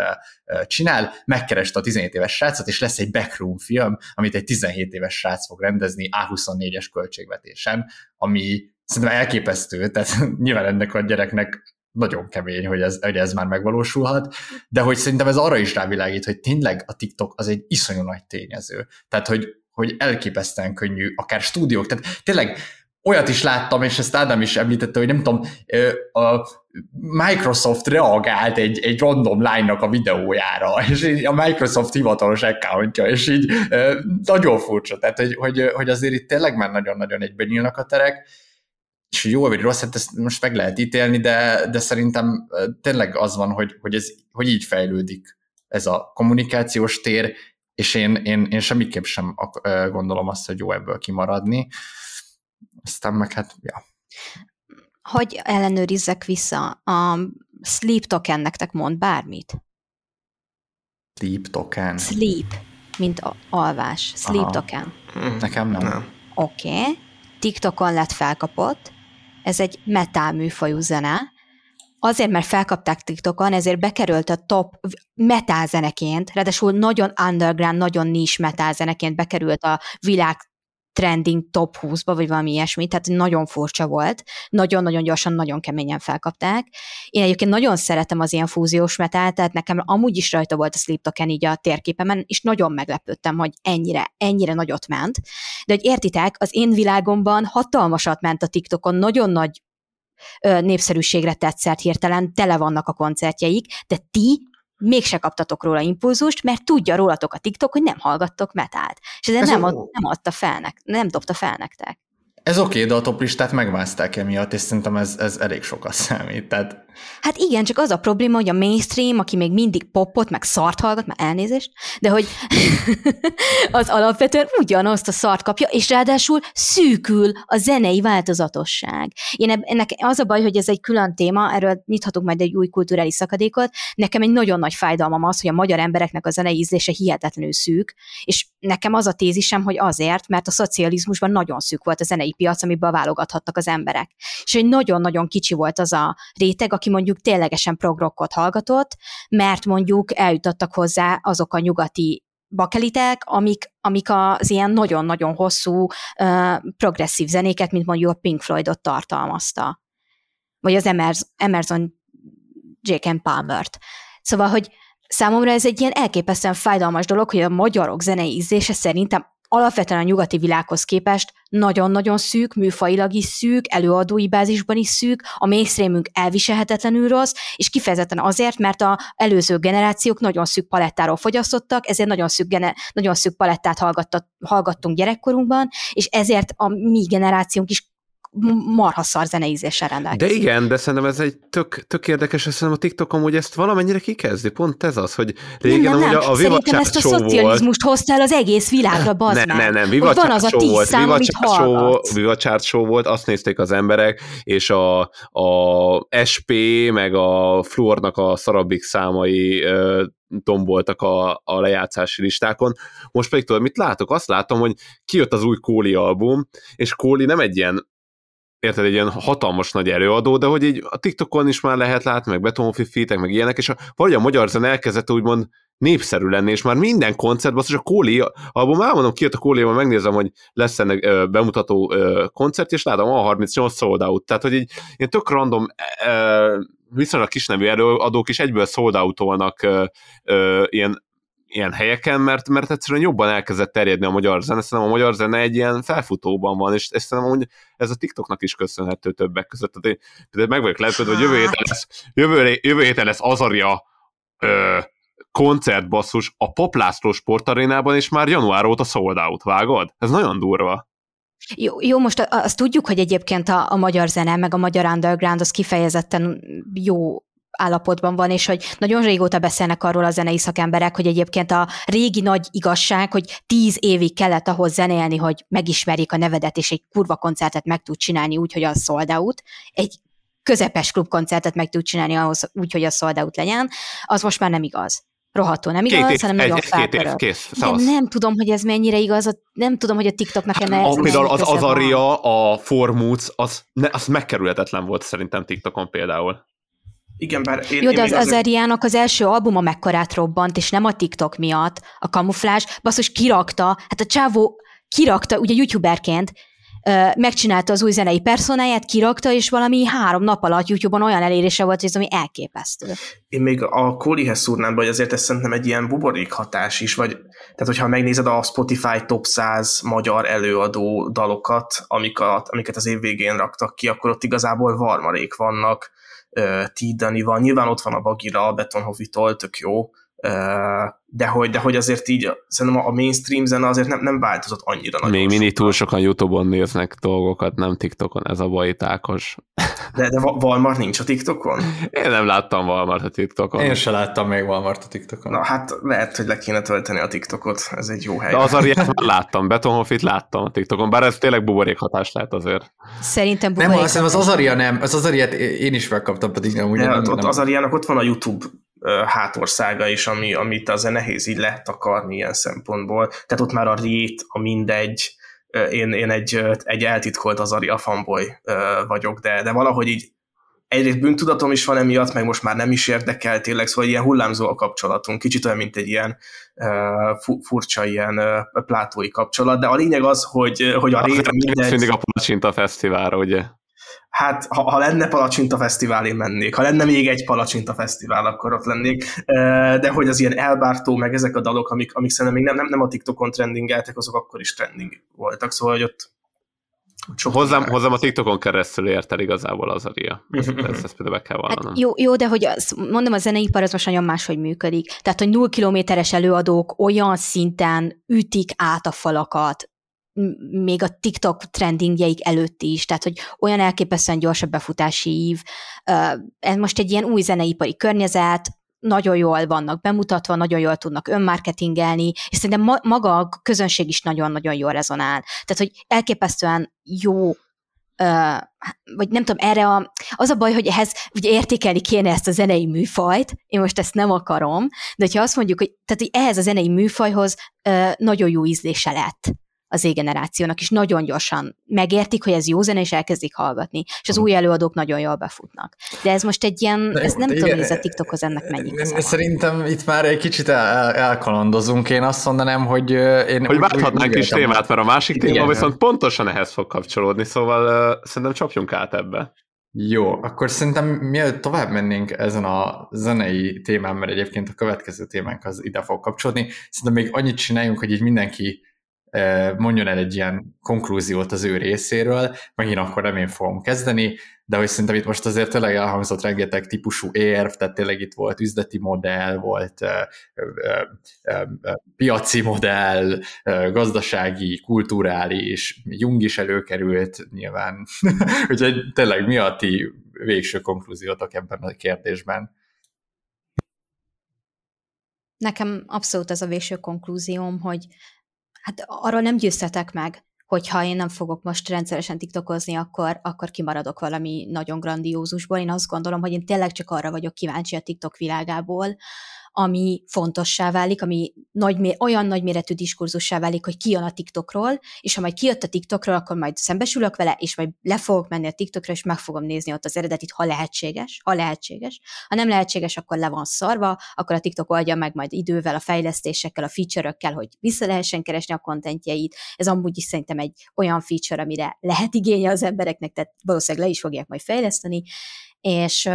csinál, megkereste a 17 éves srácot, és lesz egy backroom film, amit egy 17 éves srác fog rendezni A24-es költségvetésen, ami szerintem elképesztő, tehát nyilván ennek a gyereknek nagyon kemény, hogy ez, hogy ez már megvalósulhat, de hogy szerintem ez arra is rávilágít, hogy tényleg a TikTok az egy iszonyú nagy tényező. Tehát, hogy, hogy elképesztően könnyű, akár stúdiók, tehát tényleg olyat is láttam, és ezt Ádám is említette, hogy nem tudom, a Microsoft reagált egy, egy random line-nak a videójára, és a Microsoft hivatalos accountja, és így nagyon furcsa, tehát hogy, hogy, hogy azért itt tényleg már nagyon-nagyon egyben nyílnak a terek, és hogy jó vagy rossz, hát ezt most meg lehet ítélni, de, de szerintem tényleg az van, hogy, hogy, ez, hogy így fejlődik ez a kommunikációs tér, és én, én, én semmiképp sem gondolom azt, hogy jó ebből kimaradni. Aztán meg hát, ja. Hogy ellenőrizzek vissza, a Sleep Token nektek mond bármit? Sleep Token? Sleep, mint a alvás. Sleep Aha. Token. Nekem nem. nem. Oké. Okay. TikTokon lett felkapott, ez egy metal műfajú zene, azért, mert felkapták TikTokon, ezért bekerült a top metal zeneként, ráadásul nagyon underground, nagyon niche metal zeneként bekerült a világ trending top 20-ba, vagy valami ilyesmi, tehát nagyon furcsa volt, nagyon-nagyon gyorsan, nagyon keményen felkapták. Én egyébként nagyon szeretem az ilyen fúziós metal, tehát nekem amúgy is rajta volt a Sleep Token így a térképemen, és nagyon meglepődtem, hogy ennyire, ennyire nagyot ment. De hogy értitek, az én világomban hatalmasat ment a TikTokon, nagyon nagy népszerűségre tetszett hirtelen, tele vannak a koncertjeik, de ti mégse kaptatok róla impulzust, mert tudja rólatok a TikTok, hogy nem hallgattok metált. És ez nem, ad, nem adta fel nek, nem dobta fel nektek. Ez oké, okay, de a toplistát megvászták emiatt, és szerintem ez, ez elég sokat számít. Tehát Hát igen, csak az a probléma, hogy a mainstream, aki még mindig popot, meg szart hallgat, már elnézést, de hogy az alapvetően ugyanazt a szart kapja, és ráadásul szűkül a zenei változatosság. Én ennek az a baj, hogy ez egy külön téma, erről nyithatunk majd egy új kulturális szakadékot. Nekem egy nagyon nagy fájdalmam az, hogy a magyar embereknek a zenei ízlése hihetetlenül szűk, és nekem az a tézisem, hogy azért, mert a szocializmusban nagyon szűk volt a zenei piac, amiből válogathattak az emberek. És egy nagyon-nagyon kicsi volt az a réteg, aki mondjuk ténylegesen progrokkot hallgatott, mert mondjuk eljutottak hozzá azok a nyugati bakelitek, amik, amik az ilyen nagyon-nagyon hosszú uh, progresszív zenéket, mint mondjuk a Pink Floydot tartalmazta. Vagy az Emerson, Emerson J.K. Palmert. Szóval, hogy számomra ez egy ilyen elképesztően fájdalmas dolog, hogy a magyarok zenei ízlése szerintem alapvetően a nyugati világhoz képest nagyon-nagyon szűk, műfajilag is szűk, előadói bázisban is szűk, a mainstreamünk elviselhetetlenül rossz, és kifejezetten azért, mert a előző generációk nagyon szűk palettáról fogyasztottak, ezért nagyon szűk, gene, nagyon szűk palettát hallgattunk gyerekkorunkban, és ezért a mi generációnk is marha szar zeneízéssel rendelkezik. De igen, de szerintem ez egy tök, tök érdekes, és szerintem a TikTok amúgy ezt valamennyire kikezdi. Pont ez az, hogy régen nem, nem, nem. a, a Szerintem ezt a szocializmust volt. hoztál az egész világra, bazd Nem, nem, nem, Viva van az a tíz volt, szám, Viva amit show, Viva Chart show volt, azt nézték az emberek, és a, a SP, meg a Fluornak a szarabbik számai tomboltak a, a lejátszási listákon. Most pedig tudod, mit látok? Azt látom, hogy kijött az új Kóli album, és Kóli nem egy ilyen érted, egy ilyen hatalmas nagy előadó, de hogy így a TikTokon is már lehet látni, meg Betonfi fitek, meg ilyenek, és a, valahogy a magyar zene elkezdett úgymond népszerű lenni, és már minden koncertben, az, a Kóli, abban már mondom, kijött a Kóli, megnézem, hogy lesz ennek ö, bemutató ö, koncert, és látom, a 38 sold out. Tehát, hogy így ilyen tök random ö, viszonylag kisnevű előadók is egyből sold out-olnak ilyen ilyen helyeken, mert, mert egyszerűen jobban elkezdett terjedni a magyar zene, szerintem a magyar zene egy ilyen felfutóban van, és, és szerintem hogy ez a TikToknak is köszönhető többek között. Tehát én meg vagyok lepődve, hogy jövő héten lesz, jövő, jövő héten lesz Azaria ö, koncertbasszus a Poplászló sportarénában, és már január óta sold out, vágod? Ez nagyon durva. Jó, jó, most azt tudjuk, hogy egyébként a, a magyar zene, meg a magyar underground az kifejezetten jó állapotban van, és hogy nagyon régóta beszélnek arról a zenei szakemberek, hogy egyébként a régi nagy igazság, hogy tíz évig kellett ahhoz zenélni, hogy megismerjék a nevedet, és egy kurva koncertet meg tud csinálni úgy, hogy az sold out. Egy közepes klubkoncertet meg tud csinálni ahhoz úgy, hogy a sold out legyen, az most már nem igaz rohadtul nem igaz, két hanem nagyon felpörög. Kész, nem tudom, hogy ez mennyire igaz, nem tudom, hogy a TikToknak hát, Például az Azaria, a Formúc, az, ne, az megkerülhetetlen volt szerintem TikTokon például. Igen, bár én, Jó, de az Azeriának az első albuma mekkorát robbant, és nem a TikTok miatt, a kamuflás, basszus kirakta, hát a csávó kirakta, ugye youtuberként, megcsinálta az új zenei personáját, kirakta, és valami három nap alatt YouTube-on olyan elérése volt, hogy ez ami elképesztő. Én még a Kólihez szúrnám be, hogy azért ez szerintem egy ilyen buborék hatás is, vagy tehát hogyha megnézed a Spotify top 100 magyar előadó dalokat, amiket, amiket az év végén raktak ki, akkor ott igazából varmarék vannak, Tidani van, nyilván ott van a Bagira, Betonhovitól, tök jó, de hogy, de hogy azért így szerintem a mainstream zene azért nem, nem változott annyira nagyon Még mindig túl sokan Youtube-on néznek dolgokat, nem TikTokon, ez a baj tákos. De, de Walmart nincs a TikTokon? Én nem láttam Walmart a TikTokon. Én sem láttam még Walmart a TikTokon. Na hát lehet, hogy le kéne tölteni a TikTokot, ez egy jó hely. De az a már láttam, Betonhofit láttam a TikTokon, bár ez tényleg buborék hatás lehet azért. Szerintem buborék Nem, azt az Azaria nem, az Azariát én is megkaptam, pedig nem. Ugye, nem, ott nem. Azariának ott van a YouTube hátországa is, ami, amit azért nehéz így letakarni ilyen szempontból. Tehát ott már a rét, a mindegy, én, én egy, egy eltitkolt Azaria fanboy vagyok, de, de valahogy így egyrészt bűntudatom is van emiatt, meg most már nem is érdekel tényleg, szóval ilyen hullámzó a kapcsolatunk, kicsit olyan, mint egy ilyen uh, furcsa ilyen uh, plátói kapcsolat, de a lényeg az, hogy, hogy a rét mindegy... Mindig a Palacsinta Fesztiválra, ugye? Hát ha, ha lenne Palacsinta Fesztivál, én mennék. Ha lenne még egy Palacsinta Fesztivál, akkor ott lennék. De hogy az ilyen elbártó, meg ezek a dalok, amik, amik szerintem még nem, nem, nem a TikTokon trendingeltek, azok akkor is trending voltak, szóval hogy ott sok hozzám, hozzám a TikTokon keresztül ért el igazából az Aria. Ezt, ezt, ezt például be kell vallanom. Hát jó, jó, de hogy az, mondom, a zeneipar az most nagyon máshogy működik. Tehát, hogy null kilométeres előadók olyan szinten ütik át a falakat, még a TikTok trendingjeik előtt is, tehát hogy olyan elképesztően gyors a befutási ív. Ez most egy ilyen új zeneipari környezet, nagyon jól vannak bemutatva, nagyon jól tudnak önmarketingelni, és szerintem ma- maga a közönség is nagyon-nagyon jól rezonál. Tehát, hogy elképesztően jó vagy nem tudom, erre a, az a baj, hogy ehhez ugye értékelni kéne ezt a zenei műfajt, én most ezt nem akarom, de ha azt mondjuk, hogy, tehát, hogy ehhez a zenei műfajhoz nagyon jó ízlése lett az Z-generációnak, és nagyon gyorsan megértik, hogy ez jó zene, és elkezdik hallgatni. És az új előadók nagyon jól befutnak. De ez most egy ilyen, de, ez nem tudom, hogy ez a TikTokhoz ennek mennyi köze Szerintem itt már egy kicsit el, elkalandozunk. Én azt mondanám, hogy én... Hogy válthatnánk is témát, mert a másik téma igen, viszont pontosan ehhez fog kapcsolódni, szóval uh, szerintem csapjunk át ebbe. Jó, akkor szerintem mielőtt tovább mennénk ezen a zenei témán, mert egyébként a következő témánk az ide fog kapcsolódni, szerintem még annyit csináljunk, hogy így mindenki mondjon el egy ilyen konklúziót az ő részéről, megint akkor nem én fogom kezdeni, de hogy szerintem itt most azért tényleg elhangzott rengeteg típusú érv, tehát tényleg itt volt üzleti modell, volt piaci modell, gazdasági, kulturális, Jung is előkerült nyilván. Úgyhogy tényleg mi a ti végső konklúziótok ebben a kérdésben? Nekem abszolút ez a végső konklúzióm, hogy hát arról nem győztetek meg, hogyha én nem fogok most rendszeresen tiktokozni, akkor, akkor kimaradok valami nagyon grandiózusból. Én azt gondolom, hogy én tényleg csak arra vagyok kíváncsi a TikTok világából, ami fontossá válik, ami nagy, olyan nagyméretű diskurzussá válik, hogy kijön a TikTokról, és ha majd kijött a TikTokról, akkor majd szembesülök vele, és majd le fogok menni a TikTokra, és meg fogom nézni ott az eredetit, ha lehetséges, ha lehetséges. Ha nem lehetséges, akkor le van szarva, akkor a TikTok oldja meg majd idővel, a fejlesztésekkel, a feature-ökkel, hogy vissza lehessen keresni a kontentjeit. Ez amúgy is szerintem egy olyan feature, amire lehet igénye az embereknek, tehát valószínűleg le is fogják majd fejleszteni, és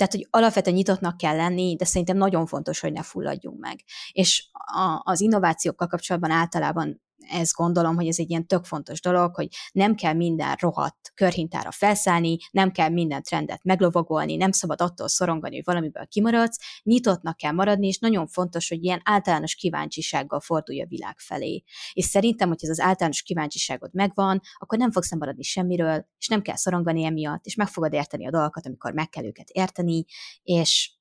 tehát, hogy alapvetően nyitottnak kell lenni, de szerintem nagyon fontos, hogy ne fulladjunk meg. És a, az innovációkkal kapcsolatban általában ezt gondolom, hogy ez egy ilyen tök fontos dolog, hogy nem kell minden rohadt körhintára felszállni, nem kell minden trendet meglovagolni, nem szabad attól szorongani, hogy valamiből kimaradsz, nyitottnak kell maradni, és nagyon fontos, hogy ilyen általános kíváncsisággal fordulj a világ felé. És szerintem, hogy ez az általános kíváncsiságod megvan, akkor nem fogsz maradni semmiről, és nem kell szorongani emiatt, és meg fogod érteni a dolgokat, amikor meg kell őket érteni, és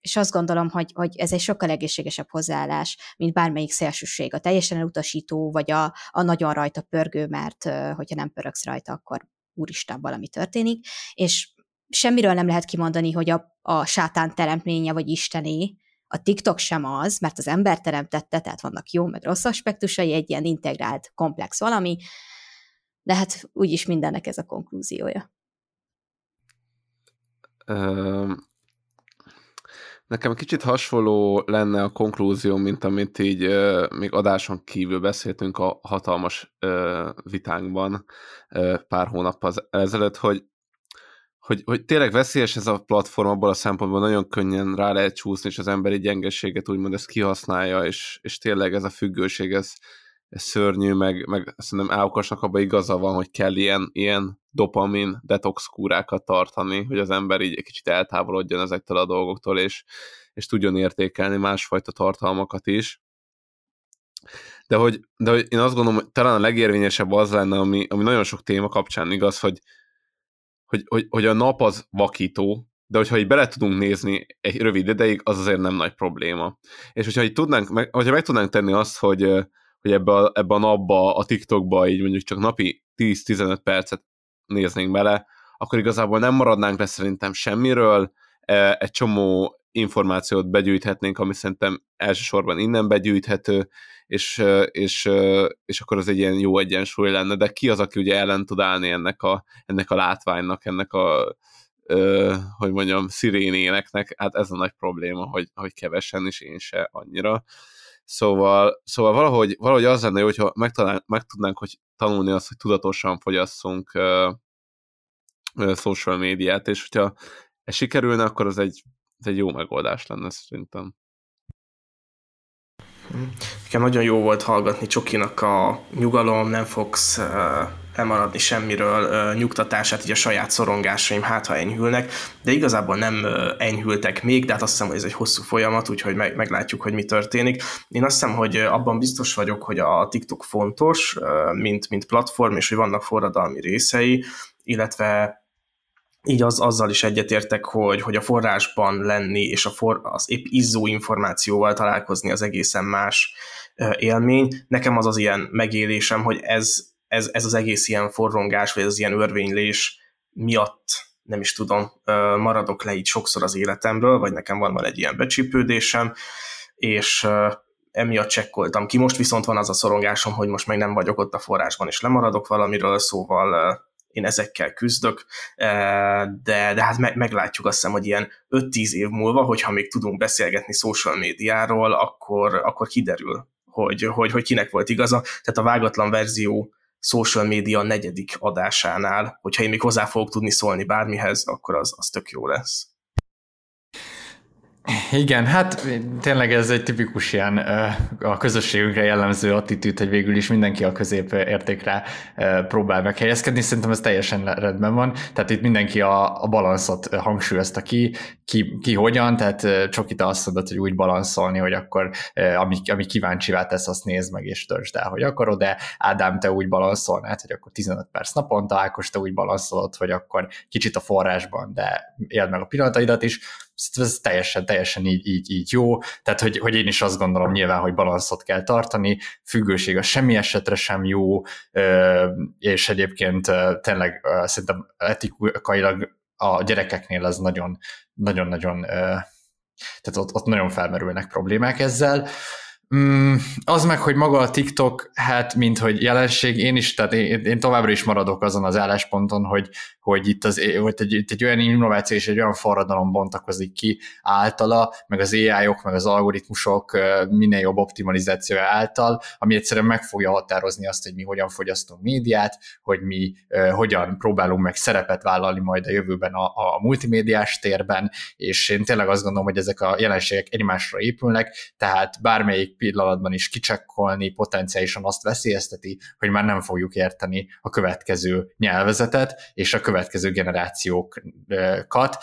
és azt gondolom, hogy, hogy ez egy sokkal egészségesebb hozzáállás, mint bármelyik szélsőség. A teljesen elutasító, vagy a, a nagyon rajta pörgő, mert hogyha nem pörögsz rajta, akkor úristen, valami történik. És semmiről nem lehet kimondani, hogy a, a sátán teremtménye, vagy istené, a TikTok sem az, mert az ember teremtette, tehát vannak jó meg rossz aspektusai, egy ilyen integrált, komplex valami, de hát úgyis mindennek ez a konklúziója. Nekem kicsit hasonló lenne a konklúzió, mint amit így uh, még adáson kívül beszéltünk a hatalmas uh, vitánkban uh, pár hónap ezelőtt, hogy, hogy, hogy tényleg veszélyes ez a platform abból a szempontból nagyon könnyen rá lehet csúszni, és az emberi gyengeséget úgymond ezt kihasználja, és, és tényleg ez a függőség, ez szörnyű, meg, meg szerintem Áukasnak abban igaza van, hogy kell ilyen, ilyen dopamin detox kúrákat tartani, hogy az ember így egy kicsit eltávolodjon ezektől a dolgoktól, és, és tudjon értékelni másfajta tartalmakat is. De hogy, de hogy én azt gondolom, hogy talán a legérvényesebb az lenne, ami, ami nagyon sok téma kapcsán igaz, hogy, hogy, hogy, hogy a nap az vakító, de hogyha így bele tudunk nézni egy rövid ideig, az azért nem nagy probléma. És hogyha így tudnánk, meg, hogyha meg tudnánk tenni azt, hogy, hogy ebbe a, ebbe a napba, a TikTokba így mondjuk csak napi 10-15 percet néznénk bele, akkor igazából nem maradnánk le szerintem semmiről, e, egy csomó információt begyűjthetnénk, ami szerintem elsősorban innen begyűjthető, és, e, és, e, és akkor az egy ilyen jó egyensúly lenne, de ki az, aki ugye ellen tud állni ennek a, ennek a látványnak, ennek a hogy mondjam, szirénéneknek, hát ez a nagy probléma, hogy, hogy kevesen, is én se annyira. Szóval, szóval valahogy, valahogy az lenne jó, hogyha megtalán, meg tudnánk hogy tanulni azt, hogy tudatosan fogyasszunk uh, social médiát, és hogyha ez sikerülne, akkor az egy, ez egy jó megoldás lenne szerintem. Nekem nagyon jó volt hallgatni Csokinak a nyugalom, nem fogsz uh, lemaradni semmiről, nyugtatását, így a saját szorongásaim hát, ha enyhülnek, de igazából nem enyhültek még, de hát azt hiszem, hogy ez egy hosszú folyamat, úgyhogy meg, meglátjuk, hogy mi történik. Én azt hiszem, hogy abban biztos vagyok, hogy a TikTok fontos, mint, mint platform, és hogy vannak forradalmi részei, illetve így az, azzal is egyetértek, hogy, hogy a forrásban lenni, és a for, az épp izzó információval találkozni az egészen más élmény. Nekem az az ilyen megélésem, hogy ez, ez, ez az egész ilyen forrongás, vagy az ilyen örvénylés miatt nem is tudom, maradok le így sokszor az életemről, vagy nekem van, van egy ilyen becsípődésem, és emiatt csekkoltam ki. Most viszont van az a szorongásom, hogy most meg nem vagyok ott a forrásban, és lemaradok valamiről, szóval én ezekkel küzdök, de, de hát meglátjuk azt hiszem, hogy ilyen 5-10 év múlva, hogyha még tudunk beszélgetni social médiáról, akkor, akkor kiderül, hogy, hogy, hogy kinek volt igaza. Tehát a vágatlan verzió social média negyedik adásánál, hogyha én még hozzá fogok tudni szólni bármihez, akkor az, az tök jó lesz. Igen, hát tényleg ez egy tipikus ilyen a közösségünkre jellemző attitűd, hogy végül is mindenki a közép értékre próbál meghelyezkedni, szerintem ez teljesen rendben van, tehát itt mindenki a, a balanszot hangsúlyozta ki, ki, ki hogyan, tehát Csokita azt mondott, hogy úgy balanszolni, hogy akkor ami, ami kíváncsivá tesz, azt nézd meg és törzsd el, hogy akarod, de Ádám, te úgy balanszolnád, hogy akkor 15 perc naponta, Ákos, te úgy balanszolod, hogy akkor kicsit a forrásban, de éld meg a pillanataidat is, ez teljesen, teljesen így, így, így jó, tehát hogy, hogy én is azt gondolom nyilván, hogy balanszot kell tartani, függőség a semmi esetre sem jó, és egyébként tényleg szerintem etikailag a gyerekeknél ez nagyon, nagyon-nagyon, tehát ott, ott nagyon felmerülnek problémák ezzel. Mm, az meg, hogy maga a TikTok, hát mint hogy jelenség, én is, tehát én, én továbbra is maradok azon az állásponton, hogy, hogy itt, az, hogy egy, itt egy olyan innováció és egy olyan forradalom bontakozik ki általa, meg az AI-ok, meg az algoritmusok minél jobb optimalizációja által, ami egyszerűen meg fogja határozni azt, hogy mi hogyan fogyasztunk médiát, hogy mi uh, hogyan próbálunk meg szerepet vállalni majd a jövőben a, a multimédiás térben, és én tényleg azt gondolom, hogy ezek a jelenségek egymásra épülnek, tehát bármelyik pillanatban is kicsekkolni potenciálisan azt veszélyezteti, hogy már nem fogjuk érteni a következő nyelvezetet, és a következő generációkat,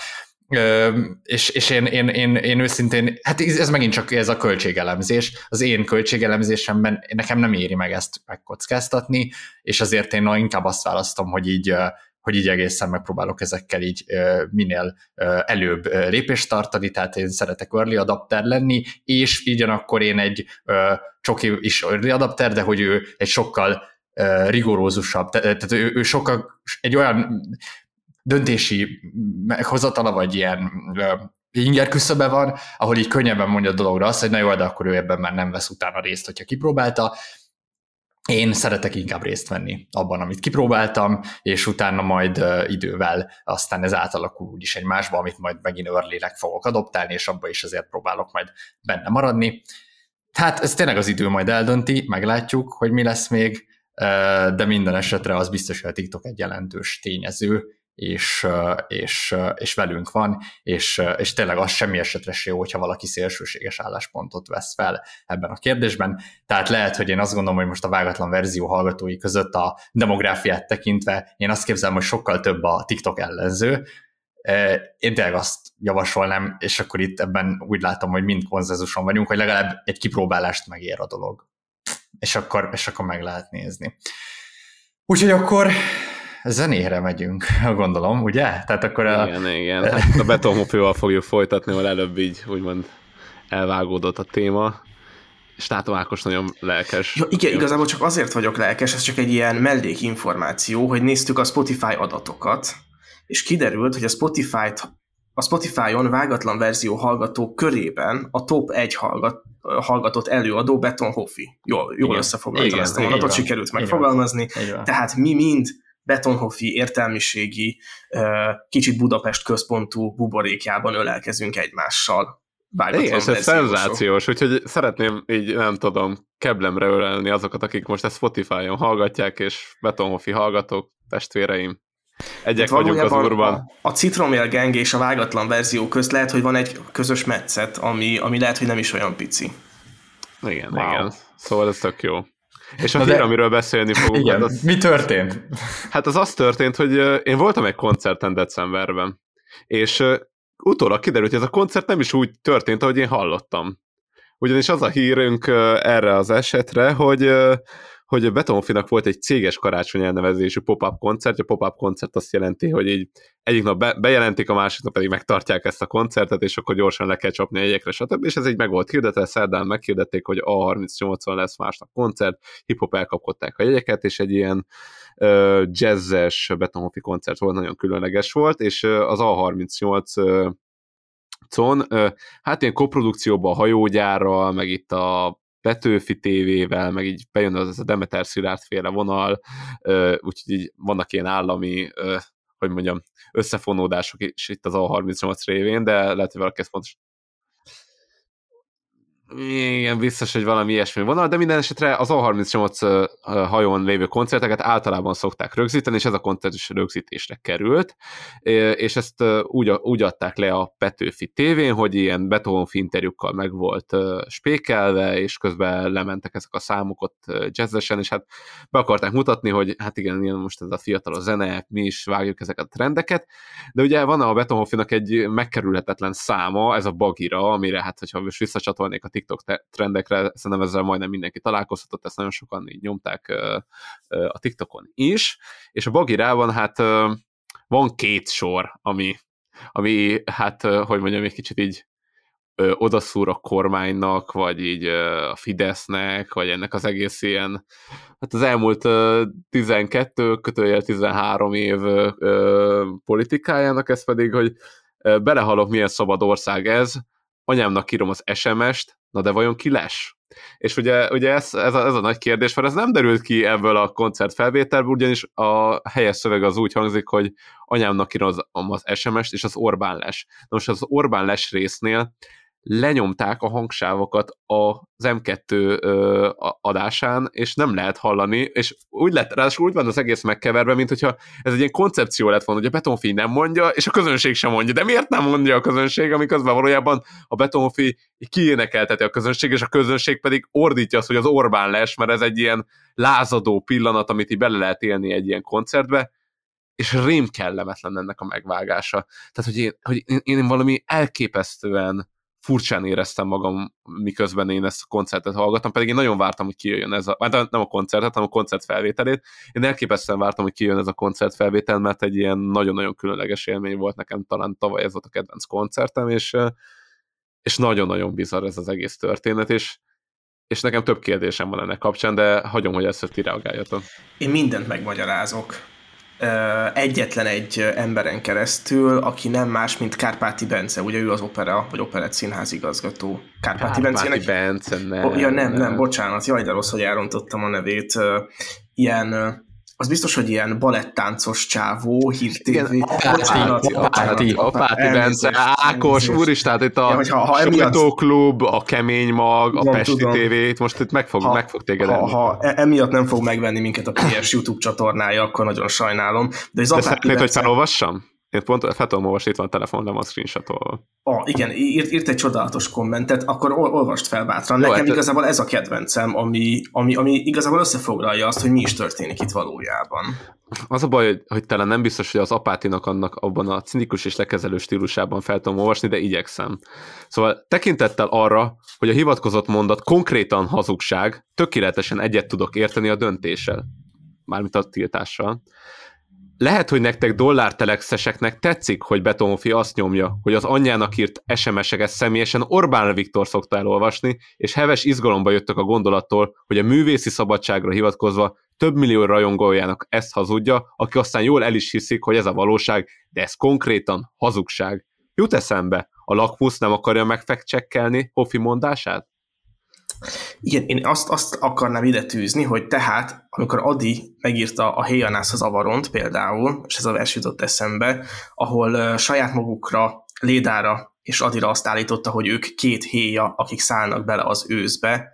és, és én, én, én, én őszintén, hát ez megint csak ez a költségelemzés, az én költségelemzésemben nekem nem éri meg ezt megkockáztatni, és azért én inkább azt választom, hogy így hogy így egészen megpróbálok ezekkel így minél előbb lépést tartani, tehát én szeretek early adapter lenni, és így akkor én egy csoki is early adapter, de hogy ő egy sokkal rigorózusabb, tehát ő, ő sokkal egy olyan döntési meghozatala, vagy ilyen inger küszöbe van, ahol így könnyebben mondja a dologra azt, hogy na jó, de akkor ő ebben már nem vesz utána részt, hogyha kipróbálta, én szeretek inkább részt venni abban, amit kipróbáltam, és utána majd idővel aztán ez átalakul úgyis egy másba, amit majd megint early fogok adoptálni, és abba is azért próbálok majd benne maradni. Hát ez tényleg az idő majd eldönti, meglátjuk, hogy mi lesz még, de minden esetre az biztos, hogy a TikTok egy jelentős tényező, és, és, és velünk van, és, és tényleg az semmi esetre se jó, hogyha valaki szélsőséges álláspontot vesz fel ebben a kérdésben. Tehát lehet, hogy én azt gondolom, hogy most a vágatlan verzió hallgatói között a demográfiát tekintve én azt képzelem, hogy sokkal több a TikTok ellenző, én tényleg azt javasolnám, és akkor itt ebben úgy látom, hogy mind konszenzuson vagyunk, hogy legalább egy kipróbálást megér a dolog. És akkor, és akkor meg lehet nézni. Úgyhogy akkor zenére megyünk, gondolom, ugye? Tehát akkor a... Igen, igen. Hát a betonhopjóval fogjuk folytatni, ahol előbb így úgymond elvágódott a téma. És látom Ákos nagyon lelkes. Ja, igen, igazából csak azért vagyok lelkes, ez csak egy ilyen mellékinformáció, hogy néztük a Spotify adatokat, és kiderült, hogy a Spotify-t a Spotify-on vágatlan verzió hallgató körében a top 1 hallgat, hallgatott előadó Beton Hoffi. Jól, jól összefoglaltam ezt a mondatot, sikerült megfogalmazni. Tehát mi mind Betonhoffi értelmiségi, kicsit Budapest központú buborékjában ölelkezünk egymással. Igen, ez szenzációs, úgyhogy szeretném így, nem tudom, keblemre ölelni azokat, akik most ezt Spotify-on hallgatják, és Betonhoffi hallgatók, testvéreim. Egyek vagyunk az urban. A, a Citromél Gang és a vágatlan verzió közt lehet, hogy van egy közös metszet, ami, ami lehet, hogy nem is olyan pici. Igen, wow. igen. Szóval ez tök jó. És a hír, amiről beszélni fogunk. Igen, hát az, mi történt? Hát az az történt, hogy én voltam egy koncerten decemberben, és utólag kiderült, hogy ez a koncert nem is úgy történt, ahogy én hallottam. Ugyanis az a hírünk erre az esetre, hogy hogy a Betonfinak volt egy céges karácsony elnevezésű pop-up koncert. A pop-up koncert azt jelenti, hogy így egyik nap be, bejelentik, a másik nap pedig megtartják ezt a koncertet, és akkor gyorsan le kell csapni egyekre, stb. És ez így meg volt hirdetve, szerdán meghirdették, hogy A38-on lesz másnap koncert, hip-hop elkapkodták a jegyeket, és egy ilyen uh, jazzes Betonhofi koncert volt, nagyon különleges volt, és uh, az A38 uh, Con, hát ilyen koprodukcióban a hajógyárral, meg itt a Petőfi tévével, meg így bejön az a Demeter Szilárd féle vonal, úgyhogy így vannak ilyen állami, hogy mondjam, összefonódások is itt az A38 révén, de lehet, hogy valaki ezt fontos igen, biztos, hogy valami ilyesmi vonal, de minden esetre az A38 hajón lévő koncerteket általában szokták rögzíteni, és ez a koncert is rögzítésre került, és ezt úgy, úgy adták le a Petőfi tévén, hogy ilyen Beethoven interjúkkal meg volt spékelve, és közben lementek ezek a számok ott jazzesen, és hát be akarták mutatni, hogy hát igen, ilyen most ez a fiatal a zene, mi is vágjuk ezeket a trendeket, de ugye van a Beethovennak egy megkerülhetetlen száma, ez a Bagira, amire hát, hogyha most visszacsatolnék a TikTok trendekre, szerintem ezzel majdnem mindenki találkozhatott, ezt nagyon sokan így nyomták a TikTokon is, és a Bagirában hát van két sor, ami, ami hát, hogy mondjam, egy kicsit így odaszúr a kormánynak, vagy így a Fidesznek, vagy ennek az egész ilyen, hát az elmúlt 12, kötőjel 13 év politikájának, ez pedig, hogy belehalok, milyen szabad ország ez, anyámnak írom az SMS-t, na de vajon ki lesz? És ugye, ugye ez, ez, a, ez a nagy kérdés, mert ez nem derült ki ebből a koncert felvételből, ugyanis a helyes szöveg az úgy hangzik, hogy anyámnak írom az, az SMS-t, és az Orbán les. Na most az Orbán les résznél lenyomták a hangsávokat az M2 ö, adásán, és nem lehet hallani, és úgy lett, ráadásul úgy van az egész megkeverve, mint hogyha ez egy ilyen koncepció lett volna, hogy a Betonfi nem mondja, és a közönség sem mondja. De miért nem mondja a közönség, amiközben valójában a Betonfi kiénekelteti a közönség, és a közönség pedig ordítja azt, hogy az Orbán les, mert ez egy ilyen lázadó pillanat, amit így bele lehet élni egy ilyen koncertbe, és rém kellemetlen ennek a megvágása. Tehát, hogy én, hogy én, én valami elképesztően furcsán éreztem magam, miközben én ezt a koncertet hallgattam, pedig én nagyon vártam, hogy kijöjjön ez a, hát nem a koncertet, hanem a koncert felvételét. Én elképesztően vártam, hogy kijön ez a koncert felvétel, mert egy ilyen nagyon-nagyon különleges élmény volt nekem, talán tavaly ez volt a kedvenc koncertem, és, és nagyon-nagyon bizarr ez az egész történet, és, és nekem több kérdésem van ennek kapcsán, de hagyom, hogy ezt ti reagáljatok. Én mindent megmagyarázok egyetlen egy emberen keresztül, aki nem más, mint Kárpáti Bence, ugye ő az opera, vagy operett színház igazgató. Kárpáti, Kárpáti Bence, Bence nem, ja, nem, nem, bocsánat, jaj, de rossz, hogy elrontottam a nevét. Ilyen az biztos, hogy ilyen balettáncos csávó, hírtévé. Apáti, Apáti Bence, Ákos, úristen, itt a ja, ha, ha emiatt, klub, a Kemény Mag, a Pesti tudom, TV, itt most itt meg fog, ha, meg fog téged ha, ha e- emiatt nem fog megvenni minket a PS YouTube csatornája, akkor nagyon sajnálom. De, ez De szeretnéd, hogy felolvassam? Én pont fel tudom olvasni, itt van a telefon, nem a screenshotolva. Ah, igen, írt, írt egy csodálatos kommentet, akkor ol, olvast fel bátran. Nekem hát, igazából ez a kedvencem, ami, ami, ami igazából összefoglalja azt, hogy mi is történik itt valójában. Az a baj, hogy talán nem biztos, hogy az apátinak annak abban a cinikus és lekezelő stílusában fel tudom olvasni, de igyekszem. Szóval tekintettel arra, hogy a hivatkozott mondat konkrétan hazugság, tökéletesen egyet tudok érteni a döntéssel, mármint a tiltással. Lehet, hogy nektek dollártelexeseknek tetszik, hogy Betonfi azt nyomja, hogy az anyjának írt SMS-eket személyesen Orbán Viktor szokta elolvasni, és heves izgalomba jöttek a gondolattól, hogy a művészi szabadságra hivatkozva több millió rajongójának ezt hazudja, aki aztán jól el is hiszik, hogy ez a valóság, de ez konkrétan hazugság. Jut eszembe, a lakmusz nem akarja megfekcsekkelni Hofi mondását? Igen, én azt, azt akarnám ide tűzni, hogy tehát, amikor Adi megírta a Héjanász az avaront például, és ez a vers jutott eszembe, ahol uh, saját magukra, Lédára és Adira azt állította, hogy ők két héja, akik szállnak bele az őszbe,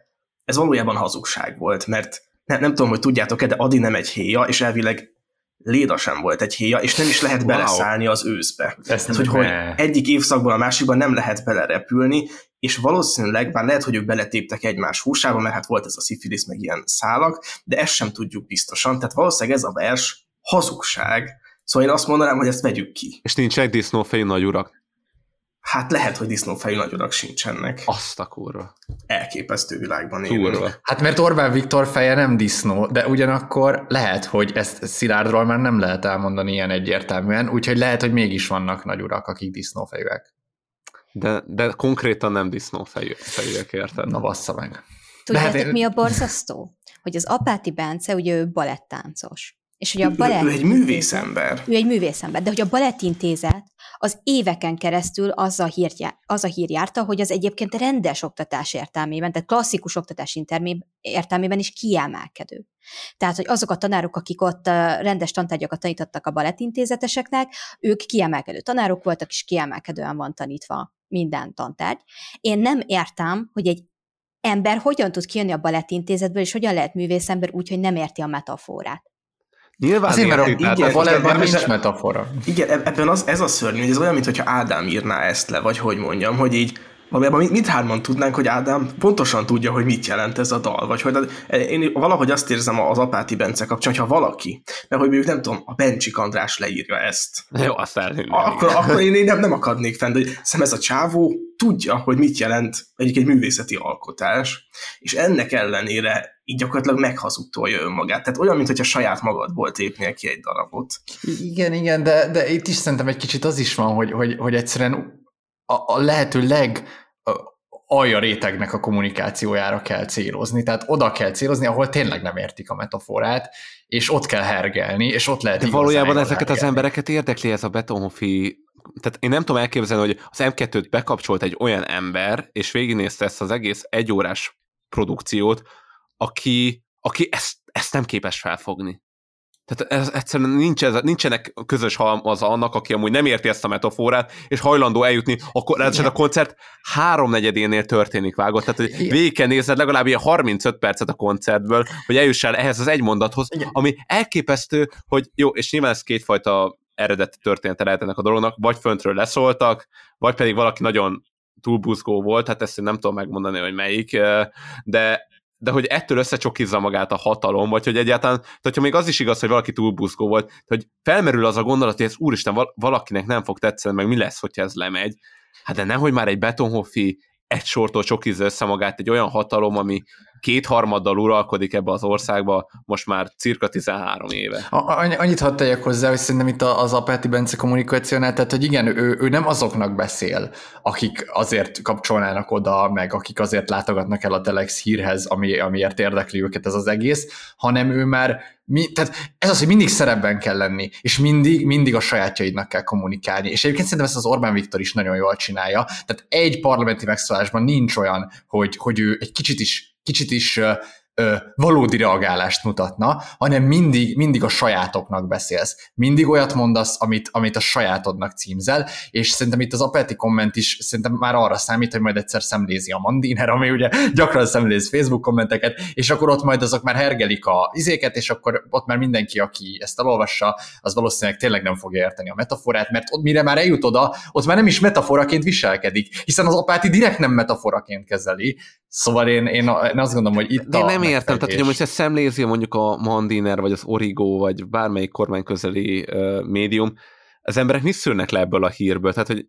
ez valójában hazugság volt, mert ne, nem tudom, hogy tudjátok-e, de Adi nem egy héja, és elvileg Léda sem volt egy héja, és nem is lehet Wow. beleszállni az őszbe. Ezt Tehát, hogy, hogy egyik évszakból a másikban nem lehet belerepülni, és valószínűleg, bár lehet, hogy ők beletéptek egymás húsába, mert hát volt ez a szifilisz, meg ilyen szálak, de ezt sem tudjuk biztosan, tehát valószínűleg ez a vers hazugság. Szóval én azt mondanám, hogy ezt vegyük ki. És nincsenek disznófejű nagyurak. Hát lehet, hogy disznófejű nagyorak sincsenek. Azt a kurva. Elképesztő világban élünk. Kurva. Hát mert Orbán Viktor feje nem disznó, de ugyanakkor lehet, hogy ezt Szilárdról már nem lehet elmondani ilyen egyértelműen, úgyhogy lehet, hogy mégis vannak nagy urak, akik disznófejűek. De, de konkrétan nem disznófejű, fejűek, érted? Na bassza meg. Tudjátok, hát én- mi a borzasztó? Hogy az Apáti Bence, ugye ő balettáncos. És ugye a Ő, balett ő egy művészember. Ő egy művészember, de hogy a balettintézet az éveken keresztül az a, hír, az a hír járta, hogy az egyébként rendes oktatás értelmében, tehát klasszikus oktatás értelmében is kiemelkedő. Tehát, hogy azok a tanárok, akik ott rendes tantárgyakat tanítottak a balettintézeteseknek, ők kiemelkedő tanárok voltak, és kiemelkedően van tanítva minden tantárgy. Én nem értem, hogy egy ember hogyan tud kijönni a balettintézetből, és hogyan lehet művészember úgy, hogy nem érti a metaforát. Nyilván Azért, mert értik, tehát igen, balettben igen, nincs metafora. Igen, eb- ebben az, ez a szörnyű, hogy ez olyan, mintha Ádám írná ezt le, vagy hogy mondjam, hogy így valójában mi- mindhárman tudnánk, hogy Ádám pontosan tudja, hogy mit jelent ez a dal, vagy hogy én valahogy azt érzem az Apáti Bence kapcsán, hogyha valaki, mert hogy mondjuk nem tudom, a Bencsik András leírja ezt, Jó, azt elhinni. akkor, akkor én, én nem, nem akadnék fenn, hogy szem ez a csávó tudja, hogy mit jelent egyik egy művészeti alkotás, és ennek ellenére így gyakorlatilag meghazudtolja önmagát. Tehát olyan, mintha saját magadból tépnél ki egy darabot. Igen, igen, de, de itt is szerintem egy kicsit az is van, hogy, hogy, hogy egyszerűen a, a lehető leg alja rétegnek a kommunikációjára kell célozni, tehát oda kell célozni, ahol tényleg nem értik a metaforát, és ott kell hergelni, és ott lehet De valójában ezeket az hergelni. embereket érdekli ez a betonhofi tehát én nem tudom elképzelni, hogy az M2-t bekapcsolt egy olyan ember, és végignézte ezt az egész egyórás produkciót, aki, aki ezt, ezt nem képes felfogni. Tehát ez, egyszerűen nincs ez, nincsenek közös halmaza annak, aki amúgy nem érti ezt a metaforát, és hajlandó eljutni, akkor ráadásul a koncert háromnegyedénél történik vágott, tehát hogy végig kell nézned legalább ilyen 35 percet a koncertből, hogy eljussál ehhez az egy mondathoz, Igen. ami elképesztő, hogy jó, és nyilván ez kétfajta eredeti története lehet ennek a dolognak, vagy föntről leszóltak, vagy pedig valaki nagyon túlbuzgó volt, hát ezt én nem tudom megmondani, hogy melyik, de de hogy ettől összecsokizza magát a hatalom, vagy hogy egyáltalán, tehát hogyha még az is igaz, hogy valaki túlbuzgó volt, hogy felmerül az a gondolat, hogy ez úristen, val- valakinek nem fog tetszeni, meg mi lesz, hogyha ez lemegy. Hát de nehogy már egy betonhoffi egy sortól csokizza össze magát egy olyan hatalom, ami kétharmaddal uralkodik ebbe az országba most már cirka 13 éve. Annyit hadd tegyek hozzá, hogy szerintem itt az Apáti Bence kommunikációnál, tehát hogy igen, ő, ő nem azoknak beszél, akik azért kapcsolnának oda, meg akik azért látogatnak el a Telex hírhez, ami, amiért érdekli őket ez az egész, hanem ő már mi, tehát ez az, hogy mindig szerepben kell lenni, és mindig, mindig a sajátjaidnak kell kommunikálni. És egyébként szerintem ezt az Orbán Viktor is nagyon jól csinálja. Tehát egy parlamenti megszólásban nincs olyan, hogy, hogy ő egy kicsit is, kicsit is ö, valódi reagálást mutatna, hanem mindig, mindig a sajátoknak beszélsz. Mindig olyat mondasz, amit, amit a sajátodnak címzel, és szerintem itt az Apeti komment is szerintem már arra számít, hogy majd egyszer szemlézi a Mandiner, ami ugye gyakran szemléz Facebook kommenteket, és akkor ott majd azok már hergelik a izéket, és akkor ott már mindenki, aki ezt elolvassa, az valószínűleg tényleg nem fogja érteni a metaforát, mert ott mire már eljut oda, ott már nem is metaforaként viselkedik, hiszen az Apáti direkt nem metaforaként kezeli, Szóval én, én, én azt gondolom, hogy itt a nem értem, tehát hogy most ezt szemlézi mondjuk a Mandiner, vagy az Origo, vagy bármelyik kormány közeli uh, médium, az emberek mit szűrnek le ebből a hírből? Tehát, hogy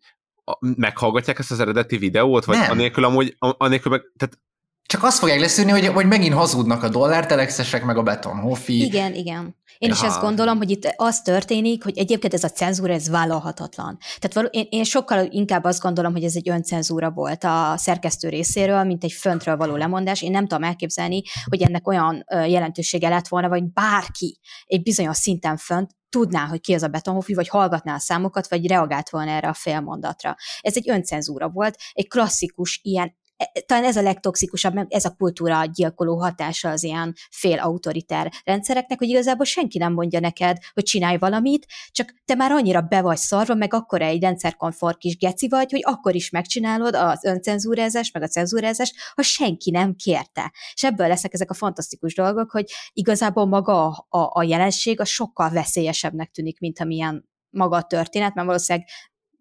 meghallgatják ezt az eredeti videót, vagy Nem. anélkül amúgy, anélkül meg, tehát Csak azt fogják leszűrni, hogy, hogy megint hazudnak a dollártelexesek, meg a betonhofi. Igen, igen. Én is Ja. ezt gondolom, hogy itt az történik, hogy egyébként ez a cenzúra, ez vállalhatatlan. Tehát való, én, én sokkal inkább azt gondolom, hogy ez egy öncenzúra volt a szerkesztő részéről, mint egy föntről való lemondás. Én nem tudom elképzelni, hogy ennek olyan jelentősége lett volna, vagy bárki egy bizonyos szinten fönt tudná, hogy ki az a betonhofi, vagy hallgatná a számokat, vagy reagált volna erre a félmondatra. Ez egy öncenzúra volt, egy klasszikus ilyen talán ez a legtoxikusabb, meg ez a kultúra gyilkoló hatása az ilyen fél autoritár rendszereknek, hogy igazából senki nem mondja neked, hogy csinálj valamit, csak te már annyira be vagy szarva, meg akkor egy rendszerkonform kis geci vagy, hogy akkor is megcsinálod az öncenzúrázás, meg a cenzúrázás, ha senki nem kérte. És ebből lesznek ezek a fantasztikus dolgok, hogy igazából maga a, a, a jelenség a sokkal veszélyesebbnek tűnik, mint amilyen maga a történet, mert valószínűleg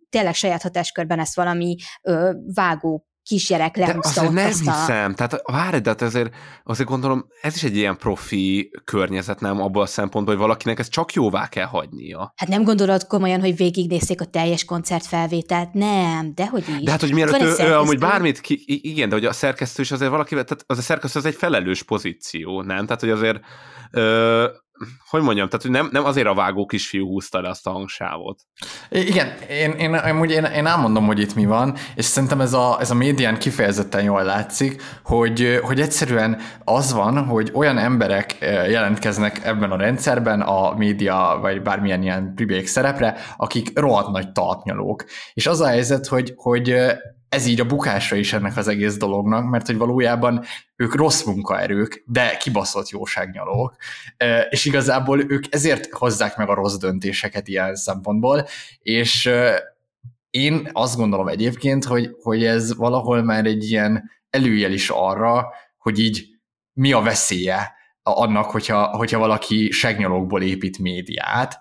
tényleg saját hatáskörben ezt valami ö, vágó kisgyerek lehúzta De azért nem hiszem, tehát várj, de hát azért, azért gondolom, ez is egy ilyen profi környezet, nem abból a szempontból, hogy valakinek ezt csak jóvá kell hagynia. Hát nem gondolod komolyan, hogy végignézték a teljes koncertfelvételt? Nem, de hogy is. De hát, hogy mielőtt ő, ő, amúgy bármit, ki, igen, de hogy a szerkesztő is azért valaki, tehát az a szerkesztő az egy felelős pozíció, nem? Tehát, hogy azért ö, hogy mondjam, tehát hogy nem, nem azért a vágó kisfiú húzta le azt a hangsávot. Igen, én, én, én, én, én elmondom, hogy itt mi van, és szerintem ez a, ez a médián kifejezetten jól látszik, hogy, hogy egyszerűen az van, hogy olyan emberek eh, jelentkeznek ebben a rendszerben, a média vagy bármilyen ilyen pribék szerepre, akik rohadt nagy talpnyalók. És az a helyzet, hogy, hogy eh, ez így a bukása is ennek az egész dolognak, mert hogy valójában ők rossz munkaerők, de kibaszott jóságnyalók, és igazából ők ezért hozzák meg a rossz döntéseket ilyen szempontból, és én azt gondolom egyébként, hogy, hogy ez valahol már egy ilyen előjel is arra, hogy így mi a veszélye annak, hogyha, hogyha valaki segnyalókból épít médiát.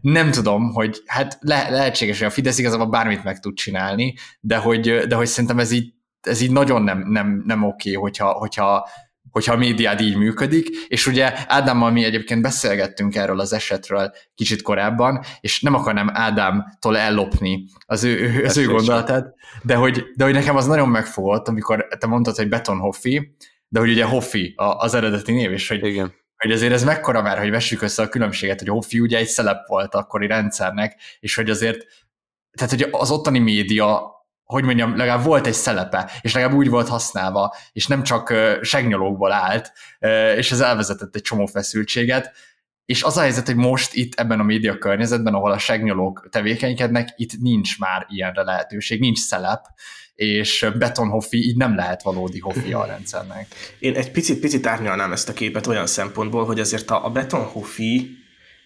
Nem tudom, hogy hát le, lehetséges, hogy a Fidesz igazából bármit meg tud csinálni, de hogy, de hogy szerintem ez így, ez így nagyon nem, nem, nem oké, hogyha, hogyha, hogyha a médiád így működik, és ugye Ádámmal mi egyébként beszélgettünk erről az esetről kicsit korábban, és nem akarnám Ádámtól ellopni az ő, az ő gondolatát, de hogy, de hogy nekem az nagyon megfogott, amikor te mondtad, hogy Betonhoffi, de hogy ugye Hoffi az eredeti név, és hogy, Igen. hogy azért ez mekkora már, hogy vessük össze a különbséget, hogy Hoffi ugye egy szelep volt akkori rendszernek, és hogy azért, tehát hogy az ottani média hogy mondjam, legalább volt egy szelepe, és legalább úgy volt használva, és nem csak uh, segnyolókból állt, uh, és ez elvezetett egy csomó feszültséget, és az a helyzet, hogy most itt ebben a média környezetben, ahol a segnyolók tevékenykednek, itt nincs már ilyenre lehetőség, nincs szelep, és betonhoffi így nem lehet valódi hoffi a rendszernek. Én egy picit, picit árnyalnám ezt a képet olyan szempontból, hogy azért a, a betonhoffi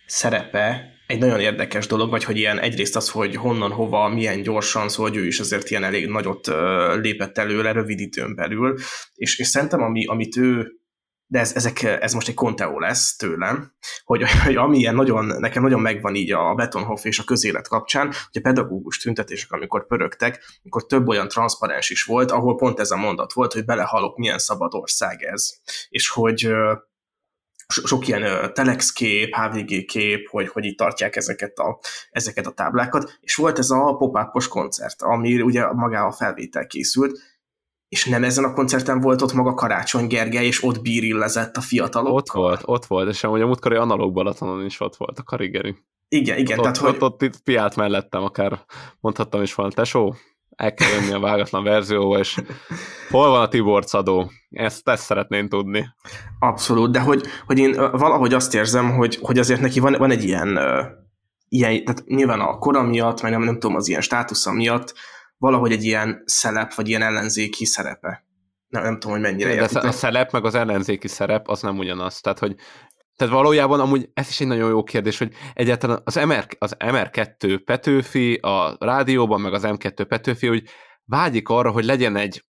szerepe egy nagyon érdekes dolog, vagy hogy ilyen egyrészt az, hogy honnan, hova, milyen gyorsan, szóval hogy ő is azért ilyen elég nagyot lépett előle rövid időn belül, és, és szerintem ami, amit ő de ez, ezek, ez most egy konteó lesz tőlem, hogy, hogy ami ilyen nagyon, nekem nagyon megvan így a Betonhoff és a közélet kapcsán, hogy a pedagógus tüntetések, amikor pörögtek, akkor több olyan transzparens is volt, ahol pont ez a mondat volt, hogy belehalok, milyen szabad ország ez. És hogy sok ilyen telex kép, HVG kép, hogy, hogy így tartják ezeket a, ezeket a táblákat, és volt ez a pop koncert, ami ugye maga a felvétel készült, és nem ezen a koncerten volt ott maga Karácsony Gergely, és ott bírillezett a fiatalok. Ott volt, ott volt, és amúgy a múltkori analóg Balatonon is ott volt a Karigeri. Igen, igen. Ott, tehát, ott, hogy... ott, itt piált mellettem, akár mondhattam is volna, tesó, el kell jönni a vágatlan verzióba, és hol van a Tibor Cadó? Ezt, ezt szeretném tudni. Abszolút, de hogy, hogy én valahogy azt érzem, hogy, hogy azért neki van, van egy ilyen, ilyen, tehát nyilván a kora miatt, meg nem, nem tudom, az ilyen státusza miatt, valahogy egy ilyen szelep, vagy ilyen ellenzéki szerepe. Nem, nem tudom, hogy mennyire De értitek. a szelep meg az ellenzéki szerep az nem ugyanaz. Tehát, hogy tehát valójában amúgy ez is egy nagyon jó kérdés, hogy egyáltalán az, MR, az MR2 Petőfi, a rádióban, meg az M2 Petőfi, hogy vágyik arra, hogy legyen egy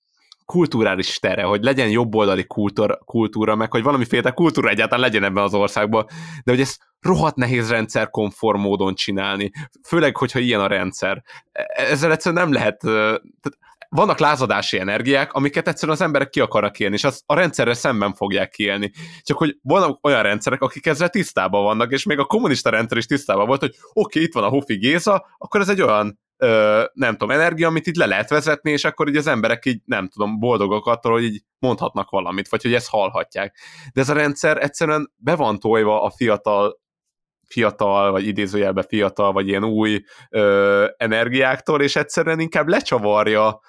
kulturális tere, hogy legyen jobboldali kultúra, kultúra, meg hogy valamiféle kultúra egyáltalán legyen ebben az országban, de hogy ezt rohadt nehéz rendszer konform módon csinálni, főleg, hogyha ilyen a rendszer. E, ezzel egyszerűen nem lehet, tehát vannak lázadási energiák, amiket egyszerűen az emberek ki akarnak élni, és az a rendszerre szemben fogják kiélni. Csak hogy vannak olyan rendszerek, akik ezzel tisztában vannak, és még a kommunista rendszer is tisztában volt, hogy oké, okay, itt van a Hofi Géza, akkor ez egy olyan ö, nem tudom, energia, amit így le lehet vezetni, és akkor így az emberek így, nem tudom, boldogok attól, hogy így mondhatnak valamit, vagy hogy ezt hallhatják. De ez a rendszer egyszerűen be van tojva a fiatal fiatal, vagy idézőjelben fiatal, vagy ilyen új ö, energiáktól, és egyszerűen inkább lecsavarja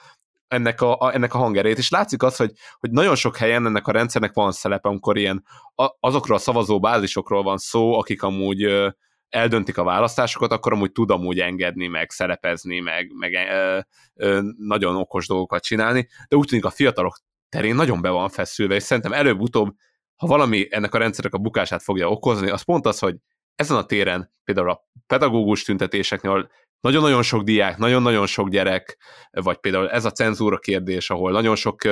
ennek a, a, ennek a hangerét, és látszik az, hogy, hogy nagyon sok helyen ennek a rendszernek van szerepe, amikor ilyen a, azokról a szavazó bázisokról van szó, akik amúgy ö, eldöntik a választásokat, akkor amúgy tud amúgy engedni, meg szerepezni, meg, meg ö, ö, nagyon okos dolgokat csinálni, de úgy tűnik a fiatalok terén nagyon be van feszülve, és szerintem előbb-utóbb, ha valami ennek a rendszerek a bukását fogja okozni, az pont az, hogy ezen a téren, például a pedagógus tüntetéseknél nagyon-nagyon sok diák, nagyon-nagyon sok gyerek, vagy például ez a cenzúra kérdés, ahol nagyon sok,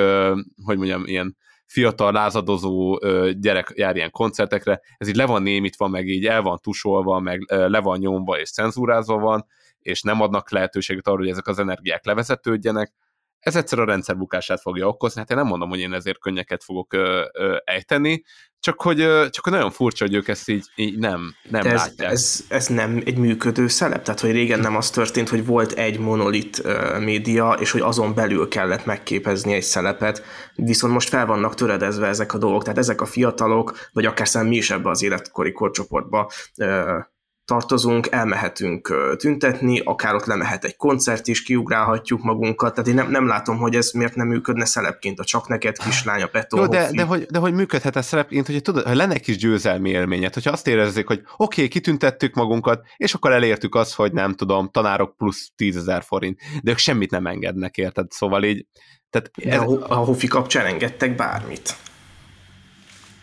hogy mondjam, ilyen fiatal, lázadozó gyerek jár ilyen koncertekre, ez így le van némítva, meg így el van tusolva, meg le van nyomva és cenzúrázva van, és nem adnak lehetőséget arra, hogy ezek az energiák levezetődjenek, ez egyszer a rendszer bukását fogja okozni, hát én nem mondom, hogy én ezért könnyeket fogok ö, ö, ejteni, csak hogy, ö, csak hogy nagyon furcsa, hogy ők ezt így, így nem, nem De ez, látják. Ez, ez nem egy működő szelep? Tehát, hogy régen nem az történt, hogy volt egy monolit uh, média, és hogy azon belül kellett megképezni egy szelepet, viszont most fel vannak töredezve ezek a dolgok, tehát ezek a fiatalok, vagy akár szem mi is ebbe az életkori korcsoportba uh, tartozunk, elmehetünk tüntetni, akár ott lemehet egy koncert is, kiugrálhatjuk magunkat, tehát én nem, nem látom, hogy ez miért nem működne szelepként a Csak neked kislány, a Jó, de, de, hogy, de hogy működhet szerepként, hogy tudod, hogy lenne kis győzelmi élményed, hogyha azt érezzék, hogy oké, okay, kitüntettük magunkat, és akkor elértük azt, hogy nem tudom, tanárok plusz 10 ezer forint, de ők semmit nem engednek, érted? Szóval így... Tehát ez... De a, a Hofi kapcsán engedtek bármit.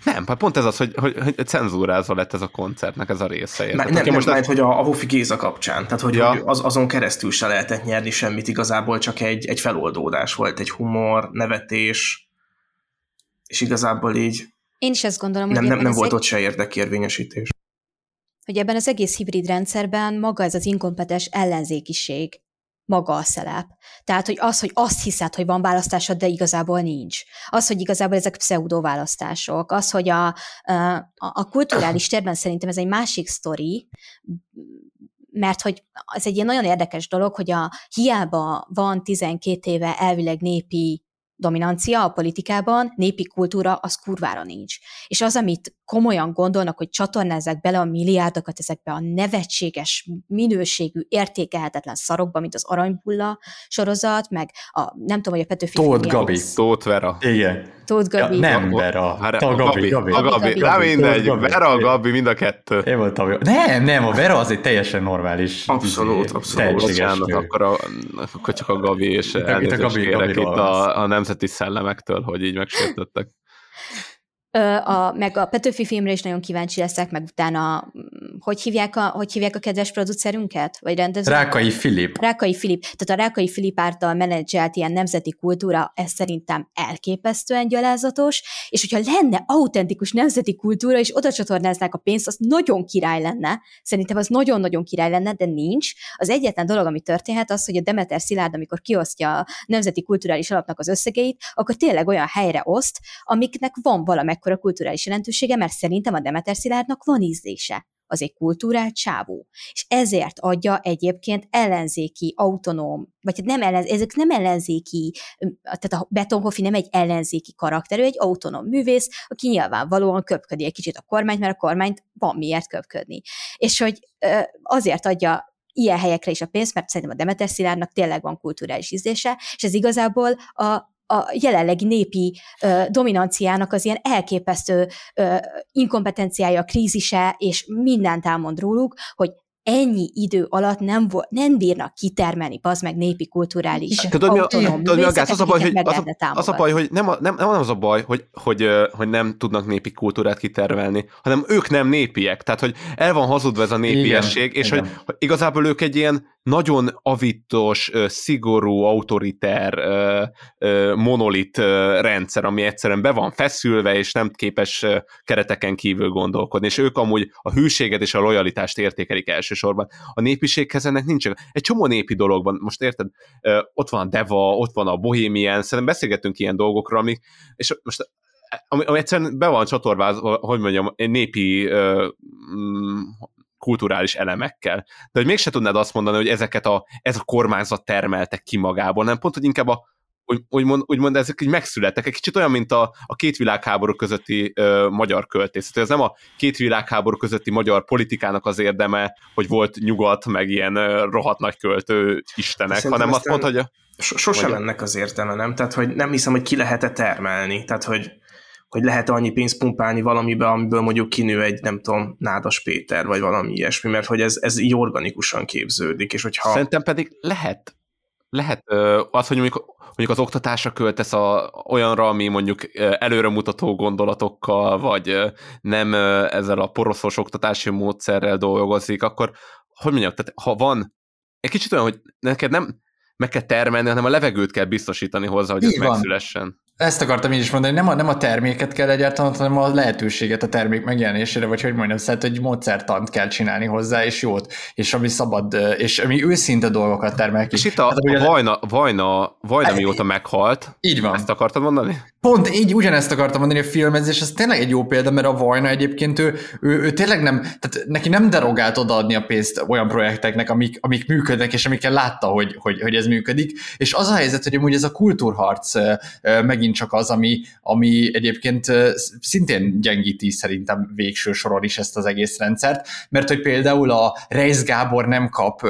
Nem, hát pont ez az, hogy, hogy, hogy cenzúrázva lett ez a koncertnek ez a része. Nem, nem, nem most mert, hogy a, a Hofi Géza kapcsán, tehát hogy, ja. hogy az, azon keresztül se lehetett nyerni semmit, igazából csak egy, egy feloldódás volt, egy humor, nevetés, és igazából így én is ezt gondolom, nem, hogy nem, nem volt ott se érdekérvényesítés. Hogy ebben az egész hibrid rendszerben maga ez az inkompetens ellenzékiség maga a szelep. Tehát, hogy az, hogy azt hiszed, hogy van választásod, de igazából nincs. Az, hogy igazából ezek pseudo választások. Az, hogy a, a, a kulturális térben szerintem ez egy másik sztori, mert hogy ez egy ilyen nagyon érdekes dolog, hogy a hiába van 12 éve elvileg népi dominancia a politikában, népi kultúra, az kurvára nincs. És az, amit komolyan gondolnak, hogy csatornázzák bele a milliárdokat ezekbe a nevetséges, minőségű, értékelhetetlen szarokba, mint az Aranybulla sorozat, meg a, nem tudom, hogy a Petőfi... Tóth Gabi. Tóth Vera. Igen. Tóth Gabi. Ja, nem Vera. A, a Gabi. Gabi. A Gabi. Gabi. mindegy. Vera, a Gabi, mind a kettő. Én voltam jó. Nem, nem, a Vera az egy teljesen normális. Abszolút, abszolút. Bocsánat, akkor, a, akkor csak a Gabi, és elnézést kérek itt a, a nemzeti szellemektől, hogy így megsértettek a, meg a Petőfi filmre is nagyon kíváncsi leszek, meg utána, mm, hogy hívják a, hogy hívják a kedves producerünket? Vagy rendező? Rákai Filip. Rákai Filip. Tehát a Rákai Filip által menedzselt ilyen nemzeti kultúra, ez szerintem elképesztően gyalázatos, és hogyha lenne autentikus nemzeti kultúra, és oda csatornáznák a pénzt, az nagyon király lenne. Szerintem az nagyon-nagyon király lenne, de nincs. Az egyetlen dolog, ami történhet, az, hogy a Demeter Szilárd, amikor kiosztja a Nemzeti Kulturális Alapnak az összegeit, akkor tényleg olyan helyre oszt, amiknek van valamek mekkora kulturális jelentősége, mert szerintem a Demeter Szilárdnak van ízlése az egy kultúrált csávó. És ezért adja egyébként ellenzéki, autonóm, vagy hát nem ellen, ezek nem ellenzéki, tehát a Betonhoffi nem egy ellenzéki karakter, ő egy autonóm művész, aki nyilvánvalóan köpködi egy kicsit a kormányt, mert a kormányt van miért köpködni. És hogy azért adja ilyen helyekre is a pénzt, mert szerintem a Demeter Szilárdnak tényleg van kulturális ízlése, és ez igazából a a jelenlegi népi ö, dominanciának az ilyen elképesztő ö, inkompetenciája, krízise, és mindent elmond róluk, hogy ennyi idő alatt nem, vo- nem bírnak kitermelni, az meg népi kulturális tudod, mi a, tudod, mi a gáz? Az a baj, hogy, az, a, az a baj, hogy nem, a, nem, nem az a baj, hogy, hogy, hogy nem tudnak népi kultúrát kitermelni, hanem ők nem népiek. Tehát, hogy el van hazudva ez a népiesség, igen, és igen. Hogy, hogy igazából ők egy ilyen nagyon avitos, szigorú, autoriter, monolit rendszer, ami egyszerűen be van feszülve, és nem képes kereteken kívül gondolkodni, és ők amúgy a hűséget és a lojalitást értékelik elsősorban. A népiséghez ennek nincs. Egy csomó népi dologban, most érted, ott van a Deva, ott van a Bohemian, szerintem beszélgetünk ilyen dolgokról, amik, és most ami, ami egyszerűen be van csatorvázva, hogy mondjam, népi kulturális elemekkel. De hogy mégse tudnád azt mondani, hogy ezeket a, ez a kormányzat termeltek ki magából, nem pont, hogy inkább a úgy, úgymond, úgymond ezek így megszülettek. Egy kicsit olyan, mint a, a két világháború közötti ö, magyar költészet. Ez nem a két világháború közötti magyar politikának az érdeme, hogy volt nyugat, meg ilyen ö, rohadt nagy költő istenek, Szerintem hanem azt mondta, hogy a... Sosem ennek az értelme, nem? Tehát, hogy nem hiszem, hogy ki lehet-e termelni. Tehát, hogy hogy lehet annyi pénzt pumpálni valamibe, amiből mondjuk kinő egy, nem tudom, Nádas Péter, vagy valami ilyesmi, mert hogy ez, ez így organikusan képződik, és hogyha... Szerintem pedig lehet, lehet az, hogy mondjuk, mondjuk az oktatásra költesz a, olyanra, ami mondjuk előremutató gondolatokkal, vagy nem ezzel a poroszos oktatási módszerrel dolgozik, akkor hogy mondjam, tehát ha van egy kicsit olyan, hogy neked nem meg kell termelni, hanem a levegőt kell biztosítani hozzá, hogy Így ez van. megszülessen. Ezt akartam így is mondani, nem a, nem a terméket kell egyáltalán, hanem a lehetőséget a termék megjelenésére, vagy hogy mondjam, szóval egy módszertant kell csinálni hozzá, és jót, és ami szabad, és ami őszinte dolgokat termel ki. És itt a, hát, a Vajna, Vajna, Vajna mióta meghalt, így van. ezt akartad mondani? Pont így ugyanezt akartam mondani, a filmezés, ez tényleg egy jó példa, mert a Vajna egyébként ő, ő, ő tényleg nem, tehát neki nem derogált odaadni a pénzt olyan projekteknek, amik, amik működnek, és amikkel látta, hogy, hogy, hogy ez működik, és az a helyzet, hogy amúgy ez a kultúrharc megint csak az, ami, ami egyébként szintén gyengíti szerintem végső soron is ezt az egész rendszert, mert hogy például a Reis Gábor nem kap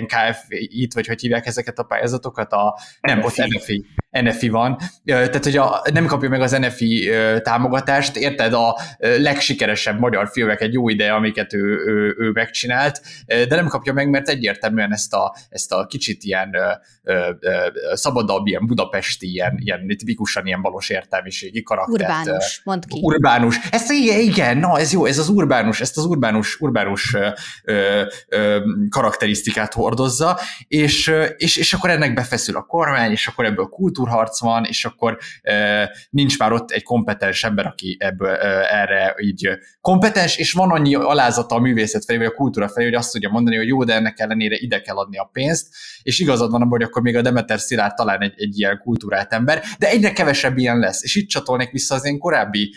NKF-it, vagy hogy hívják ezeket a pályázatokat, a, nem, ott NFI, NFI van, tehát hogy a, nem kapja meg az NFI támogatást, érted, a legsikeresebb magyar filmek egy jó ideje, amiket ő, ő, ő megcsinált, de nem kapja meg, mert egyértelműen ezt a, ezt a kicsit ilyen szabadabb, ilyen budapesti, ilyen, ilyen tipikusan ilyen balos értelmiségi karaktert. Urbánus, mondd ki. Urbánus. Ez igen, na ez jó, ez az urbánus, ezt az urbánus, urbánus ö, ö, karakterisztikát hordozza, és, és, és akkor ennek befeszül a kormány, és akkor ebből kultúrharc van, és akkor ö, nincs már ott egy kompetens ember, aki ebből ö, erre így kompetens, és van annyi alázata a művészet felé, vagy a kultúra felé, hogy azt tudja mondani, hogy jó, de ennek ellenére ide kell adni a pénzt, és igazad van abban, hogy akkor még a Demeter Szilárd talán egy, egy ilyen kultúrált ember, de egyre kevesebb ilyen lesz. És itt csatolnék vissza az én korábbi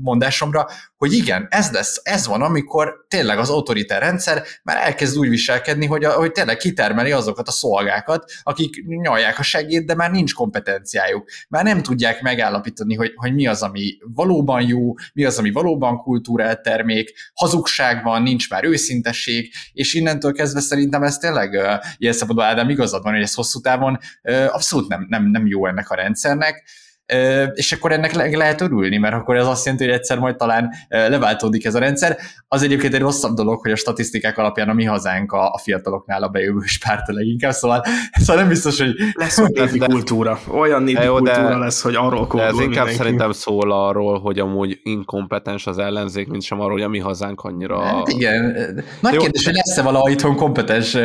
mondásomra, hogy igen, ez lesz, ez van, amikor tényleg az autoritár rendszer már elkezd úgy viselkedni, hogy, a, hogy tényleg kitermeli azokat a szolgákat, akik nyalják a segét, de már nincs kompetenciájuk. Már nem tudják megállapítani, hogy, hogy mi az, ami valóban jó, mi az, ami valóban kultúrált termék, hazugság van, nincs már őszintesség, és innentől kezdve szerintem ez tényleg ilyen szabadon Ádám igazad van, hogy ez hosszú távon abszolút nem, nem, nem jó ennek a rendszernek, és akkor ennek le- lehet örülni, mert akkor ez azt jelenti, hogy egyszer majd talán leváltódik ez a rendszer. Az egyébként egy rosszabb dolog, hogy a statisztikák alapján a mi hazánk a, a fiataloknál a bejövős párt a leginkább, szóval, szóval nem biztos, hogy... Lesz a népi de, kultúra. Olyan népi jó, kultúra de, lesz, hogy arról kódol Ez inkább mindenki. szerintem szól arról, hogy amúgy inkompetens az ellenzék, mint sem arról, hogy a mi hazánk annyira... Hát igen. Nagy jó, kérdés, hogy lesz-e valaha itthon kompetens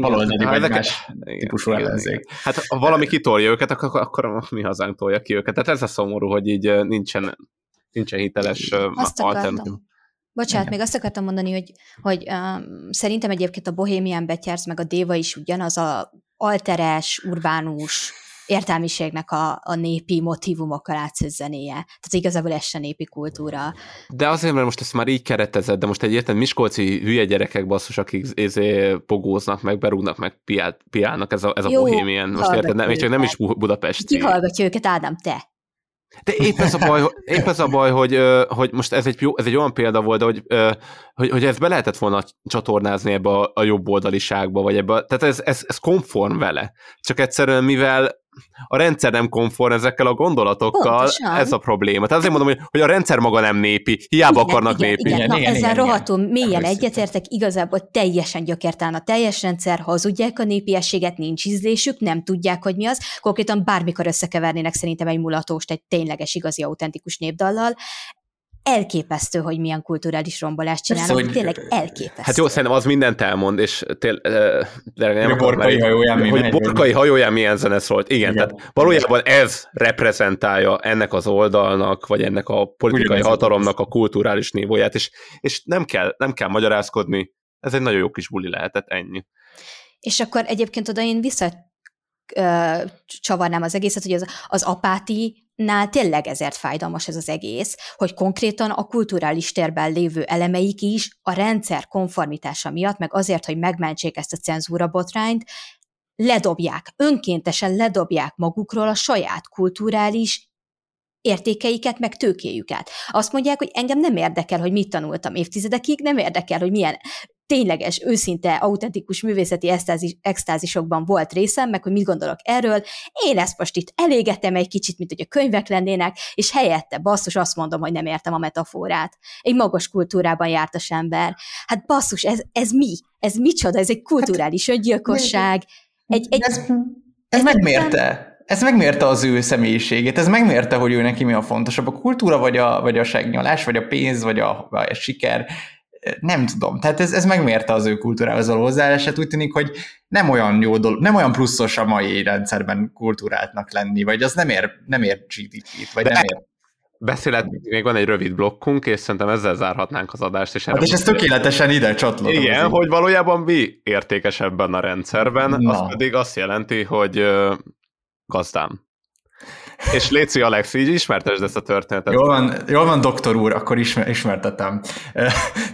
baloldali vagy más típusú ellenzék. Hát ha valami kitolja őket, akkor, akkor akkor mi hazánk tolja ki őket. Tehát ez a szomorú, hogy így nincsen, nincsen hiteles alternatív. Bocsánat, Igen. még azt akartam mondani, hogy, hogy um, szerintem egyébként a Bohemian Betyársz meg a Déva is ugyanaz a alteres, urbánus értelmiségnek a, a népi motivumokkal átsző zenéje. Tehát igazából ez se népi kultúra. De azért, mert most ezt már így keretezed, de most egy érted miskolci hülye gyerekek basszus, akik ezé pogóznak, meg berúgnak, meg piál, piálnak, ez a, ez a Jó, bohémien. Most érted, nem, még csak nem is Budapest. Ki hallgatja őket, Ádám, te? De épp ez a baj, épp ez a baj hogy, hogy most ez egy, jó, ez egy olyan példa volt, de hogy, hogy, hogy ez be lehetett volna csatornázni ebbe a, a jobb oldaliságba, vagy ebbe, tehát ez, ez, ez konform vele. Csak egyszerűen, mivel a rendszer nem konform ezekkel a gondolatokkal, Pontosan. ez a probléma. Tehát azért mondom, hogy, hogy a rendszer maga nem népi, hiába igen, akarnak igen, népi. Igen, igen, Na, igen, ezzel igen, rohadtul igen. mélyen egyetértek, igazából teljesen gyökértán a teljes rendszer, hazudják a népiességet, nincs ízlésük, nem tudják, hogy mi az. Konkrétan bármikor összekevernének szerintem egy mulatóst egy tényleges, igazi, autentikus népdallal elképesztő, hogy milyen kulturális rombolást csinálnak, hogy tényleg elképesztő. Hát jó, szerintem az mindent elmond, és tényleg nem a borkai hajóján mi Hogy borkai hajóján milyen zene szólt. Igen, Igen. tehát valójában ez reprezentálja ennek az oldalnak, vagy ennek a politikai Ugyan hatalomnak a kulturális nívóját, és, és nem, kell, nem kell magyarázkodni, ez egy nagyon jó kis buli lehetett, ennyi. És akkor egyébként oda én vissza csavarnám az egészet, hogy az, az apáti nál tényleg ezért fájdalmas ez az egész, hogy konkrétan a kulturális térben lévő elemeik is a rendszer konformitása miatt, meg azért, hogy megmentsék ezt a cenzúra botrányt, ledobják, önkéntesen ledobják magukról a saját kulturális értékeiket, meg tőkéjüket. Azt mondják, hogy engem nem érdekel, hogy mit tanultam évtizedekig, nem érdekel, hogy milyen tényleges, őszinte, autentikus művészeti extázis, extázisokban volt részem, meg hogy mit gondolok erről. Én ezt most itt elégetem egy kicsit, mint hogy a könyvek lennének, és helyette basszus azt mondom, hogy nem értem a metaforát. Egy magas kultúrában jártas ember. Hát basszus, ez, ez mi? Ez micsoda? Ez egy kulturális hát, öngyilkosság. Egy, egy, ez, ez megmérte. Ez megmérte az ő személyiségét, ez megmérte, hogy ő neki mi a fontosabb, a kultúra, vagy a, vagy a segnyalás, vagy a pénz, vagy a, vagy a siker nem tudom. Tehát ez, ez megmérte az ő kultúrához való hozzáállását. Úgy tűnik, hogy nem olyan jó dolog, nem olyan pluszos a mai rendszerben kultúráltnak lenni, vagy az nem ér, nem ér GDP-t, vagy De nem ér beszélet, még van egy rövid blokkunk, és szerintem ezzel zárhatnánk az adást. És, hát és ez tökéletesen ide csatlakozik. Igen, hogy valójában mi értékes ebben a rendszerben, Na. az pedig azt jelenti, hogy gazdám. És Léci Alex, így ismertesd ezt a történetet. Jól van, jól van doktor úr, akkor ismer, ismertetem.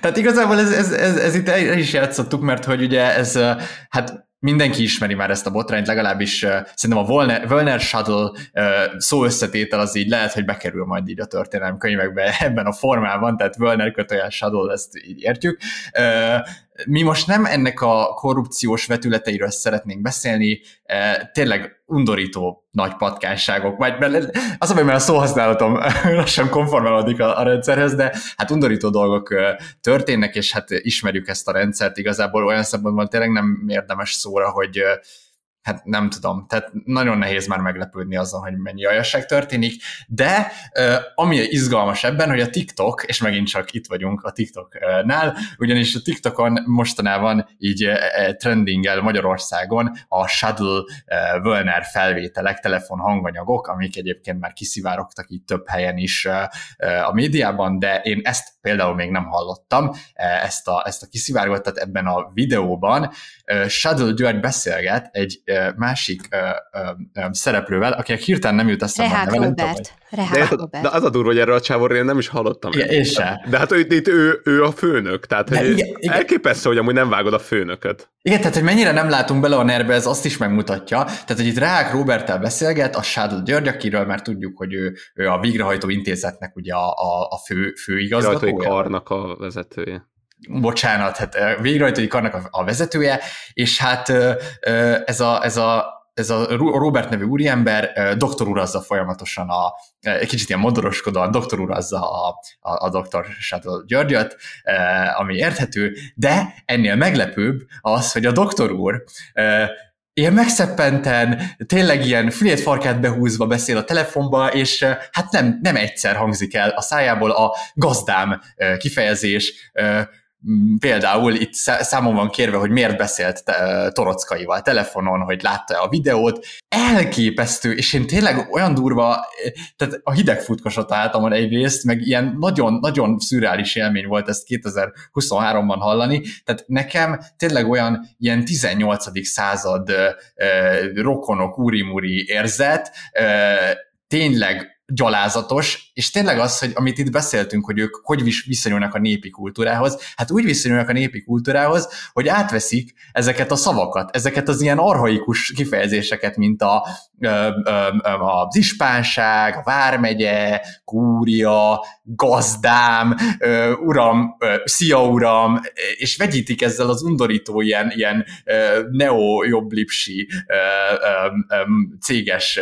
Tehát igazából ez, ez, ez, ez itt el is játszottuk, mert hogy ugye ez, hát mindenki ismeri már ezt a botrányt, legalábbis uh, szerintem a Volner, Shuttle uh, szó összetétel az így lehet, hogy bekerül majd így a történelem könyvekbe ebben a formában, tehát Volner kötőjel Shuttle, ezt így értjük. Uh, mi most nem ennek a korrupciós vetületeiről szeretnénk beszélni, tényleg undorító nagy patkányságok, vagy az, ami mert a szóhasználatom lassan konformálódik a, a rendszerhez, de hát undorító dolgok történnek, és hát ismerjük ezt a rendszert, igazából olyan szempontból tényleg nem érdemes szóra, hogy hát nem tudom, tehát nagyon nehéz már meglepődni azon, hogy mennyi ajasság történik, de ami izgalmas ebben, hogy a TikTok, és megint csak itt vagyunk a TikToknál, ugyanis a TikTokon mostanában így trendingel Magyarországon a Shuttle Völner felvételek, telefon hanganyagok, amik egyébként már kiszivárogtak itt több helyen is a médiában, de én ezt például még nem hallottam, ezt a, ezt a kiszivárgottat ebben a videóban. Shuttle György beszélget egy másik szereplővel, akinek hirtelen nem jut eszembe a neve. Robert. De, de az a durva, hogy erről a csávóról én nem is hallottam. Igen, én se. De hát itt, itt ő, ő a főnök, tehát hogy igen, igen. elképesztő, hogy amúgy nem vágod a főnököt. Igen, tehát hogy mennyire nem látunk bele a nerbe, ez azt is megmutatja. Tehát, hogy itt Rák Roberttel beszélget, a Sádl György, akiről már tudjuk, hogy ő, ő a végrehajtó intézetnek ugye a, a, a fő, főigazgatója. Végrehajtói karnak a vezetője. Bocsánat, hát végrehajtói karnak a, vezetője, és hát ez a, ez a ez a Robert nevű úriember doktor urazza folyamatosan a, egy kicsit ilyen modoroskodóan doktor urazza a, a, a doktor Shuttle Györgyöt, ami érthető, de ennél meglepőbb az, hogy a doktor úr ilyen megszeppenten, tényleg ilyen fülét farkát behúzva beszél a telefonba, és hát nem, nem egyszer hangzik el a szájából a gazdám kifejezés, például itt számon van kérve, hogy miért beszélt Torockaival telefonon, hogy látta a videót, elképesztő, és én tényleg olyan durva, tehát a hidegfutkosat álltam egyrészt, meg ilyen nagyon-nagyon szürreális élmény volt ezt 2023-ban hallani, tehát nekem tényleg olyan ilyen 18. század rokonok, úrimuri érzet, tényleg gyalázatos, és tényleg az, hogy amit itt beszéltünk, hogy ők hogy viszonyulnak a népi kultúrához, hát úgy viszonyulnak a népi kultúrához, hogy átveszik ezeket a szavakat, ezeket az ilyen arhaikus kifejezéseket, mint a, az ispánság, a vármegye, kúria, gazdám, uram, szia uram, és vegyítik ezzel az undorító ilyen, ilyen neo-jobblipsi céges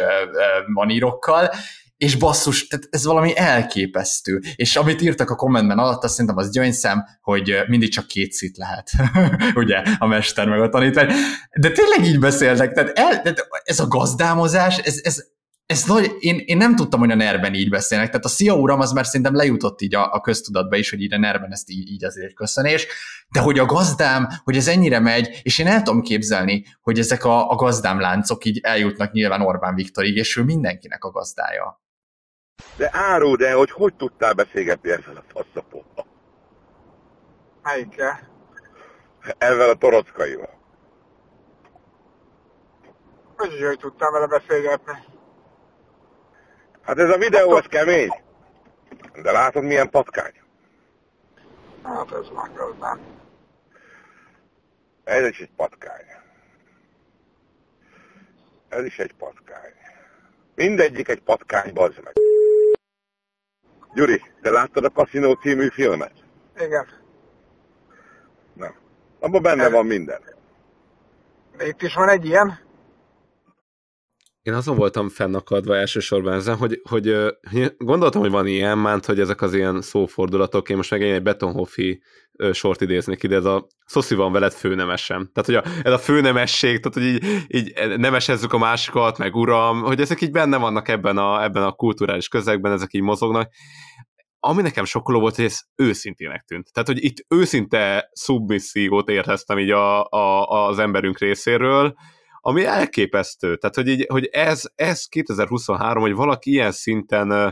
manírokkal, és basszus, ez valami elképesztő. És amit írtak a kommentben alatt, azt szerintem az gyöngyszem, hogy mindig csak két szit lehet, ugye, a mester meg a tanítvány. De tényleg így beszéltek, tehát, el, tehát ez a gazdámozás, ez, ez, ez nagy, én, én nem tudtam, hogy a nerben így beszélnek, tehát a szia uram az már szerintem lejutott így a, a köztudatba is, hogy így a nerben ezt így, így azért köszönés, de hogy a gazdám, hogy ez ennyire megy, és én el tudom képzelni, hogy ezek a, a gazdám láncok így eljutnak nyilván Orbán Viktorig, és ő mindenkinek a gazdája. De árul, de hogy hogy tudtál beszélgetni ezzel a faszapóval? Melyikkel? Ezzel a torockaival. Hogy hogy tudtam vele beszélgetni? Hát ez a videó az kemény. De látod milyen patkány? Hát ez nem. Ez is egy patkány. Ez is egy patkány. Mindegyik egy patkány, bazd meg. Gyuri, te láttad a Casino című filmet? Igen. Nem. Abban benne van minden. De itt is van egy ilyen. Én azon voltam fennakadva elsősorban ezen, hogy, hogy ö, gondoltam, hogy van ilyen, mánt, hogy ezek az ilyen szófordulatok, én most meg egy Betonhoffi sort idéznék ide, ez a szoszi van veled főnemesem. Tehát, hogy a, ez a főnemesség, tehát, hogy így, így nemesezzük a másikat, meg uram, hogy ezek így benne vannak ebben a, ebben a kulturális közegben, ezek így mozognak. Ami nekem sokkoló volt, hogy ez őszintének tűnt. Tehát, hogy itt őszinte szubmissziót éreztem így a, a, az emberünk részéről, ami elképesztő. Tehát, hogy, így, hogy ez, ez 2023, hogy valaki ilyen szinten ö,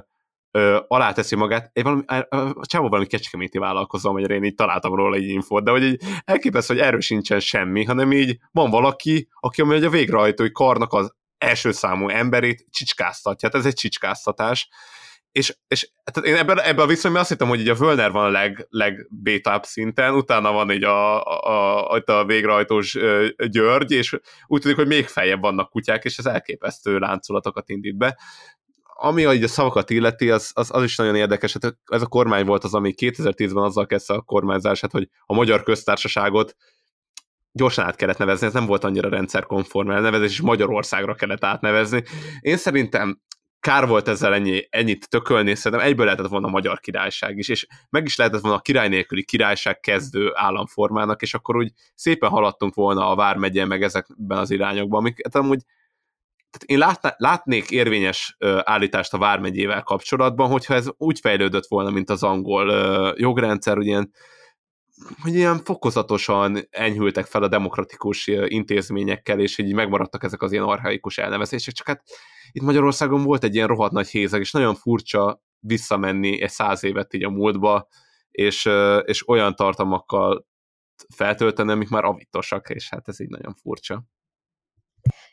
ö, aláteszi magát, egy valami, a csávó valami kecskeméti vállalkozó, amelyre én így találtam róla egy infót, de hogy így elképesztő, hogy erről sincsen semmi, hanem így van valaki, aki ami a végrehajtói karnak az első számú emberét csicskáztatja. Hát ez egy csicskáztatás és, és tehát én ebben, ebben a viszonyban azt hittem, hogy így a Völner van a leg, legbétább szinten, utána van így a, a, a, a végrehajtós György, és úgy tűnik, hogy még feljebb vannak kutyák, és ez elképesztő láncolatokat indít be. Ami a, a szavakat illeti, az, az, az is nagyon érdekes, hát ez a kormány volt az, ami 2010-ben azzal kezdte a kormányzását, hogy a magyar köztársaságot gyorsan át kellett nevezni, ez nem volt annyira rendszerkonform elnevezés, és Magyarországra kellett átnevezni. Én szerintem kár volt ezzel ennyi, ennyit tökölni, szerintem egyből lehetett volna a magyar királyság is, és meg is lehetett volna a király nélküli királyság kezdő államformának, és akkor úgy szépen haladtunk volna a Vármegye meg ezekben az irányokban, amiket amúgy tehát én látná, látnék érvényes ö, állítást a Vármegyével kapcsolatban, hogyha ez úgy fejlődött volna, mint az angol ö, jogrendszer, hogy hogy ilyen fokozatosan enyhültek fel a demokratikus intézményekkel, és így megmaradtak ezek az ilyen arhaikus elnevezések, csak hát itt Magyarországon volt egy ilyen rohadt nagy hézeg, és nagyon furcsa visszamenni egy száz évet így a múltba, és, és olyan tartalmakkal feltölteni, amik már avitosak, és hát ez így nagyon furcsa.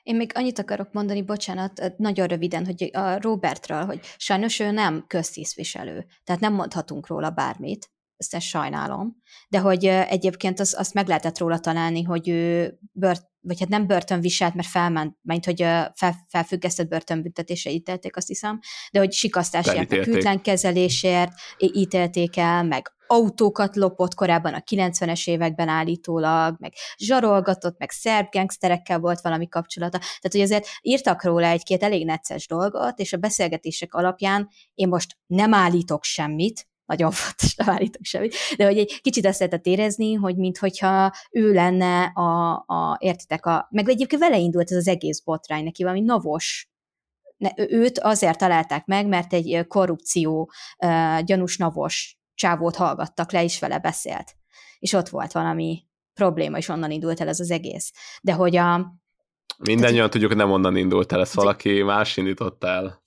Én még annyit akarok mondani, bocsánat, nagyon röviden, hogy a Robertről, hogy sajnos ő nem köztisztviselő, tehát nem mondhatunk róla bármit, ezt, sajnálom, de hogy egyébként az, azt meg lehetett róla találni, hogy ő bört, vagy hát nem börtönviselt, mert felment, mert hogy fel, felfüggesztett börtönbüntetésre ítélték, azt hiszem, de hogy sikasztásért, hűtlen kezelésért ítélték el, meg autókat lopott korábban a 90-es években állítólag, meg zsarolgatott, meg szerb gangsterekkel volt valami kapcsolata. Tehát, hogy azért írtak róla egy-két elég necces dolgot, és a beszélgetések alapján én most nem állítok semmit, nagyon fontos, nem állítok semmit, de hogy egy kicsit azt lehetett érezni, hogy minthogyha ő lenne a, a, értitek, a, meg egyébként vele indult ez az egész botrány, neki valami navos ne, őt azért találták meg, mert egy korrupció uh, gyanús navos csávót hallgattak le, és vele beszélt. És ott volt valami probléma, és onnan indult el ez az egész. De hogy a... Mindennyian tudjuk, hogy nem onnan indult el, ezt valaki más indította el.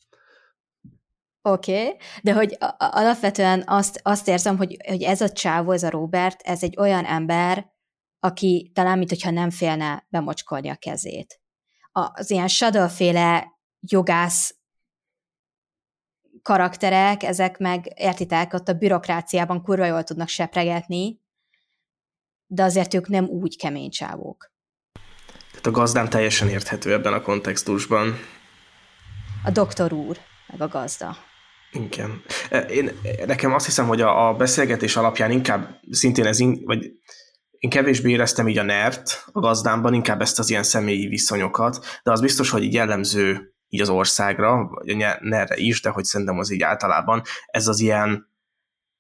Oké, okay, de hogy alapvetően azt, azt érzem, hogy, hogy ez a csávó, ez a Robert, ez egy olyan ember, aki talán, mint hogyha nem félne bemocskolni a kezét. Az ilyen Shadow-féle jogász karakterek, ezek meg, értitek, ott a bürokráciában kurva jól tudnak sepregetni, de azért ők nem úgy kemény csávók. Tehát a gazdám teljesen érthető ebben a kontextusban. A doktor úr, meg a gazda. Igen. E, én, nekem azt hiszem, hogy a, a beszélgetés alapján inkább szintén ez, in, vagy én kevésbé éreztem így a nert a gazdámban, inkább ezt az ilyen személyi viszonyokat, de az biztos, hogy így jellemző így az országra, vagy a nerre is, de hogy szerintem az így általában, ez az ilyen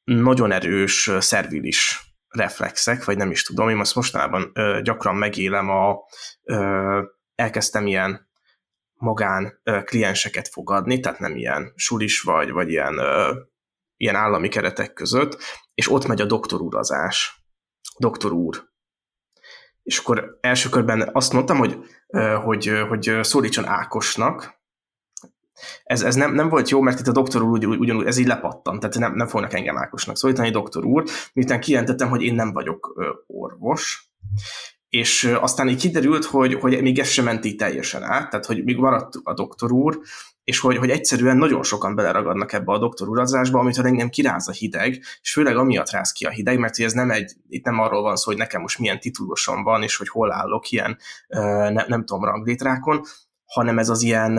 nagyon erős szervilis reflexek, vagy nem is tudom, én azt mostanában ö, gyakran megélem a ö, elkezdtem ilyen magán klienseket fogadni, tehát nem ilyen sulis vagy, vagy ilyen, ilyen állami keretek között, és ott megy a doktorurazás. Doktor úr. És akkor első körben azt mondtam, hogy, hogy, hogy szólítson Ákosnak, ez, ez nem, nem volt jó, mert itt a doktor úr ugyanúgy, ugyanúgy ez így lepattam, tehát nem, nem fognak engem Ákosnak szólítani, doktor úr, miután kijelentettem, hogy én nem vagyok orvos, és aztán így kiderült, hogy, hogy még ez sem ment így teljesen át, tehát hogy még maradt a doktor úr, és hogy, hogy egyszerűen nagyon sokan beleragadnak ebbe a doktor urazásba, amitől engem kiráz a hideg, és főleg amiatt ráz ki a hideg, mert ez nem egy, itt nem arról van szó, hogy nekem most milyen titulosom van, és hogy hol állok ilyen, ne, nem tudom, ranglétrákon, hanem ez az ilyen,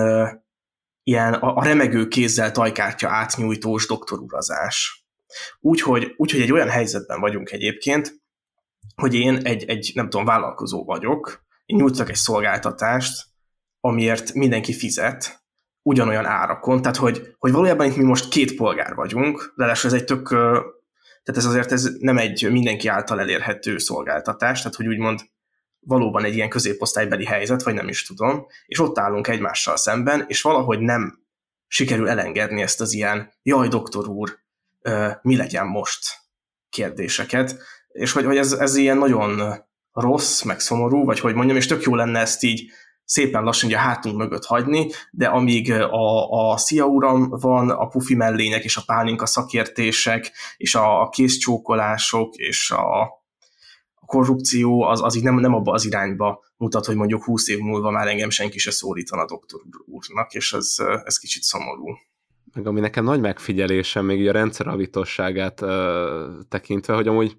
ilyen a, a remegő kézzel tajkártya átnyújtós doktorurazás. Úgyhogy, úgyhogy egy olyan helyzetben vagyunk egyébként, hogy én egy, egy nem tudom, vállalkozó vagyok, én nyújtok egy szolgáltatást, amiért mindenki fizet, ugyanolyan árakon, tehát hogy, hogy valójában itt mi most két polgár vagyunk, de ez egy tök, tehát ez azért ez nem egy mindenki által elérhető szolgáltatás, tehát hogy úgymond valóban egy ilyen középosztálybeli helyzet, vagy nem is tudom, és ott állunk egymással szemben, és valahogy nem sikerül elengedni ezt az ilyen, jaj, doktor úr, mi legyen most kérdéseket, és hogy, hogy ez, ez ilyen nagyon rossz, meg szomorú, vagy hogy mondjam, és tök jó lenne ezt így szépen lassan ugye a hátunk mögött hagyni, de amíg a, a Szia Uram van, a pufi mellények és a pálinka szakértések, és a, a kézcsókolások, és a, a korrupció, az, az így nem, nem abba az irányba mutat, hogy mondjuk 20 év múlva már engem senki se szólítana doktor úrnak, és ez, ez kicsit szomorú. Meg ami nekem nagy megfigyelésem, még a rendszeravitosságát uh, tekintve, hogy amúgy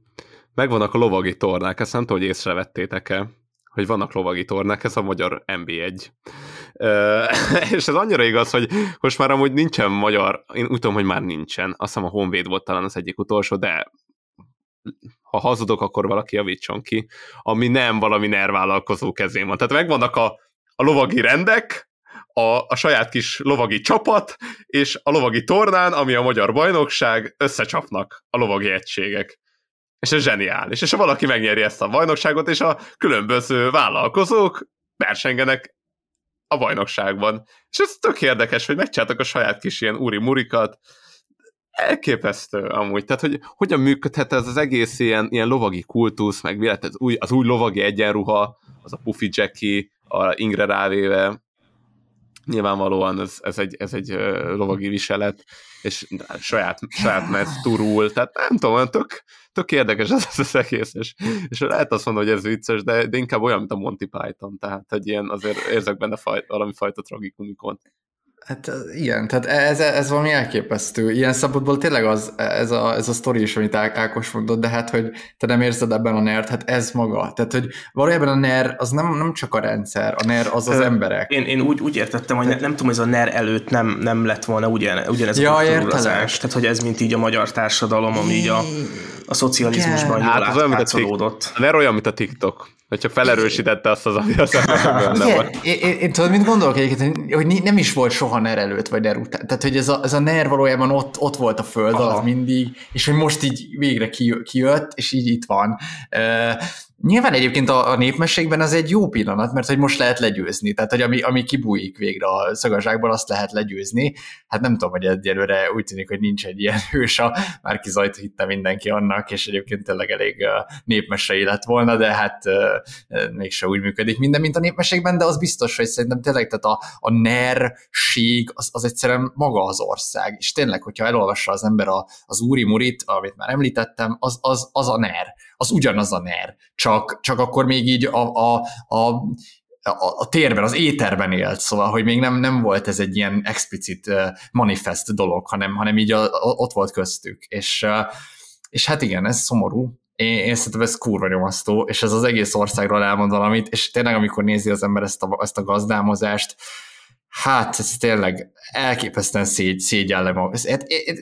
megvannak a lovagi tornák, ezt nem tudom, hogy észrevettétek-e, hogy vannak lovagi tornák, ez a magyar MB1. Uh, és ez annyira igaz, hogy most már amúgy nincsen magyar, én úgy tudom, hogy már nincsen, azt hiszem a Honvéd volt talán az egyik utolsó, de ha hazudok, akkor valaki javítson ki, ami nem valami nervállalkozó kezén van. Tehát megvannak a, a lovagi rendek, a, a saját kis lovagi csapat, és a lovagi tornán, ami a magyar bajnokság, összecsapnak a lovagi egységek. És ez zseniális. És ha valaki megnyeri ezt a bajnokságot, és a különböző vállalkozók versengenek a bajnokságban. És ez tök érdekes, hogy megcsináltak a saját kis ilyen úri murikat, elképesztő amúgy. Tehát, hogy hogyan működhet ez az egész ilyen, ilyen lovagi kultusz, meg mi az új, az új lovagi egyenruha, az a Puffy Jackie, a Ingre rávéve, nyilvánvalóan ez, ez egy, ez egy lovagi viselet, és saját, saját mert turul, tehát nem tudom, tök, tök érdekes ez az egész, és, és lehet azt mondani, hogy ez vicces, de, de inkább olyan, mint a Monty Python, tehát egy ilyen, azért érzek benne faj, valami fajta tragikumikon. Hát igen, tehát ez, ez valami elképesztő. Ilyen szabadból tényleg az, ez a, ez a sztori is, amit Ákos mondott, de hát, hogy te nem érzed ebben a NER, hát ez maga. Tehát, hogy valójában a NER az nem, nem csak a rendszer, a NER az az emberek. Én, én úgy, úgy értettem, hogy ne, nem tudom, hogy ez a NER előtt nem, nem lett volna ugyan, ugyanez ja, a kultúrázás. Tehát, hogy ez mint így a magyar társadalom, ami így a, a szocializmusban jól hát, az olyan, a, a NER olyan, mint a TikTok. Hogyha felerősítette azt az, ami az van. Én, én, én tudod, mit gondolok egyébként, hogy nem is volt soha NER előtt, vagy NER után. Tehát, hogy ez a, ez a NER valójában ott, ott volt a föld alatt mindig, és hogy most így végre kijött, és így itt van. Nyilván egyébként a, a népmességben az egy jó pillanat, mert hogy most lehet legyőzni, tehát hogy ami, ami kibújik végre a szagaságból, azt lehet legyőzni. Hát nem tudom, hogy egyelőre úgy tűnik, hogy nincs egy ilyen hős, a már kizajt hitte mindenki annak, és egyébként tényleg elég népmesei lett volna, de hát mégse úgy működik minden, mint a népmességben, de az biztos, hogy szerintem tényleg tehát a, a nerség az, az egyszerűen maga az ország, és tényleg, hogyha elolvassa az ember a, az úri murit, amit már említettem, az, az, az a ner az ugyanaz a NER, csak, csak akkor még így a, a, a a, a térben, az éterben élt, szóval, hogy még nem, nem volt ez egy ilyen explicit manifest dolog, hanem, hanem így a, a, ott volt köztük. És, és hát igen, ez szomorú, én, én szerintem ez kurva nyomasztó, és ez az egész országról elmond valamit, és tényleg amikor nézi az ember ezt a, ezt a gazdámozást, Hát, ez tényleg elképesztően szégy, szégyellem magam.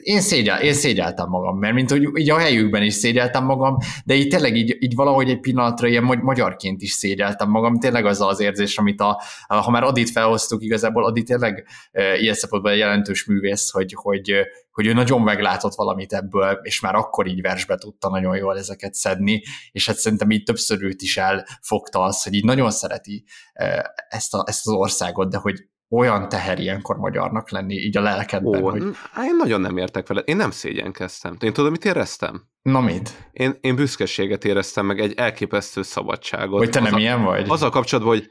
Én, szégyel, én szégyeltem magam, mert mint hogy így a helyükben is szégyeltem magam, de így tényleg így, így valahogy egy pillanatra ilyen magyarként is szégyeltem magam. Tényleg az az érzés, amit a, ha már Adit felhoztuk, igazából Adit tényleg e, ilyen szempontból egy jelentős művész, hogy, hogy, hogy ő nagyon meglátott valamit ebből, és már akkor így versbe tudta nagyon jól ezeket szedni, és hát szerintem így többször őt is elfogta az, hogy így nagyon szereti ezt, a, ezt az országot, de hogy olyan teher ilyenkor magyarnak lenni, így a lelkedben. Ó, hogy... Én nagyon nem értek vele, én nem szégyenkeztem. Én tudom, mit éreztem? Na mit? Én, én büszkeséget éreztem, meg egy elképesztő szabadságot. Hogy te nem a, ilyen vagy? Azzal kapcsolatban, hogy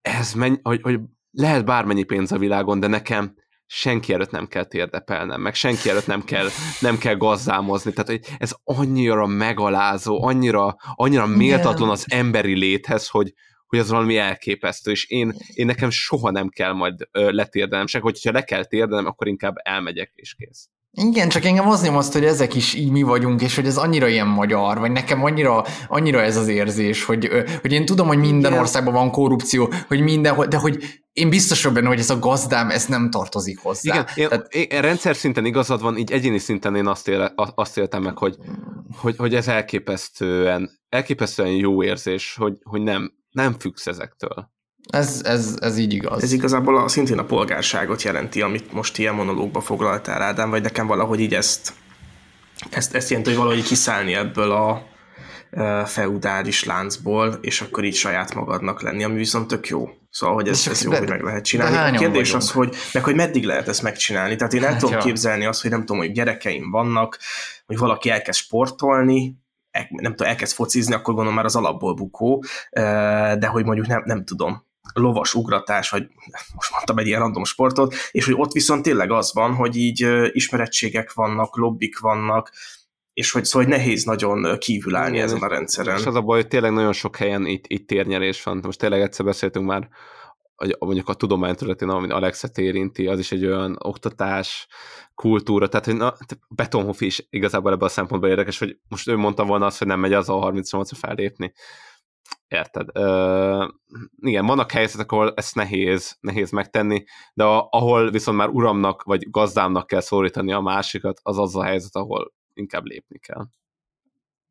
ez menny, hogy, hogy lehet bármennyi pénz a világon, de nekem senki előtt nem kell térdepelnem, meg senki előtt nem kell, nem kell gazdámozni. Tehát hogy ez annyira megalázó, annyira, annyira méltatlan az emberi léthez, hogy, hogy az valami elképesztő, és én, én nekem soha nem kell majd ö, letérdenem, se, hogyha le kell térdenem, akkor inkább elmegyek, és kész. Igen, csak engem az azt, hogy ezek is így mi vagyunk, és hogy ez annyira ilyen magyar, vagy nekem annyira, annyira ez az érzés, hogy, hogy én tudom, hogy minden Igen. országban van korrupció, hogy minden, de hogy én biztos vagyok benne, hogy ez a gazdám, ez nem tartozik hozzá. Igen, én, Tehát... én, rendszer szinten igazad van, így egyéni szinten én azt, éle, azt éltem meg, hogy, hogy, hogy ez elképesztően elképesztően jó érzés, hogy, hogy nem, nem függsz ezektől. Ez, ez, ez így igaz. Ez igazából a, szintén a polgárságot jelenti, amit most ilyen monológba foglaltál, Ádám, vagy nekem valahogy így ezt, ezt, ezt jelenti, hogy valahogy kiszállni ebből a e, feudális láncból, és akkor így saját magadnak lenni, ami viszont tök jó. Szóval, hogy ez, ez jó, hogy meg lehet csinálni. A kérdés vagyunk? az, hogy, meg hogy meddig lehet ezt megcsinálni. Tehát én el hát tudom ja. képzelni azt, hogy nem tudom, hogy gyerekeim vannak, hogy valaki elkezd sportolni, nem tudom, elkezd focizni, akkor gondolom már az alapból bukó, de hogy mondjuk nem, nem tudom, lovas ugratás, vagy most mondtam egy ilyen random sportot, és hogy ott viszont tényleg az van, hogy így ismerettségek vannak, lobbik vannak, és hogy szóval nehéz nagyon kívülállni ezen a rendszeren. És az a baj, hogy tényleg nagyon sok helyen itt, itt térnyelés van. Most tényleg egyszer beszéltünk már mondjuk a tudomány területén, amit Alexet érinti, az is egy olyan oktatás, kultúra, tehát hogy na, Betonhoff is igazából ebben a szempontból érdekes, hogy most ő mondta volna azt, hogy nem megy az a 38-ra fellépni. Érted? Uh, igen, vannak helyzetek, ahol ezt nehéz, nehéz megtenni, de a, ahol viszont már uramnak vagy gazdámnak kell szólítani a másikat, az az a helyzet, ahol inkább lépni kell.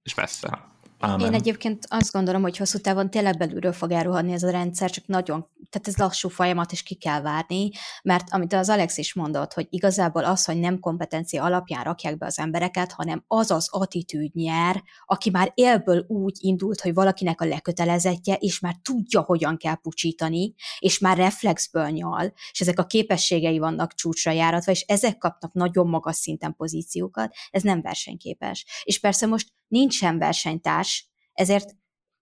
És messze. Amen. Én egyébként azt gondolom, hogy hosszú távon tényleg belülről fog elruhadni ez a rendszer, csak nagyon, tehát ez lassú folyamat, és ki kell várni, mert amit az Alex is mondott, hogy igazából az, hogy nem kompetencia alapján rakják be az embereket, hanem az az attitűd nyer, aki már élből úgy indult, hogy valakinek a lekötelezettje, és már tudja, hogyan kell pucsítani, és már reflexből nyal, és ezek a képességei vannak csúcsra járatva, és ezek kapnak nagyon magas szinten pozíciókat, ez nem versenyképes. És persze most nincsen versenytárs, ezért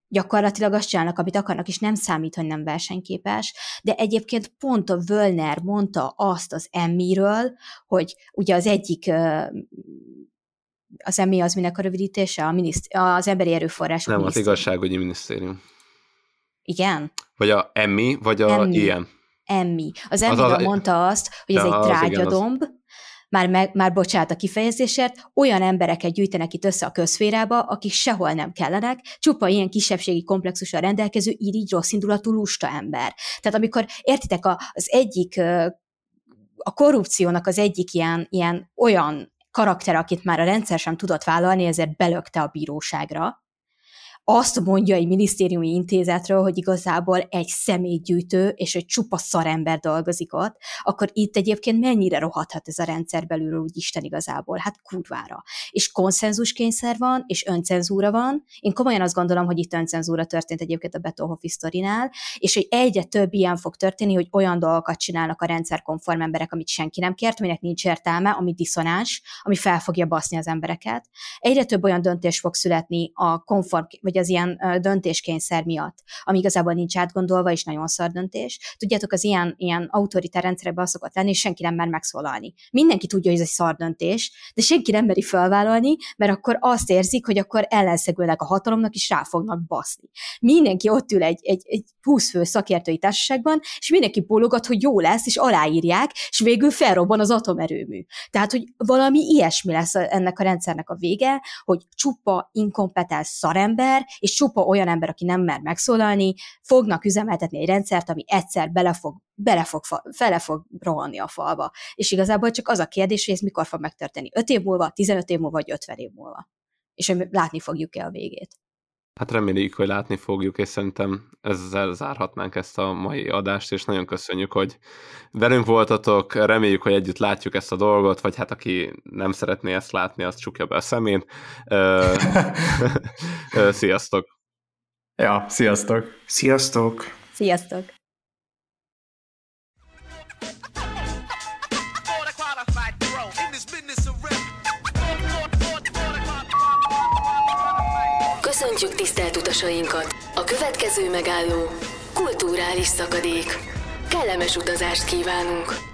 gyakorlatilag azt csinálnak, amit akarnak, és nem számít, hogy nem versenyképes, de egyébként pont a Völner mondta azt az Emmiről, hogy ugye az egyik az emmi az minek a rövidítése? A miniszt- az emberi erőforrások Nem, az igazságügyi minisztérium. Igen? Vagy a emmi, vagy a ilyen. Emmi. Az emmi az, mondta azt, hogy ez egy trágyadomb, az már, meg, már bocsánat a kifejezésért, olyan embereket gyűjtenek itt össze a közférába, akik sehol nem kellenek, csupa ilyen kisebbségi komplexussal rendelkező, irigy, rossz indulatú, lusta ember. Tehát amikor értitek, az egyik a korrupciónak az egyik ilyen, ilyen olyan karakter, akit már a rendszer sem tudott vállalni, ezért belökte a bíróságra, azt mondja egy minisztériumi intézetről, hogy igazából egy személygyűjtő és egy csupa szarember dolgozik ott, akkor itt egyébként mennyire rohadhat ez a rendszer belülről úgy Isten igazából? Hát kurvára. És konszenzuskényszer van, és öncenzúra van. Én komolyan azt gondolom, hogy itt öncenzúra történt egyébként a Betonhoff sztorinál, és hogy egyre több ilyen fog történni, hogy olyan dolgokat csinálnak a rendszerkonform emberek, amit senki nem kért, aminek nincs értelme, ami diszonás, ami fel fogja baszni az embereket. Egyre több olyan döntés fog születni a konform, vagy az ilyen döntéskényszer miatt, ami igazából nincs átgondolva, és nagyon szar döntés. Tudjátok, az ilyen, ilyen autoritár rendszerekben az szokott lenni, és senki nem mer megszólalni. Mindenki tudja, hogy ez egy szar döntés, de senki nem meri felvállalni, mert akkor azt érzik, hogy akkor ellenszegülnek a hatalomnak, és rá fognak baszni. Mindenki ott ül egy, egy, egy 20 fő szakértői társaságban, és mindenki bólogat, hogy jó lesz, és aláírják, és végül felrobban az atomerőmű. Tehát, hogy valami ilyesmi lesz ennek a rendszernek a vége, hogy csupa inkompetens szarember, és csupa olyan ember, aki nem mer megszólalni, fognak üzemeltetni egy rendszert, ami egyszer bele fog, bele fog, fele fog rohanni a falba. És igazából csak az a kérdés, hogy ez mikor fog megtörténni. 5 év múlva, 15 év múlva, vagy 50 év múlva. És hogy látni fogjuk-e a végét. Hát reméljük, hogy látni fogjuk, és szerintem ezzel zárhatnánk ezt a mai adást, és nagyon köszönjük, hogy velünk voltatok, reméljük, hogy együtt látjuk ezt a dolgot, vagy hát aki nem szeretné ezt látni, azt csukja be a szemén. sziasztok! Ja, sziasztok! Sziasztok! Sziasztok! Tisztelt utasainkat! A következő megálló kulturális szakadék. Kellemes utazást kívánunk!